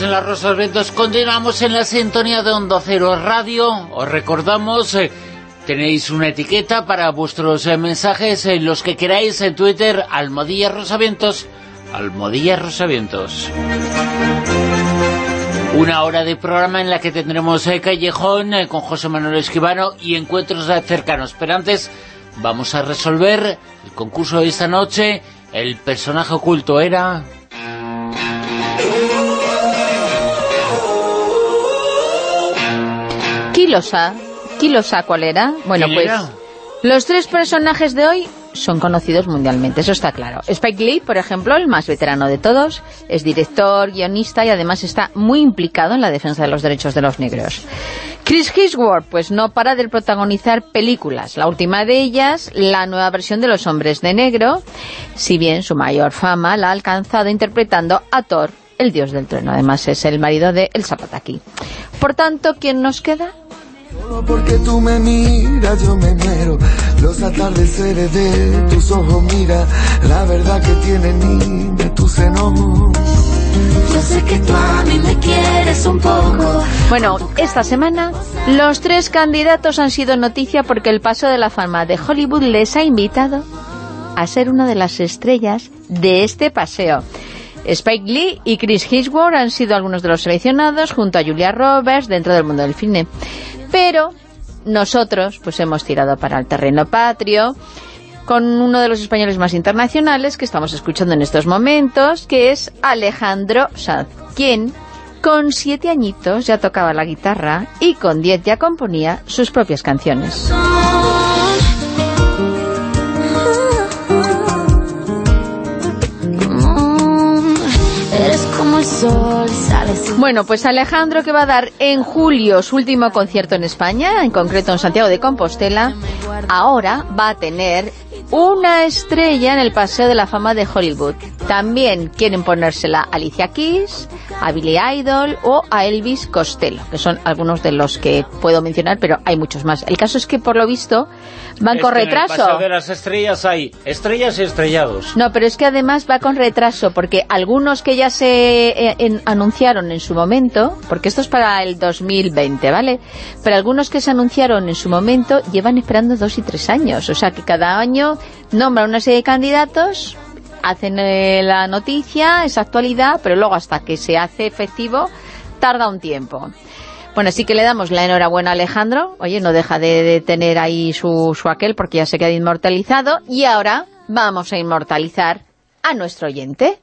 En la Rosa Vientos, continuamos en la sintonía de Onda Cero Radio. Os recordamos, eh, tenéis una etiqueta para vuestros eh, mensajes, en los que queráis en Twitter, Almodilla Rosavientos, Almodilla Rosavientos. Una hora de programa en la que tendremos eh, Callejón con José Manuel Esquivano y encuentros cercanos. Pero antes vamos a resolver el concurso de esta noche. El personaje oculto era... Kilosa. ¿Kilosa cuál era? Bueno, ¿Quién pues era? los tres personajes de hoy son conocidos mundialmente, eso está claro. Spike Lee, por ejemplo, el más veterano de todos, es director, guionista y además está muy implicado en la defensa de los derechos de los negros. Chris Hemsworth, pues no para de protagonizar películas. La última de ellas, la nueva versión de Los Hombres de Negro, si bien su mayor fama la ha alcanzado interpretando a Thor, el dios del trueno. Además es el marido de El Zapataki. Por tanto, ¿quién nos queda? Solo porque tú me miras, yo me muero. Los atardeceres de tus ojos, mira la verdad que tienen niña tus senos. Yo sé que tú a mí me quieres un poco. Bueno, esta semana los tres candidatos han sido noticia porque el Paso de la Fama de Hollywood les ha invitado a ser una de las estrellas de este paseo. Spike Lee y Chris Hemsworth han sido algunos de los seleccionados junto a Julia Roberts dentro del mundo del cine. Pero nosotros pues hemos tirado para el terreno patrio con uno de los españoles más internacionales que estamos escuchando en estos momentos, que es Alejandro Sanz, quien con siete añitos ya tocaba la guitarra y con diez ya componía sus propias canciones. Bueno, pues Alejandro que va a dar en julio su último concierto en España, en concreto en Santiago de Compostela, ahora va a tener una estrella en el Paseo de la Fama de Hollywood. También quieren ponérsela Alicia Keys, a Billy Idol o a Elvis Costello, que son algunos de los que puedo mencionar, pero hay muchos más. El caso es que, por lo visto, van Es con que en el retraso. Paseo de las estrellas hay estrellas y estrellados. No, pero es que además va con retraso, porque algunos que ya se eh, en- anunciaron en su momento, porque esto es para el 2020, ¿vale? Pero algunos que se anunciaron en su momento llevan esperando dos y tres años, o sea que cada año nombran una serie de candidatos, hacen eh, la noticia, esa actualidad, pero luego hasta que se hace efectivo tarda un tiempo. Bueno, así que le damos la enhorabuena a Alejandro. Oye, no deja de, de tener ahí su, su aquel porque ya se queda inmortalizado. Y ahora vamos a inmortalizar a nuestro oyente.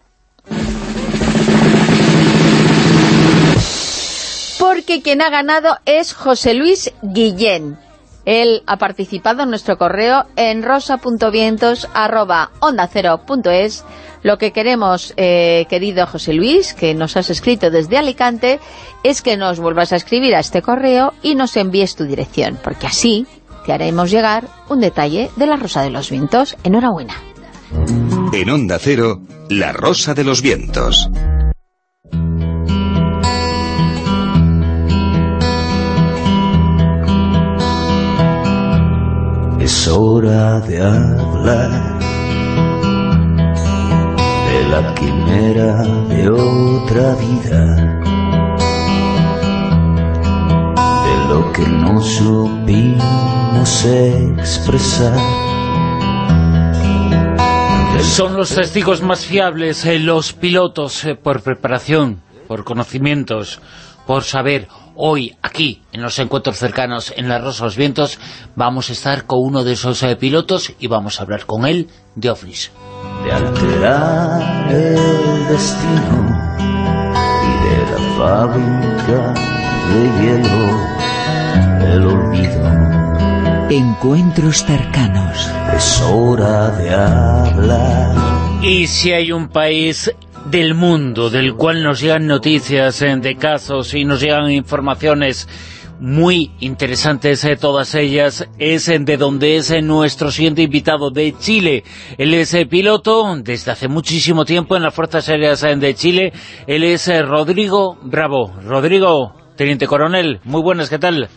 Porque quien ha ganado es José Luis Guillén. Él ha participado en nuestro correo en rosa.vientos.ondacero.es. Lo que queremos, eh, querido José Luis, que nos has escrito desde Alicante, es que nos vuelvas a escribir a este correo y nos envíes tu dirección, porque así te haremos llegar un detalle de la Rosa de los Vientos. Enhorabuena. En Onda Cero, La Rosa de los Vientos. Es hora de hablar de la quimera de otra vida, de lo que no supimos expresar. Son los testigos más fiables, eh, los pilotos, eh, por preparación, por conocimientos, por saber. Hoy, aquí, en los encuentros cercanos, en la Rosa de los Vientos, vamos a estar con uno de esos eh, pilotos y vamos a hablar con él de ovnis. de alterar el destino y de la fábrica de hielo, el olvido. Encuentros cercanos. Es hora de hablar. Y si hay un país del mundo del cual nos llegan noticias eh, de casos y nos llegan informaciones muy interesantes eh, todas ellas, es de donde es nuestro siguiente invitado de Chile. Él es piloto desde hace muchísimo tiempo en las Fuerzas Aéreas de Chile. Él es Rodrigo Bravo. Rodrigo, Teniente Coronel, muy buenas, ¿qué tal?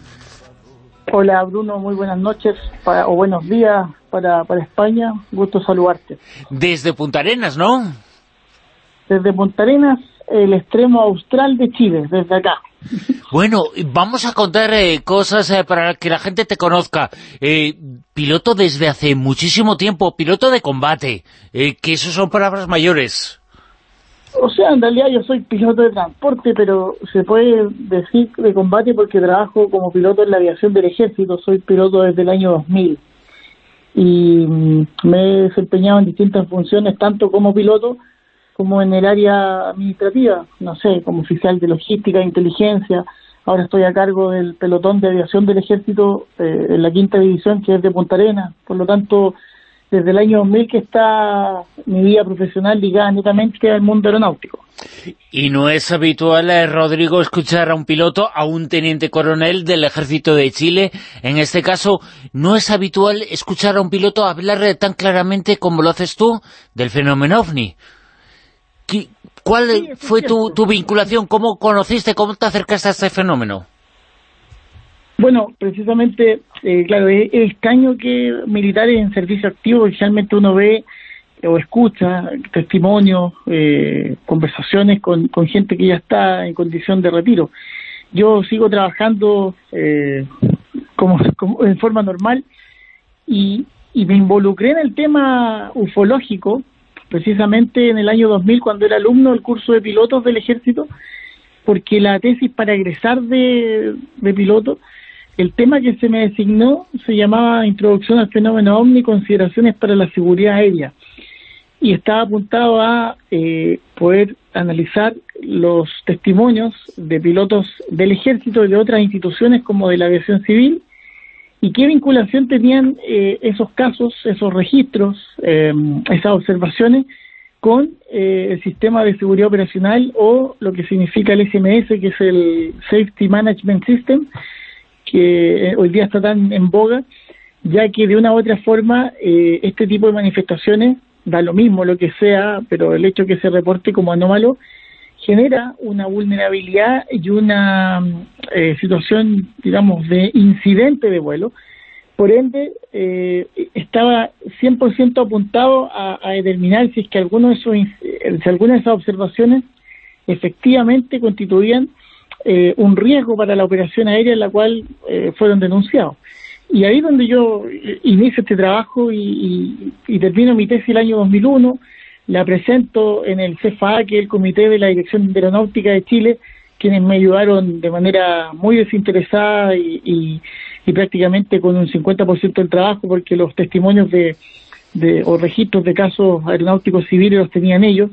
Hola Bruno, muy buenas noches o buenos días para, para España, gusto saludarte. Desde Punta Arenas, ¿no? Desde Punta Arenas, el extremo austral de Chile, desde acá. Bueno, vamos a contar eh, cosas eh, para que la gente te conozca. Eh, piloto desde hace muchísimo tiempo, piloto de combate, que eso son palabras mayores. O sea, en realidad yo soy piloto de transporte, pero se puede decir de combate porque trabajo como piloto en la aviación del ejército, soy piloto desde el año 2000 y mm, me he desempeñado en distintas funciones, tanto como piloto como en el área administrativa, no sé, como oficial de logística, inteligencia, ahora estoy a cargo del pelotón de aviación del ejército eh, en la quinta división, que es de Punta Arenas, por lo tanto desde el año 2000 que está mi vida profesional ligada netamente al mundo aeronáutico. Y no es habitual, eh, Rodrigo, escuchar a un piloto, a un teniente coronel del Ejército de Chile. En este caso, no es habitual escuchar a un piloto hablar tan claramente como lo haces tú del fenómeno OVNI. ¿Cuál fue tu, tu vinculación? ¿Cómo conociste, cómo te acercaste a este fenómeno? Bueno, precisamente, eh, claro, es, extraño que militares en servicio activo, especialmente uno ve o escucha testimonios, eh, conversaciones con, con gente que ya está en condición de retiro. Yo sigo trabajando eh, como, en forma normal y, y me involucré en el tema ufológico precisamente en el año 2000 cuando era alumno del curso de pilotos del ejército porque la tesis para egresar de, de piloto el tema que se me designó se llamaba Introducción al fenómeno OVNI, consideraciones para la seguridad aérea. Y estaba apuntado a eh, poder analizar los testimonios de pilotos del ejército y de otras instituciones como de la aviación civil y qué vinculación tenían eh, esos casos, esos registros, eh, esas observaciones con el sistema de seguridad operacional o lo que significa el SMS, que es el Safety Management System, que eh, hoy día está tan en boga, ya que de una u otra forma eh, este tipo de manifestaciones, da lo mismo lo que sea, pero el hecho que se reporte como anómalo, genera una vulnerabilidad y una eh, situación, digamos, de incidente de vuelo. Por ende, estaba 100% apuntado a, determinar si es que alguno de esos, si alguna de esas observaciones efectivamente constituían eh, un riesgo para la operación aérea en la cual eh, fueron denunciados. Y ahí donde yo eh, inicio este trabajo y, termino mi tesis el año 2001, la presento en el CFA, que es el Comité de la Dirección de Aeronáutica de Chile, quienes me ayudaron de manera muy desinteresada y, prácticamente con un 50% del trabajo, porque los testimonios de, de, o registros de casos aeronáuticos civiles los tenían ellos,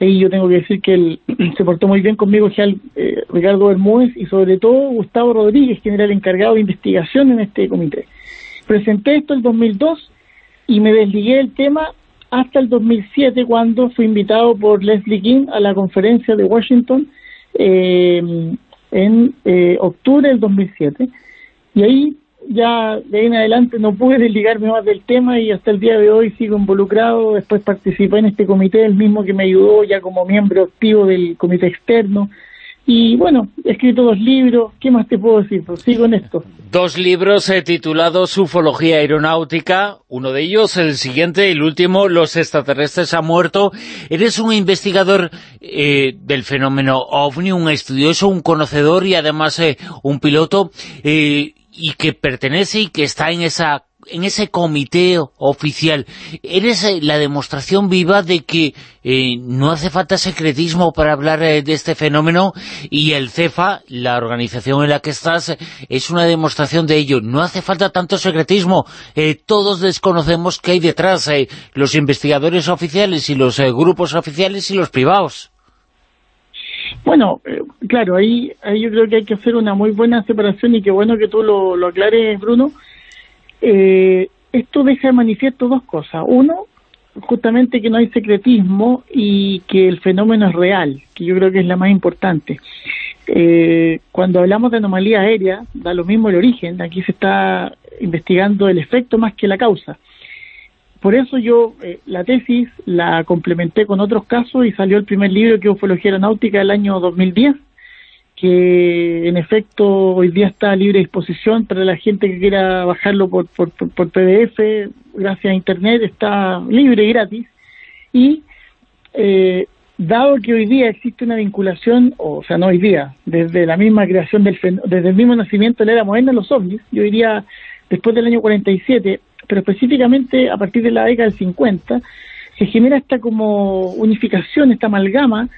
y yo tengo que decir que él se portó muy bien conmigo, eh, Ricardo Bermúdez, y sobre todo Gustavo Rodríguez, quien era el encargado de investigación en este comité. Presenté esto el 2002 y me desligué del tema hasta el 2007, cuando fui invitado por Leslie King a la conferencia de Washington eh, en eh, octubre del 2007. Y ahí ya de ahí en adelante no pude desligarme más del tema y hasta el día de hoy sigo involucrado. Después participé en este comité, el mismo que me ayudó ya como miembro activo del comité externo. Y bueno, he escrito dos libros, ¿qué más te puedo decir? Pues sigo en esto. Dos libros eh, titulados Ufología Aeronáutica, uno de ellos, el siguiente, el último, Los extraterrestres han muerto. Eres un investigador eh, del fenómeno OVNI, un estudioso, un conocedor y además eh, un piloto. Eh, y que pertenece y que está en esa en ese comité oficial, eres eh, la demostración viva de que eh, no hace falta secretismo para hablar eh, de este fenómeno y el CEFA, la organización en la que estás, es una demostración de ello. No hace falta tanto secretismo, todos desconocemos qué hay detrás, los investigadores oficiales y los grupos oficiales y los privados. Bueno, eh, claro, ahí, ahí yo creo que hay que hacer una muy buena separación y qué bueno que tú lo, lo aclares, Bruno. Eh, esto deja de manifiesto dos cosas. Uno, justamente que no hay secretismo y que el fenómeno es real, que yo creo que es la más importante. eh, cuando hablamos de anomalía aérea, da lo mismo el origen, aquí se está investigando el efecto más que la causa. Por eso yo eh, la tesis la complementé con otros casos y salió el primer libro que Ufología Aeronáutica del año 2010, que en efecto hoy día está a libre disposición para la gente que quiera bajarlo por, por, por PDF, gracias a Internet, está libre y gratis. Y eh, dado que hoy día existe una vinculación, o, sea, no hoy día, desde la misma creación del desde el mismo nacimiento de la era moderna, los ovnis, yo diría después del año 47, pero específicamente a partir de la década del 50, se genera esta como unificación, esta amalgama,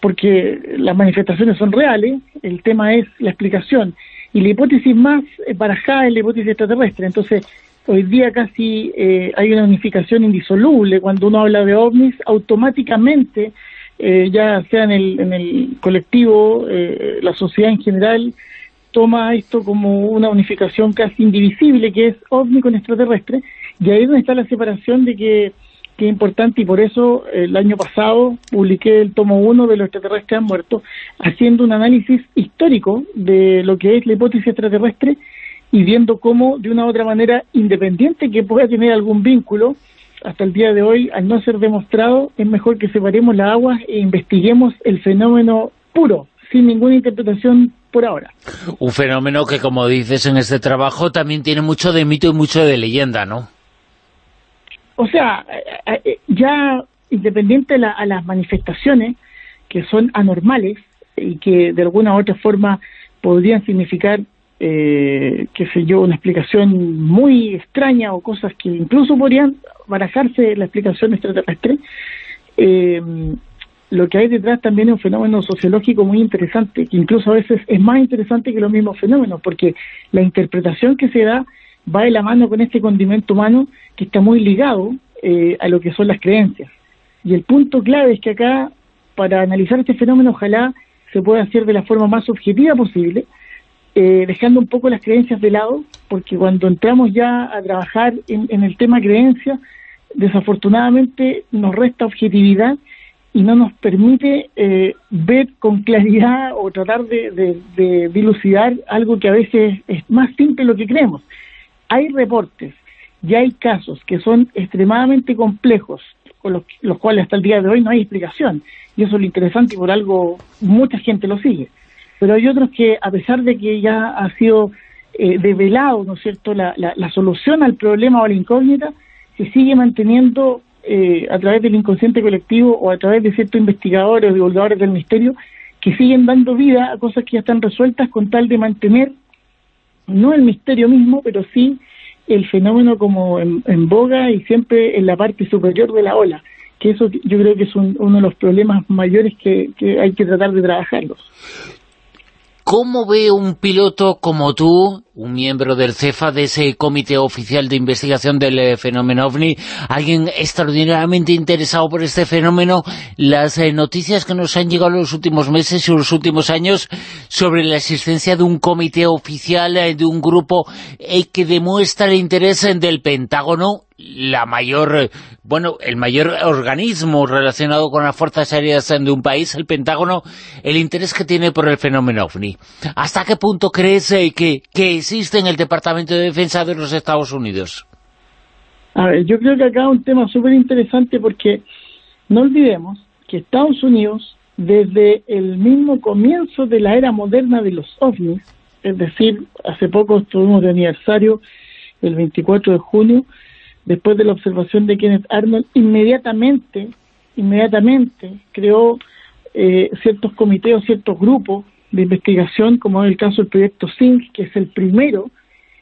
porque las manifestaciones son reales, el tema es la explicación, y la hipótesis más barajada es la hipótesis extraterrestre, entonces hoy día casi eh, hay una unificación indisoluble, cuando uno habla de ovnis, automáticamente, eh, ya sea en el, en el colectivo, eh, la sociedad en general, toma esto como una unificación casi indivisible, que es ovni con extraterrestre, y ahí es donde está la separación de que, que es importante, y por eso el año pasado publiqué el tomo 1 de los extraterrestres han muerto, haciendo un análisis histórico de lo que es la hipótesis extraterrestre y viendo cómo, de una u otra manera, independiente que pueda tener algún vínculo, hasta el día de hoy, al no ser demostrado, es mejor que separemos las aguas e investiguemos el fenómeno puro, sin ninguna interpretación por ahora. Un fenómeno que, como dices en este trabajo, también tiene mucho de mito y mucho de leyenda, ¿no? O sea, eh, eh, ya independiente a, las manifestaciones que son anormales y que de alguna u otra forma podrían significar, eh, qué sé yo, una explicación muy extraña o cosas que incluso podrían barajarse la explicación extraterrestre, eh, lo que hay detrás también es un fenómeno sociológico muy interesante, que incluso a veces es más interesante que los mismos fenómenos, porque la interpretación que se da va de la mano con este condimento humano que está muy ligado eh, a lo que son las creencias. Y el punto clave es que acá, para analizar este fenómeno, ojalá se pueda hacer de la forma más objetiva posible, eh, dejando un poco las creencias de lado, porque cuando entramos ya a trabajar en, el tema creencia, desafortunadamente nos resta objetividad y no nos permite eh, ver con claridad o tratar de, dilucidar algo que a veces es más simple de lo que creemos. Hay reportes y hay casos que son extremadamente complejos, con los, los, cuales hasta el día de hoy no hay explicación. Y eso es lo interesante y por algo mucha gente lo sigue. Pero hay otros que, a pesar de que ya ha sido eh, develado, ¿no es cierto?, la, la, la solución al problema o a la incógnita, se sigue manteniendo eh, a través del inconsciente colectivo o a través de ciertos investigadores o divulgadores del misterio que siguen dando vida a cosas que ya están resueltas con tal de mantener no el misterio mismo, pero sí el fenómeno como en, boga y siempre en la parte superior de la ola, que eso yo creo que es uno de los problemas mayores que, que hay que tratar de trabajarlos. ¿Cómo ve un piloto como tú, un miembro del CEFA, de ese comité oficial de investigación del eh, fenómeno OVNI, alguien extraordinariamente interesado por este fenómeno, las eh, noticias que nos han llegado en los últimos meses y los últimos años sobre la existencia de un comité oficial, eh, de un grupo que demuestra el interés del Pentágono la mayor, bueno, el mayor organismo relacionado con las fuerzas aéreas de un país, el Pentágono, el interés que tiene por el fenómeno OVNI. ¿Hasta qué punto crees eh, que, que existe en el Departamento de Defensa de los Estados Unidos? A ver, yo creo que acá un tema súper interesante porque no olvidemos que Estados Unidos, desde el mismo comienzo de la era moderna de los ovnis, es decir, hace poco estuvimos de aniversario, el 24 de junio, después de la observación de Kenneth Arnold, inmediatamente, inmediatamente creó eh, ciertos comités o ciertos grupos de investigación, como es el caso del proyecto SYNC, que es el primero,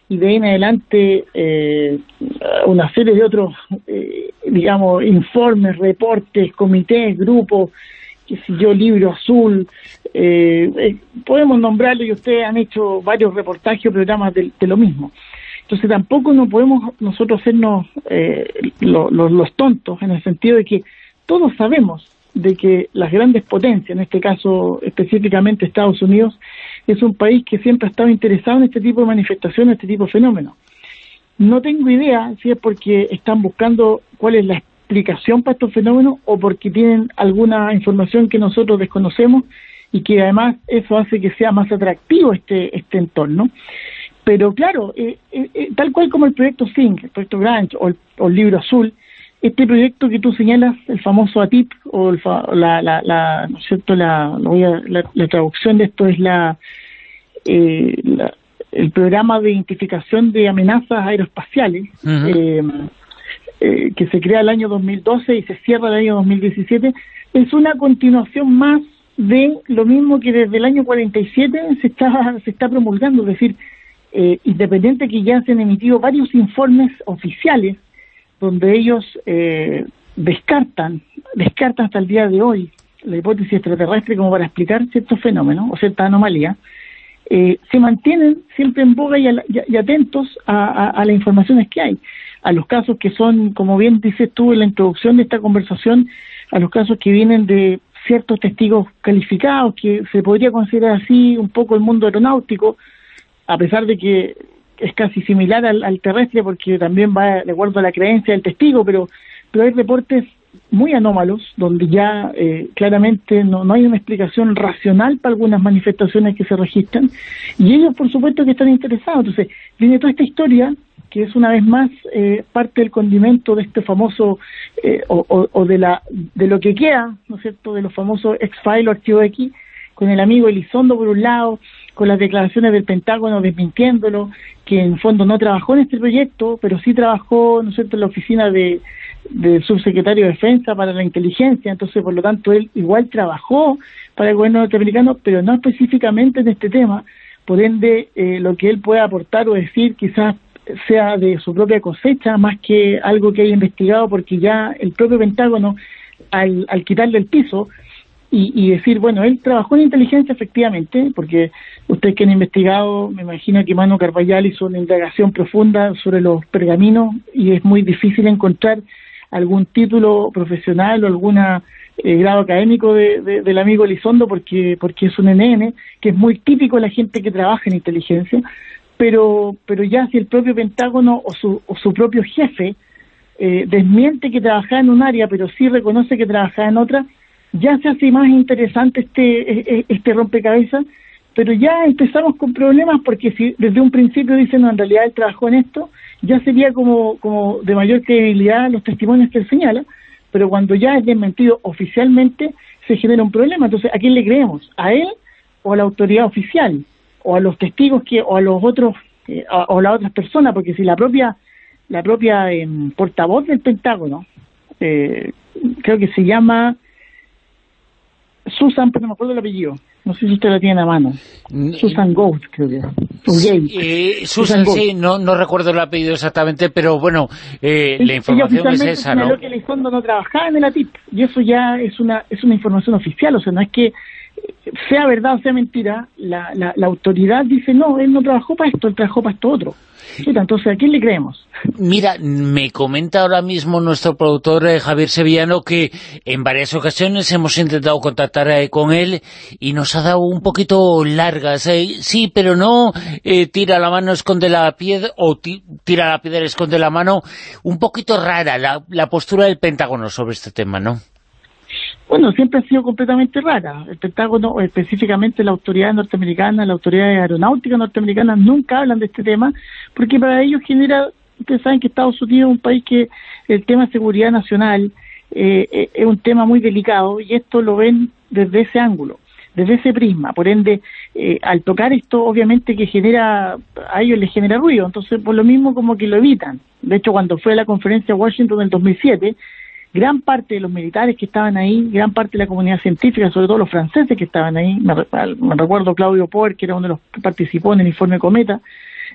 y de ahí en adelante eh, una serie de otros, eh, digamos, informes, reportes, comités, grupos, que si libro azul, podemos nombrarlo y ustedes han hecho varios reportajes o programas de lo mismo. Entonces tampoco no podemos nosotros hacernos eh, los tontos en el sentido de que todos sabemos de que las grandes potencias, en este caso específicamente Estados Unidos, es un país que siempre ha estado interesado en este tipo de manifestaciones, este tipo de fenómenos. No tengo idea si es porque están buscando cuál es la explicación para estos fenómenos o porque tienen alguna información que nosotros desconocemos y que además eso hace que sea más atractivo este, este entorno. Pero claro, eh, eh, eh, tal cual como el proyecto Think, el proyecto Grange o el, libro azul, este proyecto que tú señalas, el famoso ATIP, o la, la, la, ¿no es cierto? La, la, traducción de esto es la, el programa de identificación de amenazas aeroespaciales, que se crea el año 2012 y se cierra el año 2017, es una continuación más de lo mismo que desde el año 47 se está, se está promulgando, es decir, eh, independiente que ya se han emitido varios informes oficiales donde ellos eh, descartan, descartan hasta el día de hoy la hipótesis extraterrestre como para explicar ciertos fenómenos o cierta anomalía, eh, se mantienen siempre en boga y, atentos a, a, las informaciones que hay, a los casos que son, como bien dices tú en la introducción de esta conversación, a los casos que vienen de ciertos testigos calificados, que se podría considerar así un poco el mundo aeronáutico, a pesar de que es casi similar al, terrestre porque también va de acuerdo a la creencia del testigo, pero, pero hay reportes muy anómalos donde ya eh, claramente no, no hay una explicación racional para algunas manifestaciones que se registran y ellos por supuesto que están interesados. Entonces viene toda esta historia que es una vez más eh, parte del condimento de este famoso eh, o, o, de la de lo que queda, ¿no es cierto?, de los famosos X-File o Archivo X con el amigo Elizondo por un lado, con las declaraciones del Pentágono desmintiéndolo, que en fondo no trabajó en este proyecto, pero sí trabajó, ¿no es cierto?, en la oficina de, del subsecretario de Defensa para la inteligencia, entonces por lo tanto él igual trabajó para el gobierno norteamericano, pero no específicamente en este tema, por ende eh, lo que él pueda aportar o decir quizás sea de su propia cosecha más que algo que haya investigado porque ya el propio Pentágono al, al quitarle el piso y, decir, bueno, él trabajó en inteligencia efectivamente, porque ustedes que han investigado, me imagino que Mano Carballal hizo una indagación profunda sobre los pergaminos y es muy difícil encontrar algún título profesional o algún eh, grado académico de, del amigo Elizondo porque, porque es un NN, que es muy típico de la gente que trabaja en inteligencia, pero, pero ya si el propio Pentágono o su, o su propio jefe eh, desmiente que trabajaba en un área, pero sí reconoce que trabajaba en otra, ya se hace más interesante este, e, e, este rompecabezas, pero ya empezamos con problemas porque si desde un principio dicen no, en realidad él trabajó en esto, ya sería como, como de mayor credibilidad los testimonios que él señala, pero cuando ya es desmentido oficialmente se genera un problema. Entonces, ¿a quién le creemos? ¿A él o a la autoridad oficial? ¿O a los testigos que o a los otros eh, o a las otras personas? Porque si la propia la propia em, portavoz del Pentágono, eh, creo que se llama Susan, pero no me acuerdo el apellido. No sé si usted la tiene a mano. Mm, Susan Goat, creo que eh, Susan, sí, no, no recuerdo el apellido exactamente, pero bueno, eh, la información es esa, ¿no? que fondo no trabajaba en el ATIP, y eso ya es una, es una información oficial, o sea, no es que sea verdad o sea mentira, la, la, autoridad dice, no, él no trabajó para esto, él trabajó para esto otro entonces, ¿a quién le creemos? Mira, me comenta ahora mismo nuestro productor eh, Javier Sevillano que en varias ocasiones hemos intentado contactar eh, con él y nos ha dado un poquito largas. Eh, sí, pero no tira la mano, esconde la piedra, o tira la piedra, esconde la mano. Un poquito rara la postura del Pentágono sobre este tema, ¿no? Bueno, siempre ha sido completamente rara. El Pentágono, específicamente la autoridad norteamericana, la autoridad aeronáutica norteamericana, nunca hablan de este tema, porque para ellos genera, ustedes saben que Estados Unidos es un país que el tema de seguridad nacional eh, eh, es un tema muy delicado y esto lo ven desde ese ángulo, desde ese prisma. Por ende, eh, al tocar esto, obviamente que genera, a ellos les genera ruido, entonces por lo mismo como que lo evitan. De hecho, cuando fue a la conferencia de Washington en 2007, gran parte de los militares que estaban ahí, gran parte de la comunidad científica, sobre todo los franceses que estaban ahí, me, recuerdo Claudio Poer, que era uno de los que participó en el informe Cometa,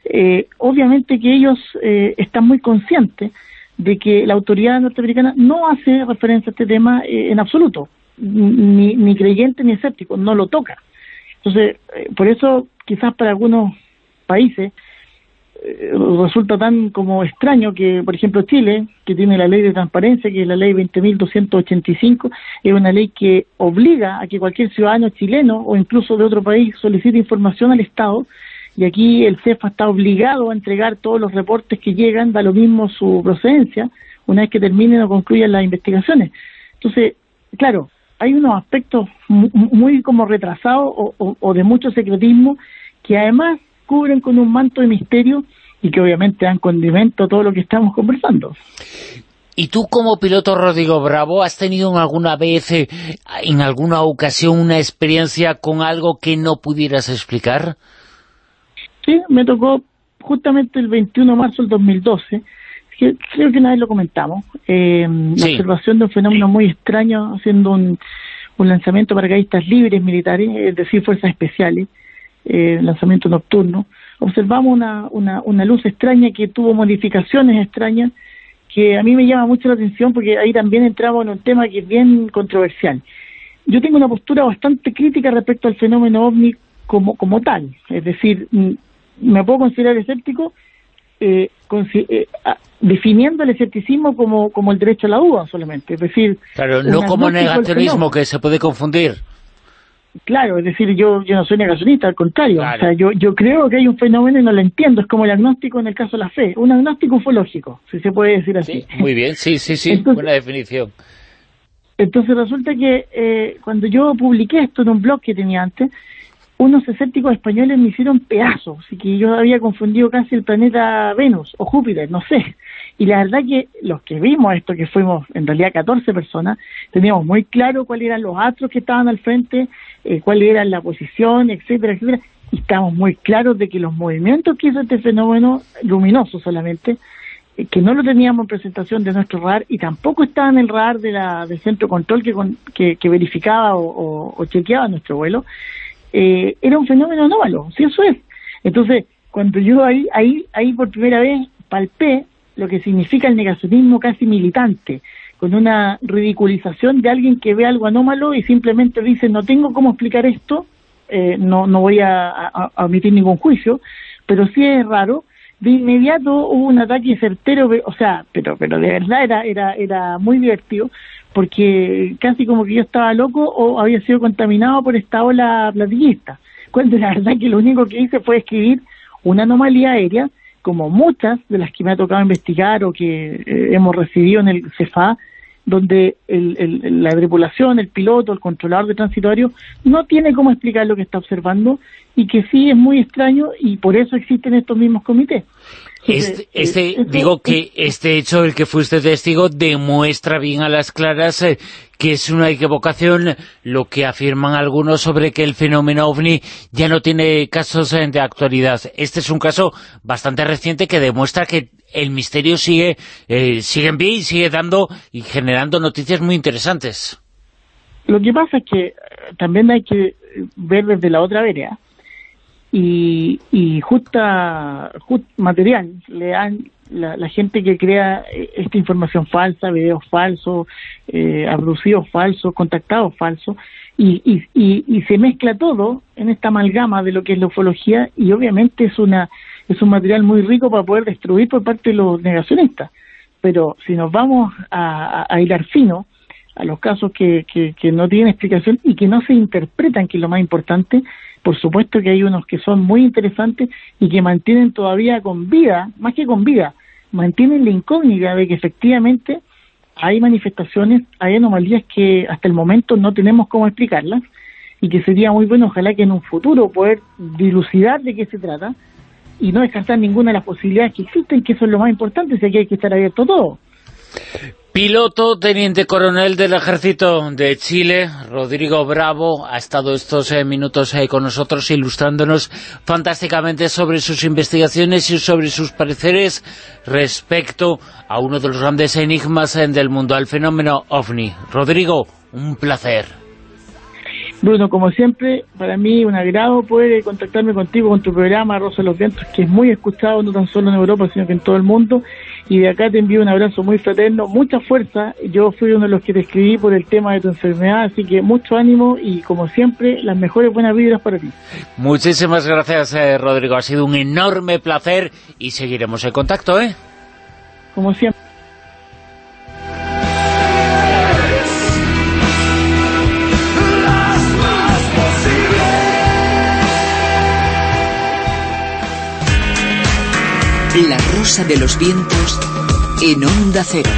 eh, obviamente que ellos eh, están muy conscientes de que la autoridad norteamericana no hace referencia a este tema eh, en absoluto, ni, ni creyente ni escéptico, no lo toca. Entonces, por eso quizás para algunos países eh, resulta tan como extraño que, por ejemplo, Chile, que tiene la ley de transparencia, que es la ley 20.285, es una ley que obliga a que cualquier ciudadano chileno o incluso de otro país solicite información al Estado, y aquí el CEFA está obligado a entregar todos los reportes que llegan, da lo mismo su procedencia, una vez que terminen o concluyan las investigaciones. Entonces, claro, hay unos aspectos muy, como retrasados o, de mucho secretismo que además cubren con un manto de misterio y que obviamente dan condimento a todo lo que estamos conversando. ¿Y tú como piloto, Rodrigo Bravo, has tenido alguna vez, eh, en alguna ocasión, una experiencia con algo que no pudieras explicar? Sí, me tocó justamente el 21 de marzo del 2012, que creo que una vez lo comentamos, eh, la observación de un fenómeno muy extraño haciendo un, lanzamiento para paracaidistas libres militares, es decir, fuerzas especiales, eh, lanzamiento nocturno. Observamos una, una, una luz extraña que tuvo modificaciones extrañas que a mí me llama mucho la atención porque ahí también entramos en un tema que es bien controversial. Yo tengo una postura bastante crítica respecto al fenómeno ovni como, como tal, es decir, mm, me puedo considerar escéptico eh, eh definiendo el escepticismo como, como el derecho a la duda solamente, es decir... Claro, no como negacionismo que se puede confundir. Claro, es decir, yo, yo no soy negacionista, al contrario. O sea, yo, yo creo que hay un fenómeno y no lo entiendo. Es como el agnóstico en el caso de la fe. Un agnóstico ufológico, si se puede decir así. muy bien, sí, sí, sí, buena definición. Entonces resulta que eh, cuando yo publiqué esto en un blog que tenía antes, unos escépticos españoles me hicieron pedazos, y que yo había confundido casi el planeta Venus o Júpiter, no sé. Y la verdad que los que vimos esto, que fuimos en realidad 14 personas, teníamos muy claro cuáles eran los astros que estaban al frente, eh, cuál era la posición, etcétera, etcétera. Y estamos muy claros de que los movimientos que hizo este fenómeno luminoso solamente, eh, que no lo teníamos en presentación de nuestro radar y tampoco estaba en el radar de la, del centro control que, que, verificaba o, chequeaba nuestro vuelo, eh, era un fenómeno anómalo, si eso es. Entonces, cuando yo ahí, ahí, ahí por primera vez palpé lo que significa el negacionismo casi militante, con una ridiculización de alguien que ve algo anómalo y simplemente dice no tengo cómo explicar esto, eh, no, no voy a, omitir ningún juicio, pero sí es raro, de inmediato hubo un ataque certero, o sea, pero pero de verdad era era era muy divertido, porque casi como que yo estaba loco o había sido contaminado por esta ola platillista, cuando la verdad que lo único que hice fue escribir una anomalía aérea como muchas de las que me ha tocado investigar o que eh, hemos recibido en el CEFA, donde el, la tripulación, el piloto, el controlador de transitorio no tiene cómo explicar lo que está observando y que sí es muy extraño y por eso existen estos mismos comités. Este, este digo que este hecho del que fuiste testigo demuestra bien a las claras eh, que es una equivocación lo que afirman algunos sobre que el fenómeno OVNI ya no tiene casos eh, de actualidad. Este es un caso bastante reciente que demuestra que el misterio sigue, eh, sigue en pie y sigue dando y generando noticias muy interesantes. Lo que pasa es que también hay que ver desde la otra vereda y, y justa, material le dan la, gente que crea eh, esta información falsa, videos falsos, eh, abducidos falsos, contactados falsos, y, y, y, se mezcla todo en esta amalgama de lo que es la ufología y obviamente es una es un material muy rico para poder destruir por parte de los negacionistas. Pero si nos vamos a, a, hilar fino a los casos que, que no tienen explicación y que no se interpretan, que es lo más importante, por supuesto que hay unos que son muy interesantes y que mantienen todavía con vida, más que con vida, mantienen la incógnita de que efectivamente hay manifestaciones, hay anomalías que hasta el momento no tenemos cómo explicarlas y que sería muy bueno, ojalá que en un futuro poder dilucidar de qué se trata y no descartar ninguna de las posibilidades que existen, que eso es lo más importante, si aquí hay que estar abierto todo. Piloto, teniente coronel del Ejército de Chile, Rodrigo Bravo, ha estado estos eh, minutos ahí con nosotros ilustrándonos fantásticamente sobre sus investigaciones y sobre sus pareceres respecto a uno de los grandes enigmas eh, del mundo, al fenómeno OVNI. Rodrigo, un placer. Bruno, como siempre, para mí un agrado poder contactarme contigo con tu programa Rosa de los Vientos, que es muy escuchado no tan solo en Europa, sino que en todo el mundo y de acá te envío un abrazo muy fraterno, mucha fuerza, yo fui uno de los que te escribí por el tema de tu enfermedad, así que mucho ánimo y como siempre, las mejores buenas vibras para ti. Muchísimas gracias eh, Rodrigo, ha sido un enorme placer y seguiremos en contacto, ¿eh? Como siempre. La Rosa de los Vientos en Onda Cero.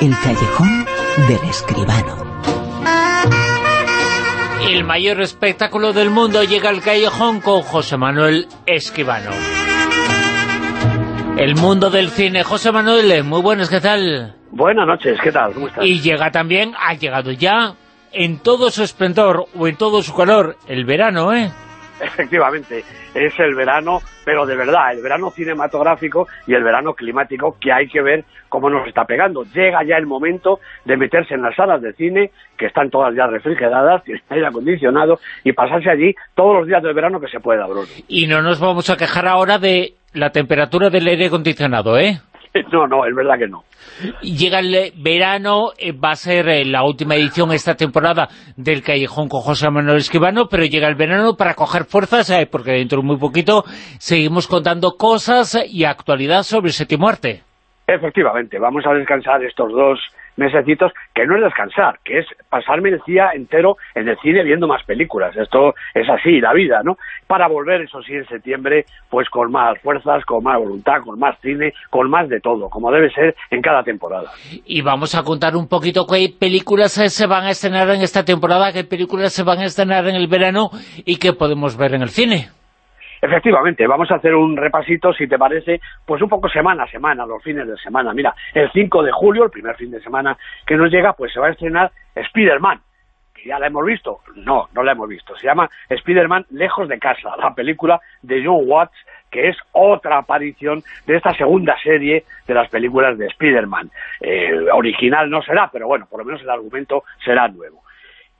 El callejón del escribano. El mayor espectáculo del mundo llega al callejón con José Manuel Escribano. El mundo del cine. José Manuel, muy buenas, ¿qué tal? Buenas noches, ¿qué tal? ¿Cómo estás? Y llega también, ha llegado ya en todo su esplendor o en todo su color, el verano, ¿eh? Efectivamente, es el verano, pero de verdad, el verano cinematográfico y el verano climático que hay que ver cómo nos está pegando. Llega ya el momento de meterse en las salas de cine, que están todas ya refrigeradas, tienen aire acondicionado, y pasarse allí todos los días del verano que se pueda, Bruno. Y no nos vamos a quejar ahora de la temperatura del aire acondicionado, ¿eh? No, no, es verdad que no. Llega el verano, eh, va a ser eh, la última edición esta temporada del Callejón con José Manuel Esquivano, pero llega el verano para coger fuerzas, eh, porque dentro de muy poquito seguimos contando cosas y actualidad sobre el séptimo arte. Efectivamente, vamos a descansar estos dos mesecitos, que no es descansar, que es pasarme el día entero en el cine viendo más películas. Esto es así, la vida, ¿no? Para volver, eso sí, en septiembre, pues con más fuerzas, con más voluntad, con más cine, con más de todo, como debe ser en cada temporada. Y vamos a contar un poquito qué películas se van a estrenar en esta temporada, qué películas se van a estrenar en el verano y qué podemos ver en el cine. Efectivamente, vamos a hacer un repasito, si te parece, pues un poco semana a semana, los fines de semana. Mira, el 5 de julio, el primer fin de semana que nos llega, pues se va a estrenar Spider-Man, que ya la hemos visto. No, no la hemos visto. Se llama Spider-Man Lejos de Casa, la película de John Watts, que es otra aparición de esta segunda serie de las películas de Spider-Man. Eh, original no será, pero bueno, por lo menos el argumento será nuevo.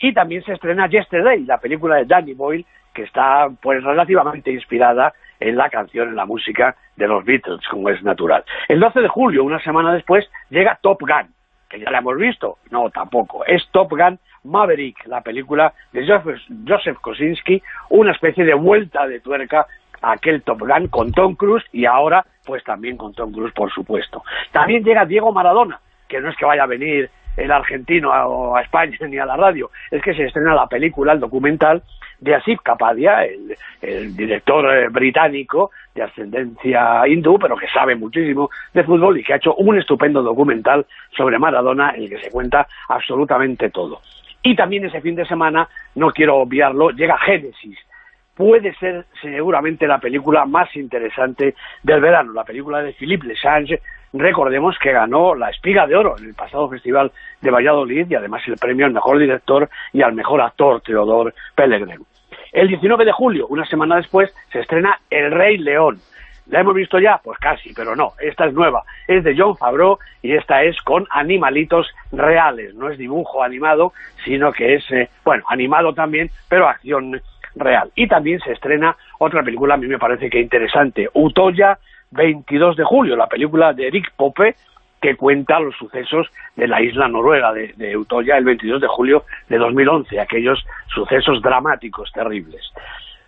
Y también se estrena Yesterday, la película de Danny Boyle, que está pues relativamente inspirada en la canción, en la música de los Beatles, como es natural. El 12 de julio, una semana después, llega Top Gun, que ya la hemos visto. No, tampoco. Es Top Gun Maverick, la película de Joseph, Kosinski, una especie de vuelta de tuerca a aquel Top Gun con Tom Cruise y ahora pues también con Tom Cruise, por supuesto. También llega Diego Maradona, que no es que vaya a venir el argentino a, a España ni a la radio, es que se estrena la película, el documental de Asif Kapadia, el, director eh, británico de ascendencia hindú, pero que sabe muchísimo de fútbol y que ha hecho un estupendo documental sobre Maradona en el que se cuenta absolutamente todo. Y también ese fin de semana, no quiero obviarlo, llega Génesis, puede ser seguramente la película más interesante del verano, la película de Philippe Lesange, recordemos que ganó la Espiga de Oro en el pasado Festival de Valladolid y además el premio al mejor director y al mejor actor Teodor Pellegrin. El 19 de julio, una semana después, se estrena El Rey León. ¿La hemos visto ya? Pues casi, pero no. Esta es nueva. Es de John Favreau y esta es con animalitos reales. No es dibujo animado, sino que es, eh, bueno, animado también, pero acción real. Y también se estrena otra película, a mí me parece que interesante, Utoya, 22 de julio, la película de Eric Pope, que cuenta los sucesos de la isla noruega de, de, Utoya el 22 de julio de 2011, aquellos sucesos dramáticos, terribles.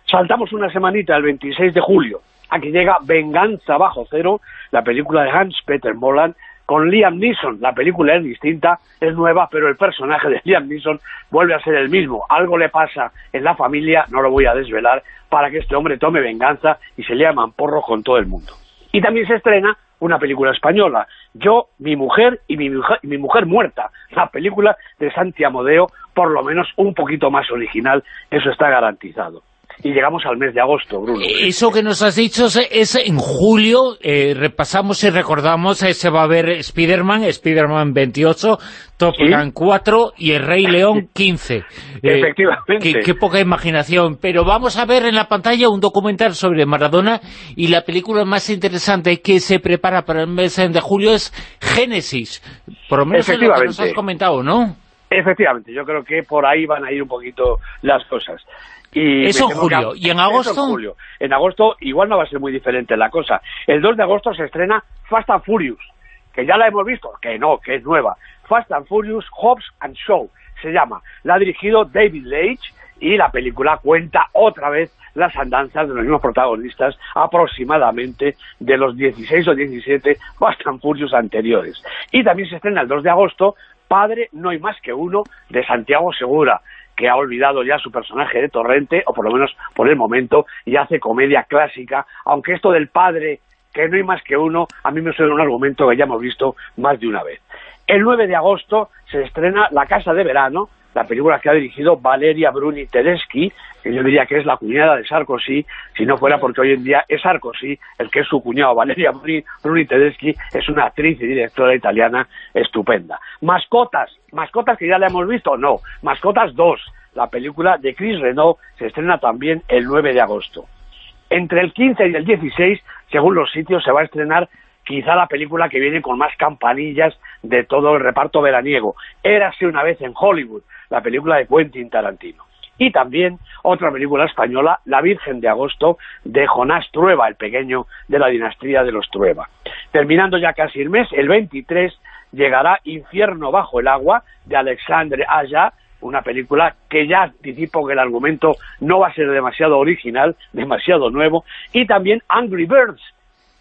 Saltamos una semanita, el 26 de julio, aquí llega Venganza bajo cero, la película de Hans-Peter Moland, con Liam Neeson. La película es distinta, es nueva, pero el personaje de Liam Neeson vuelve a ser el mismo. Algo le pasa en la familia, no lo voy a desvelar, para que este hombre tome venganza y se le llaman porro con todo el mundo. Y también se estrena una película española, Yo, mi mujer y mi mujer, mi mujer muerta, la película de Santi Amodeo, por lo menos un poquito más original, eso está garantizado y llegamos al mes de agosto, Bruno. Eso que nos has dicho es en julio, eh, repasamos y recordamos, eh, se va a ver Spider-Man, Spider-Man 28, Top ¿Sí? Gun 4 y El Rey León 15. Eh, Efectivamente. Qué, poca imaginación, pero vamos a ver en la pantalla un documental sobre Maradona y la película más interesante que se prepara para el mes de julio es Génesis, por lo menos es lo que nos has comentado, ¿no? Efectivamente, yo creo que por ahí van a ir un poquito las cosas. Y eso en julio. ¿Y en agosto? En, julio. en agosto igual no va a ser muy diferente la cosa. El 2 de agosto se estrena Fast and Furious, que ya la hemos visto, que no, que es nueva. Fast and Furious Hobbs and Show se llama. La ha dirigido David Leitch y la película cuenta otra vez las andanzas de los mismos protagonistas aproximadamente de los 16 o 17 Fast and Furious anteriores. Y también se estrena el 2 de agosto Padre no hay más que uno de Santiago Segura que ha olvidado ya su personaje de Torrente, o por lo menos por el momento, y hace comedia clásica, aunque esto del padre, que no hay más que uno, a mí me suena un argumento que ya hemos visto más de una vez. El 9 de agosto se estrena La Casa de Verano, la película que ha dirigido Valeria Bruni Tedeschi, que yo diría que es la cuñada de Sarkozy, si no fuera porque hoy en día es Sarkozy el que es su cuñado. Valeria Bruni, Tedeschi es una actriz y directora italiana estupenda. Mascotas, mascotas que ya la hemos visto, no, Mascotas 2, la película de Chris Renault se estrena también el 9 de agosto. Entre el 15 y el 16, según los sitios, se va a estrenar quizá la película que viene con más campanillas de todo el reparto veraniego. Érase una vez en Hollywood, la película de Quentin Tarantino. Y también otra película española, La Virgen de Agosto, de Jonás Trueba, el pequeño de la dinastía de los Trueba. Terminando ya casi el mes, el 23 llegará Infierno bajo el agua, de Alexandre Aya, una película que ya anticipo que el argumento no va a ser demasiado original, demasiado nuevo, y también Angry Birds,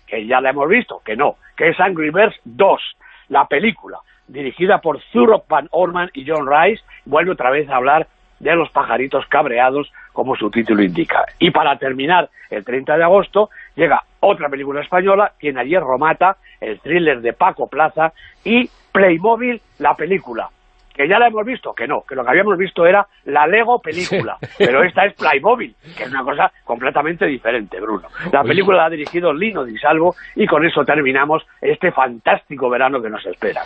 que ya la hemos visto, que no, que es Angry Birds 2, la película, dirigida por Zurop Van Orman y John Rice, vuelve otra vez a hablar de los pajaritos cabreados, como su título indica. Y para terminar, el 30 de agosto, llega otra película española, Quien ayer Romata, el thriller de Paco Plaza, y Playmobil, la película, que ya la hemos visto, que no, que lo que habíamos visto era la Lego película, pero esta es Playmobil, que es una cosa completamente diferente, Bruno. La película la ha dirigido Lino Di Salvo y con eso terminamos este fantástico verano que nos espera.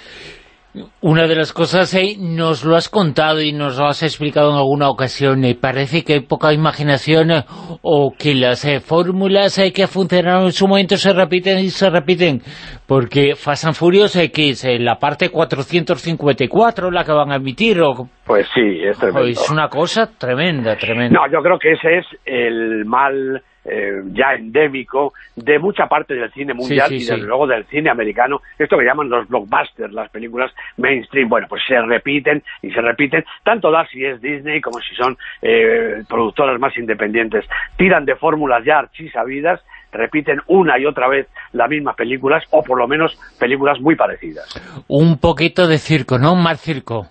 Una de las cosas, eh, nos lo has contado y nos lo has explicado en alguna ocasión, eh, parece que hay poca imaginación eh, o que las eh, fórmulas eh, que funcionaron en su momento se repiten y se repiten, porque Fast and Furious, eh, la parte 454 la que van a emitir, o... Pues sí, es tremendo. es una cosa tremenda, tremenda. No, yo creo que ese es el mal eh, ya endémico de mucha parte del cine mundial Sí, sí, y desde sí. luego del cine americano, esto que llaman los blockbusters, las películas mainstream, bueno, pues se repiten y se repiten, tanto da si es Disney como si son eh, productoras más independientes, tiran de fórmulas ya archisabidas, repiten una y otra vez las mismas películas, o por lo menos películas muy parecidas. Un poquito de circo, ¿no? Más circo.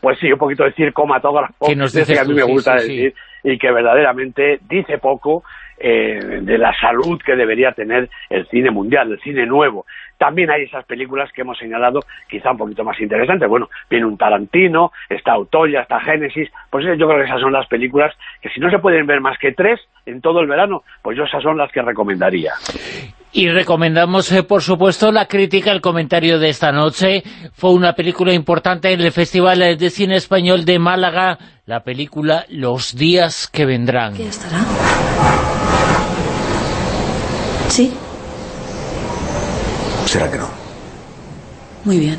Pues sí, un poquito de circomatógrafo, Que nos dices que a mí tú, me gusta decir, y que verdaderamente dice poco eh, de la salud que debería tener el cine mundial, el cine nuevo. También hay esas películas que hemos señalado, quizá un poquito más interesantes. Bueno, viene un Tarantino, está Autoya, está Génesis, pues yo creo que esas son las películas que si no se pueden ver más que tres en todo el verano, pues yo esas son las que recomendaría. Y recomendamos, eh, por supuesto, la crítica, el comentario de esta noche. Fue una película importante en el Festival de Cine Español de Málaga, la película Los días que vendrán. Sí, ¿Será que no? muy bien.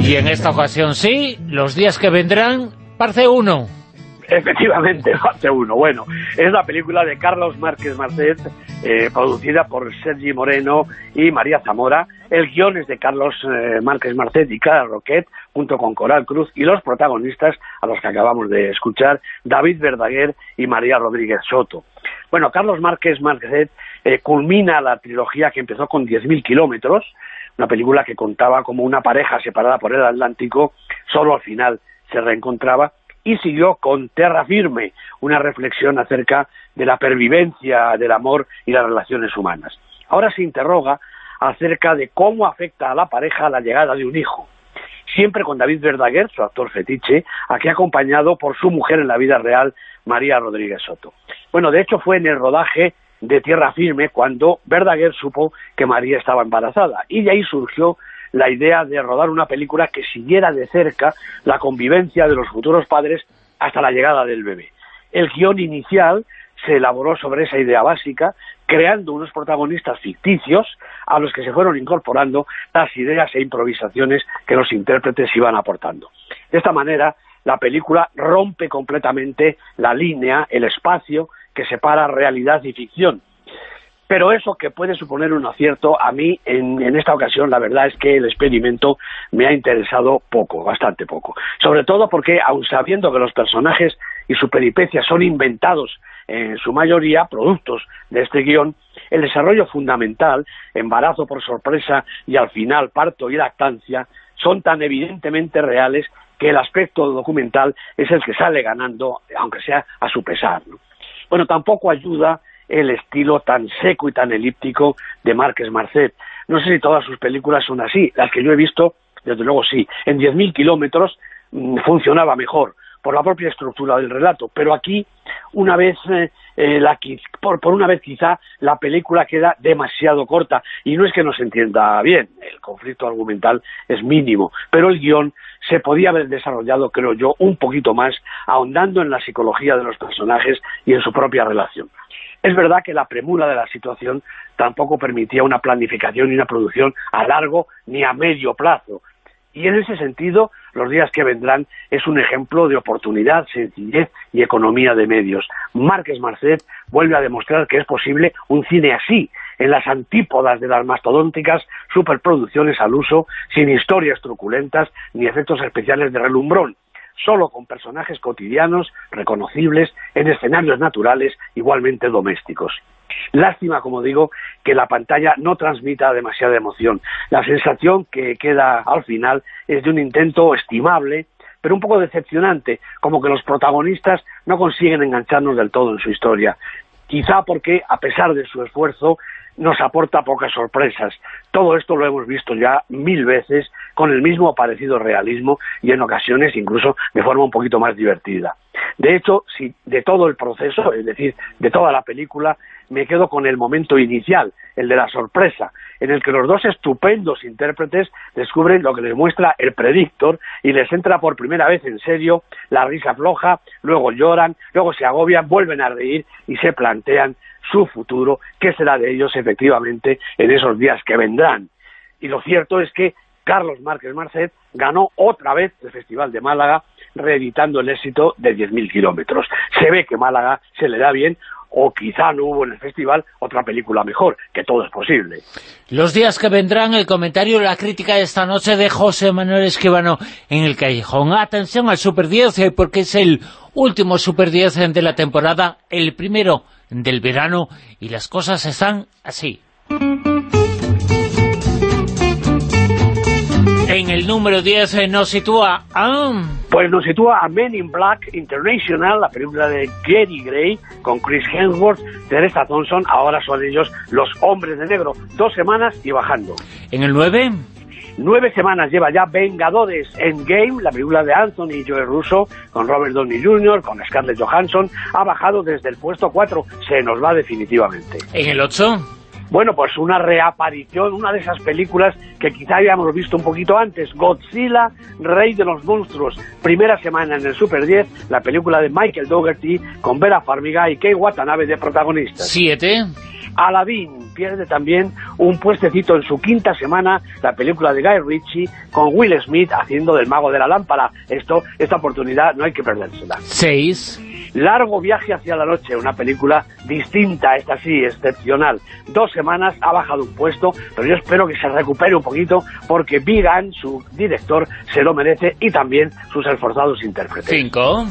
Y en esta ocasión sí, Los días que vendrán, parte 1. Efectivamente, parte uno. Bueno, es la película de Carlos Márquez Marcet, eh, producida por Sergi Moreno y María Zamora. El guion es de Carlos eh, Márquez Marcet y Clara Roquet, junto con Coral Cruz, y los protagonistas, a los que acabamos de escuchar, David Verdaguer y María Rodríguez Soto. Bueno, Carlos Márquez Marcet eh, culmina la trilogía que empezó con 10.000 kilómetros, una película que contaba como una pareja separada por el Atlántico, solo al final se reencontraba, y siguió con Terra Firme, una reflexión acerca de la pervivencia del amor y las relaciones humanas. Ahora se interroga acerca de cómo afecta a la pareja la llegada de un hijo. Siempre con David Verdaguer, su actor fetiche, aquí acompañado por su mujer en la vida real, María Rodríguez Soto. Bueno, de hecho fue en el rodaje de Tierra Firme cuando Verdaguer supo que María estaba embarazada y de ahí surgió la idea de rodar una película que siguiera de cerca la convivencia de los futuros padres hasta la llegada del bebé. El guion inicial se elaboró sobre esa idea básica, creando unos protagonistas ficticios a los que se fueron incorporando las ideas e improvisaciones que los intérpretes iban aportando. De esta manera, la película rompe completamente la línea, el espacio que separa realidad y ficción, pero eso que puede suponer un acierto, a mí en, esta ocasión la verdad es que el experimento me ha interesado poco, bastante poco. Sobre todo porque, aun sabiendo que los personajes y su peripecia son inventados en su mayoría, productos de este guion, el desarrollo fundamental, embarazo por sorpresa y al final parto y lactancia, son tan evidentemente reales que el aspecto documental es el que sale ganando, aunque sea a su pesar. Bueno, tampoco ayuda el estilo tan seco y tan elíptico de Márquez Marcet. No sé si todas sus películas son así, las que yo he visto, desde luego sí. En 10.000 kilómetros mm, funcionaba mejor, por la propia estructura del relato, pero aquí una vez eh, eh, la, por, por, una vez quizá la película queda demasiado corta y no es que no se entienda bien, el conflicto argumental es mínimo, pero el guion se podía haber desarrollado, creo yo, un poquito más, ahondando en la psicología de los personajes y en su propia relación. Es verdad que la premura de la situación tampoco permitía una planificación y una producción a largo ni a medio plazo, y en ese sentido, los días que vendrán es un ejemplo de oportunidad, sencillez y economía de medios. Márquez Marcet vuelve a demostrar que es posible un cine así, en las antípodas de las mastodónticas superproducciones al uso, sin historias truculentas ni efectos especiales de relumbrón solo con personajes cotidianos, reconocibles, en escenarios naturales, igualmente domésticos. Lástima, como digo, que la pantalla no transmita demasiada emoción. La sensación que queda al final es de un intento estimable, pero un poco decepcionante, como que los protagonistas no consiguen engancharnos del todo en su historia. Quizá porque, a pesar de su esfuerzo, nos aporta pocas sorpresas. Todo esto lo hemos visto ya mil veces con el mismo parecido realismo y en ocasiones incluso de forma un poquito más divertida. De hecho, si de todo el proceso, es decir, de toda la película, me quedo con el momento inicial, el de la sorpresa, en el que los dos estupendos intérpretes descubren lo que les muestra el predictor y les entra por primera vez en serio la risa floja, luego lloran, luego se agobian, vuelven a reír y se plantean su futuro, qué será de ellos efectivamente en esos días que vendrán. Y lo cierto es que Carlos Márquez Marcet ganó otra vez el Festival de Málaga, reeditando el éxito de 10.000 kilómetros. Se ve que Málaga se le da bien, o quizá no hubo en el festival otra película mejor, que todo es posible. Los días que vendrán, el comentario la crítica de esta noche de José Manuel Esquivano en el Callejón. Atención al Super 10, eh, porque es el último Super 10 de la temporada, el primero del verano, y las cosas están así. En el número 10 eh, nos sitúa a... Pues nos sitúa a Men in Black International, la película de Gary Gray, con Chris Hemsworth, Teresa Thompson, ahora son ellos los hombres de negro. Dos semanas y bajando. En el 9... Nueve semanas lleva ya Vengadores Endgame, la película de Anthony y Joe Russo, con Robert Downey Jr., con Scarlett Johansson, ha bajado desde el puesto 4, se nos va definitivamente. ¿En el 8? Bueno, pues una reaparición, una de esas películas que quizá hayamos visto un poquito antes, Godzilla, Rey de los Monstruos, primera semana en el Super 10, la película de Michael Dougherty con Vera Farmiga y Kei Watanabe de protagonistas. ¿Siete? Aladdin pierde también un puestecito en su quinta semana la película de Guy Ritchie con Will Smith haciendo del mago de la lámpara. Esto, esta oportunidad no hay que perdérsela. Seis. Largo viaje hacia la noche, una película distinta, esta sí, excepcional. Dos semanas ha bajado un puesto, pero yo espero que se recupere un poquito porque Vigan, su director, se lo merece y también sus esforzados intérpretes. Cinco.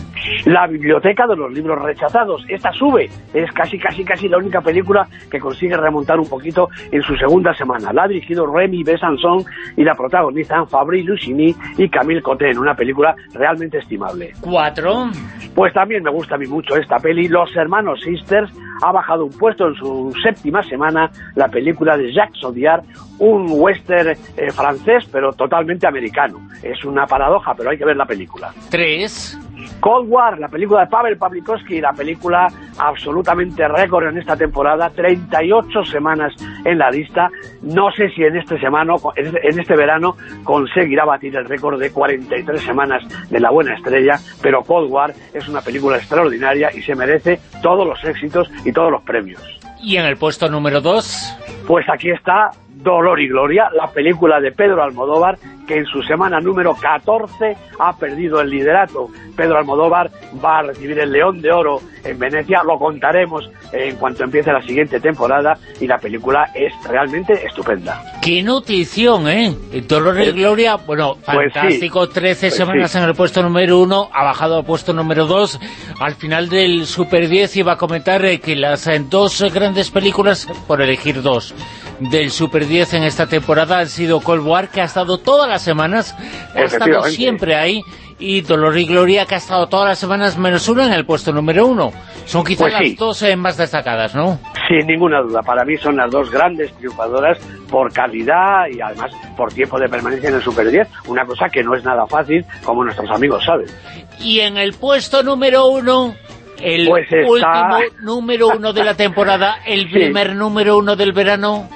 La biblioteca de los libros rechazados, esta sube, es casi, casi, casi la única película que consigue remontar un poquito en su segunda semana. La ha dirigido Remy Besançon y la protagonizan Fabri Lucini y Camille Cotten, una película realmente estimable. Cuatro. Pues también me gusta a mí mucho esta peli. Los hermanos Sisters ha bajado un puesto en su séptima semana la película de Jacques Audiard, un western eh, francés, pero totalmente americano. Es una paradoja, pero hay que ver la película. Tres. Cold War, la película de Pavel Pavlikovsky, la película absolutamente récord en esta temporada, 38 semanas en la lista. No sé si en este semana, en este verano conseguirá batir el récord de 43 semanas de La Buena Estrella, pero Cold War es una película extraordinaria y se merece todos los éxitos y todos los premios. ¿Y en el puesto número 2? Pues aquí está Dolor y Gloria, la película de Pedro Almodóvar, que en su semana número 14 ha perdido el liderato. Pedro Almodóvar va a recibir el León de Oro en Venecia, lo contaremos en cuanto empiece la siguiente temporada, y la película es realmente estupenda. ¡Qué notición, eh! Dolor y Gloria, bueno, Pues fantástico, 13 Pues semanas sí. en el puesto número 1, ha bajado al puesto número 2, al final del Super 10 iba a comentar eh, que las eh, dos grandes películas, por elegir dos, del Super 10 en esta temporada han sido Cold War, que ha estado todas las semanas, ha estado siempre ahí, y Dolor y Gloria, que ha estado todas las semanas menos uno en el puesto número uno. Son quizás Pues sí. las dos eh, más destacadas, ¿no? Sin ninguna duda, para mí son las dos grandes triunfadoras por calidad y además por tiempo de permanencia en el Super 10, una cosa que no es nada fácil, como nuestros amigos saben. Y en el puesto número uno, el Pues está- último número uno de la temporada, el Sí. primer número uno del verano.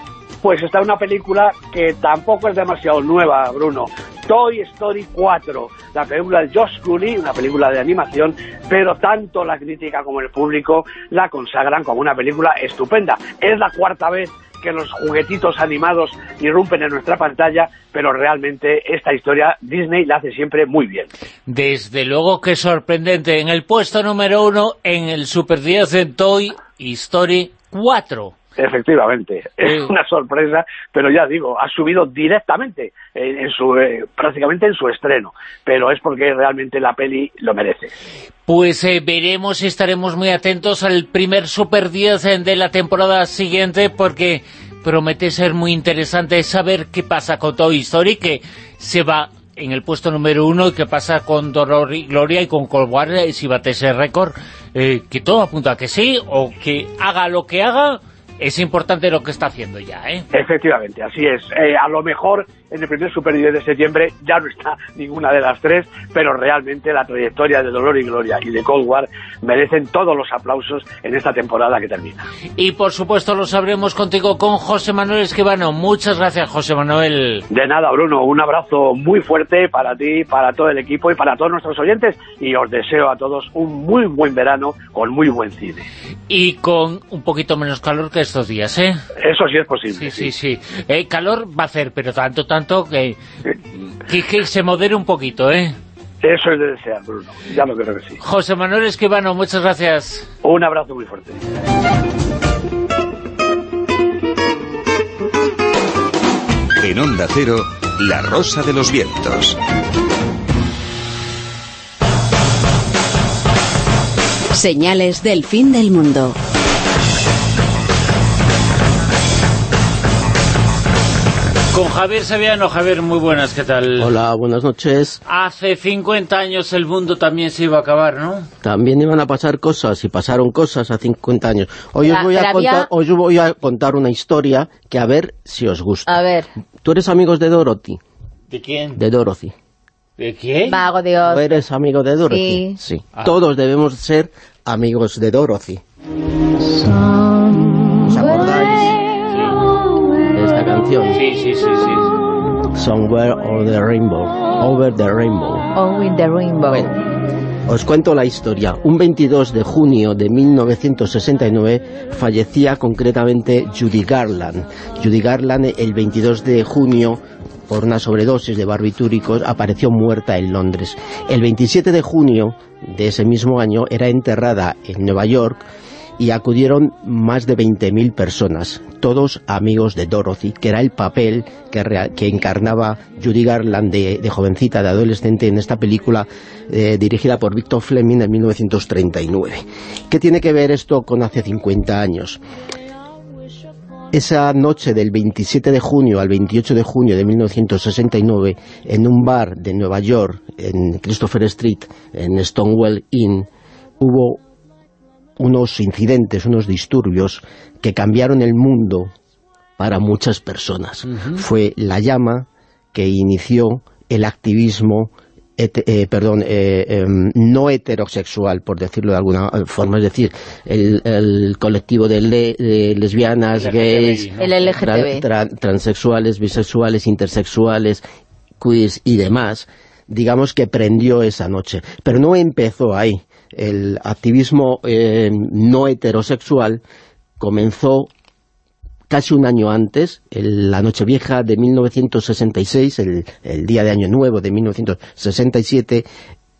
Pues está una película que tampoco es demasiado nueva, Bruno. Toy Story 4, la película de Josh Clooney, una película de animación, pero tanto la crítica como el público la consagran como una película estupenda. Es la cuarta vez que los juguetitos animados irrumpen en nuestra pantalla, pero realmente esta historia Disney la hace siempre muy bien. Desde luego que sorprendente. En el puesto número uno, en el Super 10 de Toy Story 4. Efectivamente, es Eh. una sorpresa, pero ya digo, ha subido directamente en, en su eh, prácticamente en su estreno, pero es porque realmente la peli lo merece. Pues eh, veremos y estaremos muy atentos al primer Super 10 de la temporada siguiente porque promete ser muy interesante saber qué pasa con Toy Story, que se va en el puesto número uno y qué pasa con Dolor y Gloria y con Cold War, eh, si bate ese récord, eh, que todo apunta a que sí, o que haga lo que haga, es importante lo que está haciendo ya, ¿eh? Efectivamente, así es. Eh, a lo mejor en el primer Super 10 de septiembre ya no está ninguna de las tres, pero realmente la trayectoria de Dolor y Gloria y de Cold War merecen todos los aplausos en esta temporada que termina. Y por supuesto lo sabremos contigo con José Manuel Esquivano. Muchas gracias, José Manuel. De nada, Bruno, un abrazo muy fuerte para ti, para todo el equipo y para todos nuestros oyentes y os deseo a todos un muy buen verano con muy buen cine. Y con un poquito menos calor que estos días, ¿eh? Eso sí es posible. Sí, sí, sí. Eh, calor va a hacer, pero tanto, tanto que, que, que se modere un poquito, ¿eh? Eso es de desear, Bruno. Ya lo creo que sí. José Manuel Esquivano, muchas gracias. Un abrazo muy fuerte. En Onda Cero, La Rosa de los Vientos. Señales del fin del mundo. Con Javier Sevillano. Javier, muy buenas, ¿qué tal? Hola, buenas noches. Hace 50 años el mundo también se iba a acabar, ¿no? También iban a pasar cosas y pasaron cosas hace 50 años. Hoy os, voy a contar, había- hoy os voy a contar una historia que a ver si os gusta. A ver, ¿Tú eres amigos de Dorothy? ¿De quién? De Dorothy. ¿De quién? vago Dios. ¿Tú eres amigo de Dorothy? Sí. Sí. Todos debemos ser amigos de Dorothy. ¿Os canción? Sí, sí, sí, sí. Somewhere over the rainbow. Over the rainbow. With the rainbow. Os cuento la historia. Un 22 de junio de 1969 fallecía concretamente Judy Garland. Judy Garland el 22 de junio por una sobredosis de barbitúricos apareció muerta en Londres. El 27 de junio de ese mismo año era enterrada en Nueva York y acudieron más de 20.000 personas, todos amigos de Dorothy, que era el papel que, rea- que encarnaba Judy Garland de, de jovencita, de adolescente, en esta película eh, dirigida por Victor Fleming en 1939. ¿Qué tiene que ver esto con hace 50 años? Esa noche del 27 de junio al 28 de junio de 1969, en un bar de Nueva York, en Christopher Street, en Stonewall Inn, hubo unos incidentes, unos disturbios que cambiaron el mundo para muchas personas. Fue la llama que inició el activismo eh, perdón, eh, em, no heterosexual, por decirlo de alguna forma, es decir, el, el colectivo de, le- de lesbianas, gays, El LGTB. tra- tra- transexuales, bisexuales, intersexuales, queers y demás, digamos que prendió esa noche. Pero no empezó ahí. El activismo eh, no heterosexual comenzó casi un año antes, el- la Nochevieja de 1966, el, el día de Año Nuevo de 1967,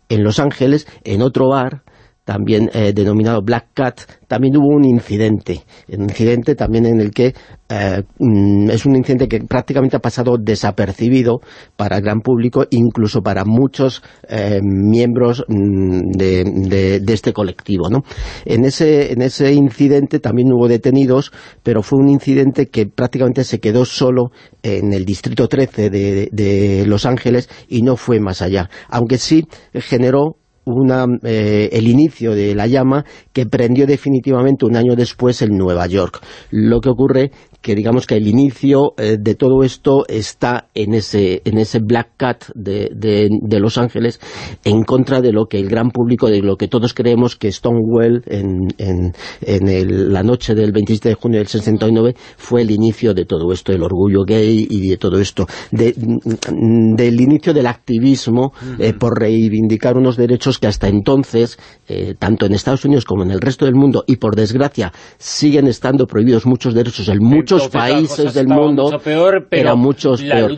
en Los Ángeles, en otro bar, también eh, denominado Black Cat, también hubo un incidente, un incidente también en el que eh, mm, es un incidente que prácticamente ha pasado desapercibido para el gran público, incluso para muchos eh, miembros mm, de, este colectivo. ¿no? En, ese, en ese incidente también hubo detenidos, pero fue un incidente que prácticamente se quedó solo en el distrito 13 de, de Los Ángeles y no fue más allá, aunque sí generó una, eh, el inicio de la llama que prendió definitivamente un año después en Nueva York. Lo que ocurre que digamos que el inicio eh, de todo esto está en ese, en ese Black Cat de, de, Los Ángeles en contra de lo que el gran público, de lo que todos creemos que Stonewall en, en, en la noche del 27 de junio del 69 fue el inicio de todo esto, el orgullo gay y de todo esto, de, del inicio del activismo eh, por reivindicar unos derechos que hasta entonces, eh, tanto en Estados Unidos como en el resto del mundo, y por desgracia siguen estando prohibidos muchos derechos muchos muchos países del mundo mucho peor, pero muchos peor.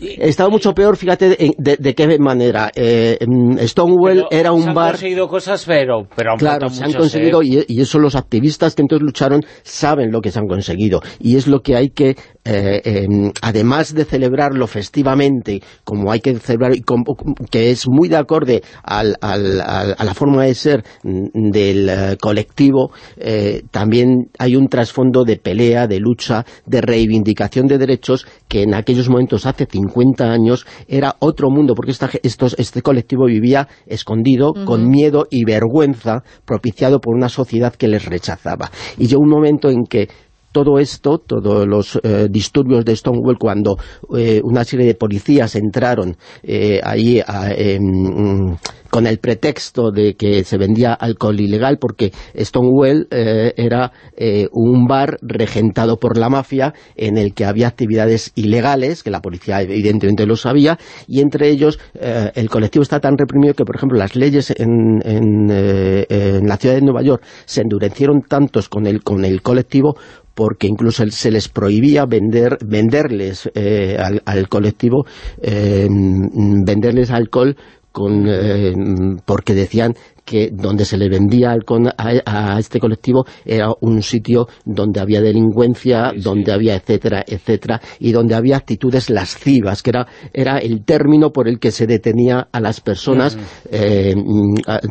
Estaba mucho peor, fíjate de, qué manera. Eh, Stonewall era un bar... han conseguido cosas, pero... pero claro, se han conseguido, y, y, eso los activistas que entonces lucharon saben lo que se han conseguido. Y es lo que hay que eh, em, además de celebrarlo festivamente, como hay que celebrar, que es muy de acorde al, a la forma de ser del eh, colectivo, eh, también hay un trasfondo de pelea, de lucha, de reivindicación de derechos, que en aquellos momentos, hace 50 años, era otro mundo, porque estos, este colectivo vivía escondido, con miedo y vergüenza, propiciado por una sociedad que les rechazaba. Y llegó un momento en que todo esto, todos los eh, disturbios de Stonewall, cuando eh, una serie de policías entraron eh, ahí mm, con el pretexto de que se vendía alcohol ilegal, porque Stonewall era un bar regentado por la mafia en el que había actividades ilegales, que la policía evidentemente lo sabía, y entre ellos el colectivo está tan reprimido que, por ejemplo, las leyes en, en la ciudad de Nueva York se endurecieron tantos con el, con el colectivo porque incluso se les prohibía vender venderles eh, al, colectivo eh, venderles alcohol con, eh, porque decían que donde se le vendía a, este colectivo era un sitio donde había delincuencia, donde había etcétera, etcétera, y donde había actitudes lascivas, que era, era el término por el que se detenía a las personas eh,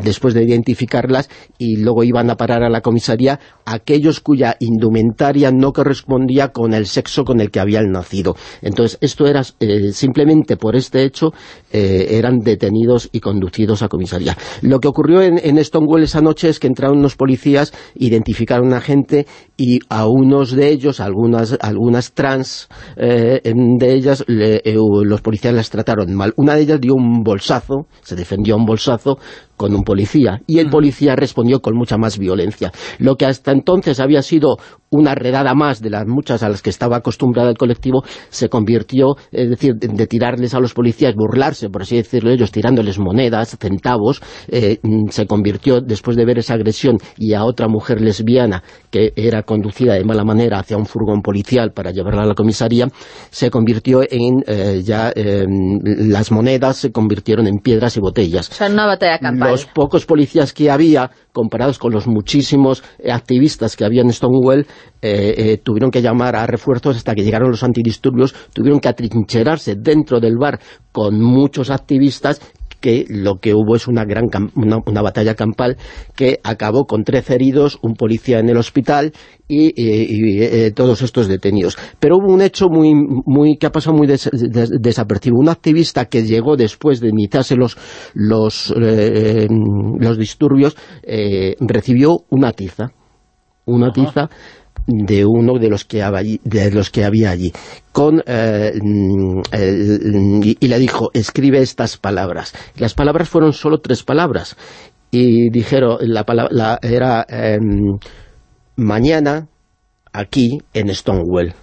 después de identificarlas y luego iban a parar a la comisaría aquellos cuya indumentaria no correspondía con el sexo con el que habían nacido. Entonces, esto era eh, simplemente por este hecho, eh, eran detenidos y conducidos a comisaría. Lo que ocurrió en, Stonewall esa noche es que entraron unos policías, identificaron a gente y a unos de ellos, algunas, algunas trans eh, de ellas, eh, los policías las trataron mal. Una de ellas dio un bolsazo, se defendió un bolsazo con un policía, y el policía respondió con mucha más violencia. Lo que hasta entonces había sido una redada más de las muchas a las que estaba acostumbrada el colectivo, se convirtió, es decir, de, tirarles a los policías, burlarse, por así decirlo ellos, tirándoles monedas, centavos, eh, mm, se convirtió, después de ver esa agresión, y a otra mujer lesbiana que era conducida de mala manera hacia un furgón policial para llevarla a la comisaría, se convirtió en, eh, ya, em, las monedas se convirtieron en piedras y botellas. O sea, una batalla campal los pocos policías que había, comparados con los muchísimos eh, activistas que había en Stonewall, eh, eh, tuvieron que llamar a refuerzos hasta que llegaron los antidisturbios, tuvieron que atrincherarse dentro del bar con muchos activistas que lo que hubo es una gran una, batalla campal que acabó con 13 heridos, un policía en el hospital y, eh, todos estos detenidos. Pero hubo un hecho muy, muy que ha pasado muy desapercibido. Un activista que llegó después de iniciarse los, los, eh, los disturbios eh, recibió una tiza. Una tiza de uno de los que, había, de los que había allí. Con eh, y, le dijo escribe estas palabras. Las palabras fueron solo tres palabras. Y dijeron la palabra era em, mañana aquí en Stonewall.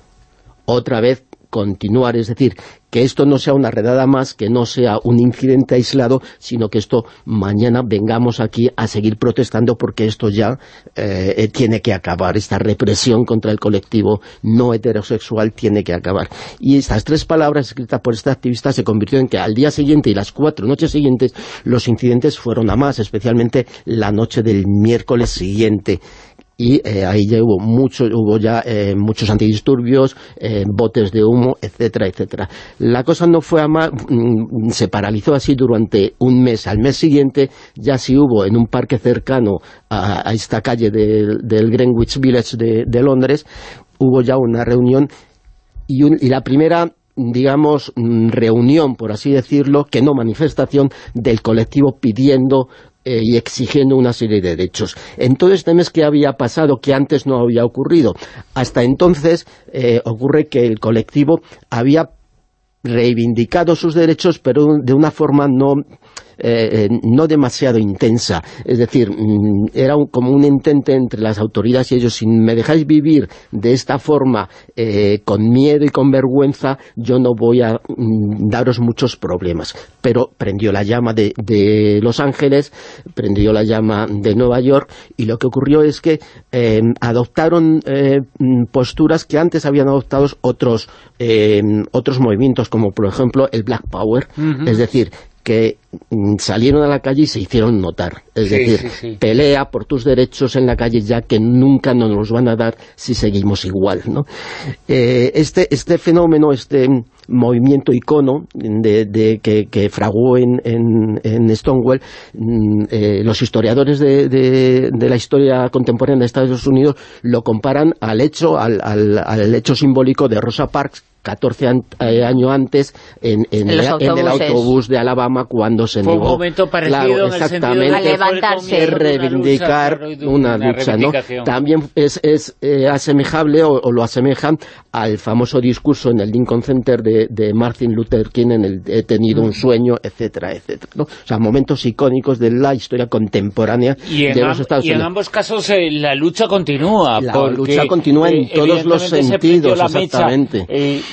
Otra vez continuar, es decir, que esto no sea una redada más, que no sea un incidente aislado, sino que esto mañana vengamos aquí a seguir protestando porque esto ya eh, tiene que acabar, esta represión contra el colectivo no heterosexual tiene que acabar. Y estas tres palabras escritas por este activista se convirtió en que al día siguiente y las cuatro noches siguientes los incidentes fueron a más, especialmente la noche del miércoles siguiente y eh, ahí ya hubo mucho, hubo ya eh, muchos antidisturbios, eh, botes de humo, etcétera, etcétera. La cosa no fue a más, mm, se paralizó así durante un mes. Al mes siguiente ya sí hubo en un parque cercano a, esta calle del Greenwich Village de, Londres, hubo ya una reunión y, y la primera digamos, mm, reunión, por así decirlo, que no manifestación del colectivo pidiendo eh, y exigiendo una serie de derechos. En todo este mes que había pasado, que antes no había ocurrido, hasta entonces eh, ocurre que el colectivo había reivindicado sus derechos, pero de una forma no eh, eh, no demasiado intensa. Es decir, mm, era como un intento entre las autoridades y ellos, si me dejáis vivir de esta forma, eh, con miedo y con vergüenza, yo no voy a mm, daros muchos problemas. Pero prendió la llama de, Los Ángeles, prendió la llama de Nueva York, y lo que ocurrió es que adoptaron mm, posturas que antes habían adoptado otros, otros movimientos, como por ejemplo el Black Power, es decir, que salieron a la calle y se hicieron notar. Es decir, pelea por tus derechos en la calle ya que nunca nos los van a dar si seguimos igual. ¿no? Eh, este, este fenómeno, este movimiento icono de, que, fraguó en, en, Stonewall, mm, eh, los historiadores de, de, la historia contemporánea de Estados Unidos lo comparan al hecho, al, al, al hecho simbólico de Rosa Parks 14 eh, años antes en, en, el, autobús de Alabama cuando se fue un momento parecido en el sentido de levantarse reivindicar una lucha, ¿no? también es, es eh, asemejable o, lo asemejan al famoso discurso en el Lincoln Center de, de Martin Luther King en el he tenido un sueño, etcétera, etcétera ¿no? o sea, momentos icónicos de la historia contemporánea de los Estados Unidos y en ambos casos eh, la lucha continúa la lucha continúa en todos los sentidos, exactamente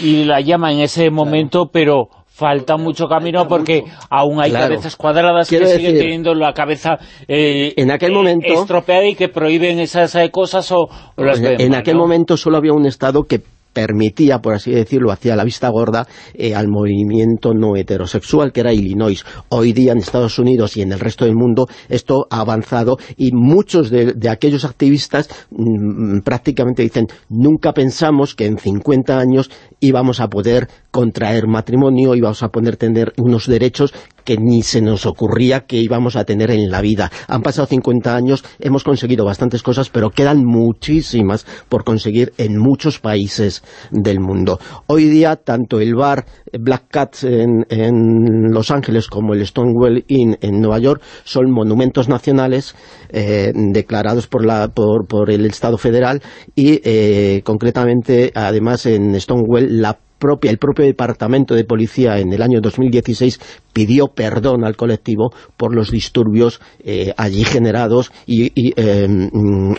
y la llama en ese momento, pero falta mucho camino porque aún hay cabezas cuadradas que siguen teniendo la cabeza eh, en aquel eh, momento, estropeada y que prohíben esas eh, cosas o, las En aquel momento solo había un Estado que permitía, por así decirlo, hacía la vista gorda eh, al movimiento no heterosexual, que era Illinois. Hoy día en Estados Unidos y en el resto del mundo esto ha avanzado y muchos de, aquellos activistas mm, prácticamente dicen, nunca pensamos que en 50 años íbamos a poder contraer matrimonio, íbamos a poder tener unos derechos que ni se nos ocurría que íbamos a tener en la vida. Han pasado 50 años, hemos conseguido bastantes cosas, pero quedan muchísimas por conseguir en muchos países del mundo. Hoy día, tanto el bar Black Cat en, Los Ángeles como el Stonewall Inn en Nueva York son monumentos nacionales eh, declarados por, la, por, por, el Estado federal y eh, concretamente, además, en Stonewall la el propio departamento de policía en el año 2016 pidió perdón al colectivo por los disturbios eh, allí generados y, em,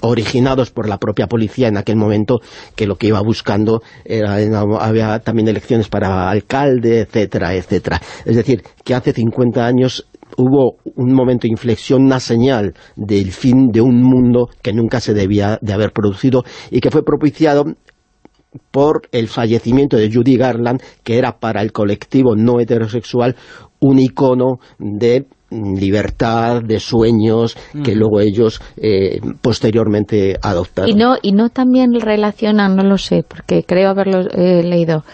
originados por la propia policía en aquel momento, que lo que iba buscando era, había también elecciones para alcalde, etcétera, etcétera. Es decir, que hace 50 años hubo un momento de inflexión, una señal del fin de un mundo que nunca se debía de haber producido y que fue propiciado por el fallecimiento de Judy Garland, que era para el colectivo no heterosexual un icono de libertad, de sueños, que luego ellos eh, posteriormente adoptaron. Y no, y no también relacionan, no lo sé, porque creo haberlo eh, leído,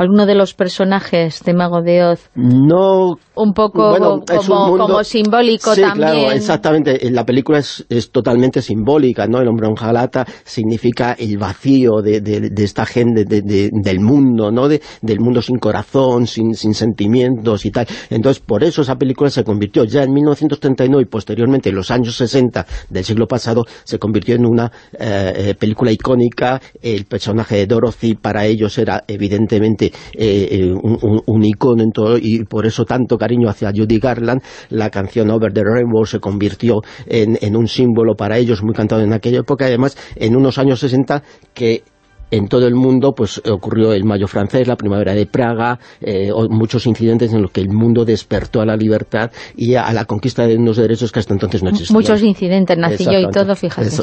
alguno de los personajes de Mago de Oz no. Un poco como, simbólico sí, también. claro, exactamente, la película es, totalmente simbólica, ¿no? El hombre jalata significa el vacío de, esta gente del mundo, ¿no? del mundo sin corazón, sin, sentimientos y tal, entonces por eso esa película se convirtió ya en 1939 y posteriormente en los años 60 del siglo pasado se convirtió en una eh, eh, película icónica, el personaje de Dorothy para ellos era evidentemente eh, eh, un, icono en todo, y por eso tanto cariño hacia Judy Garland, la canción Over the Rainbow se convirtió en, un símbolo para ellos, muy cantado en aquella época, además en unos años 60 que en todo el mundo pues ocurrió el Mayo francés, la primavera de Praga, eh, muchos incidentes en los que el mundo despertó a la libertad y a, la conquista de unos derechos que hasta entonces no existían. Muchos incidentes, nací yo y todo, fíjate.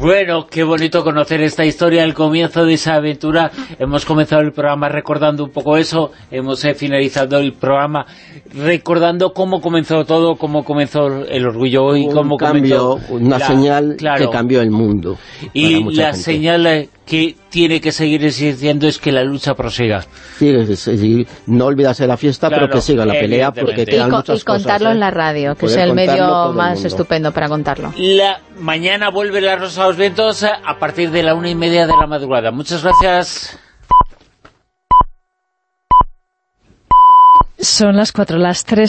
bueno, qué bonito conocer esta historia, el comienzo de esa aventura. Hemos comenzado el programa recordando un poco eso, hemos eh, finalizado el programa recordando cómo comenzó todo, cómo comenzó el orgullo y cómo cambio, una señal que cambió el mundo. Y la señal que tiene que seguir existiendo es que la lucha prosiga. Sí, no olvidarse de la fiesta, pero que siga la pelea porque quedan y, muchas y contarlo en ¿eh? la radio, que es el medio más estupendo para contarlo. La, mañana vuelve la Rosa de los Vientos a partir de la una y media de la madrugada. Muchas gracias. Son las cuatro, las tres